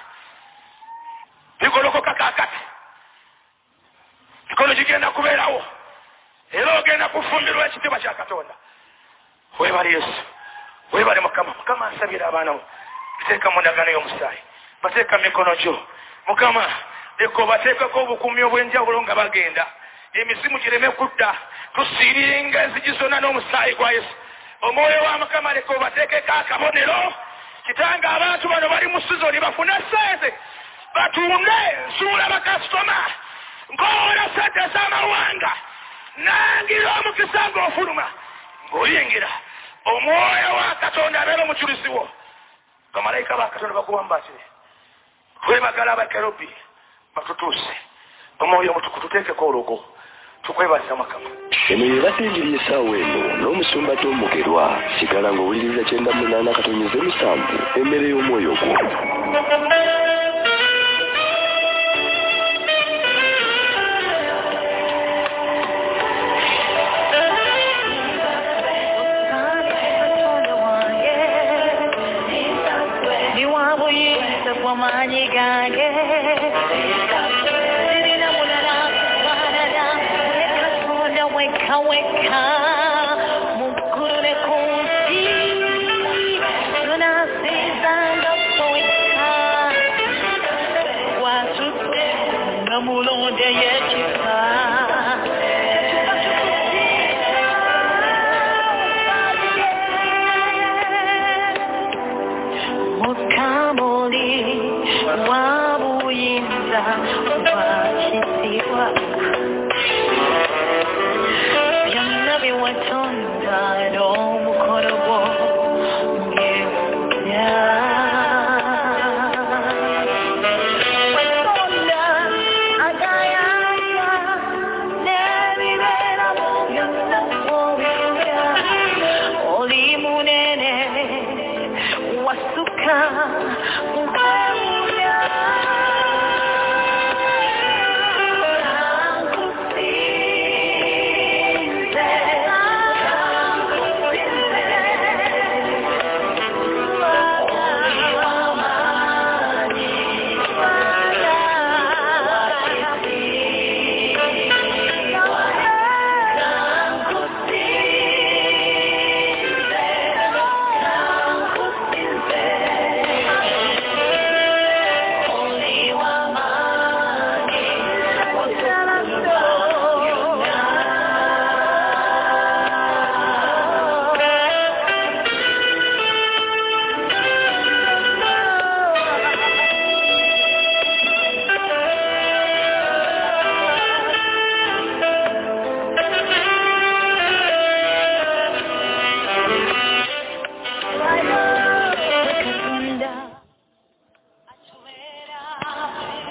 bigolokoka kakati mikono gigenda kubeerawo era ogenda kufumbirwa ekitiibwa kya katonda. Webale yesu webale mukama mukama asabira abaana bo bateeka mu ndagano y'omusaayi bateeka mikono gyo. Mukama leka obateekako obukuumi obw'enjawulo nga bagenda emisimu gireme kudda tusiiringa enzigi zonna n'omusaayi gwa yesu. Omwoyo wa mukama leka obateekeko akabonero kitanga abantu bano bali mu sizoni bafune sente batunde nsuula bakasitoma nkoola sente ez'amawanga nangira omukisa ng'ofuluma ng'oyingira. Omwoyo wa katonda abeera omujulizi wo. Bamalayika ba katonda bakuwamba kiri twebagala abakerubi batutuuse. Omwoyo omutuku tuteekeko olugo. Tukwebaza mukama eno yebadde enjiri y'essaawa eno n'omusumba tomugerwa. Sigala ng'owuliriza kyenda munaana katonyeze musanvu emmere y'omwoyo gwo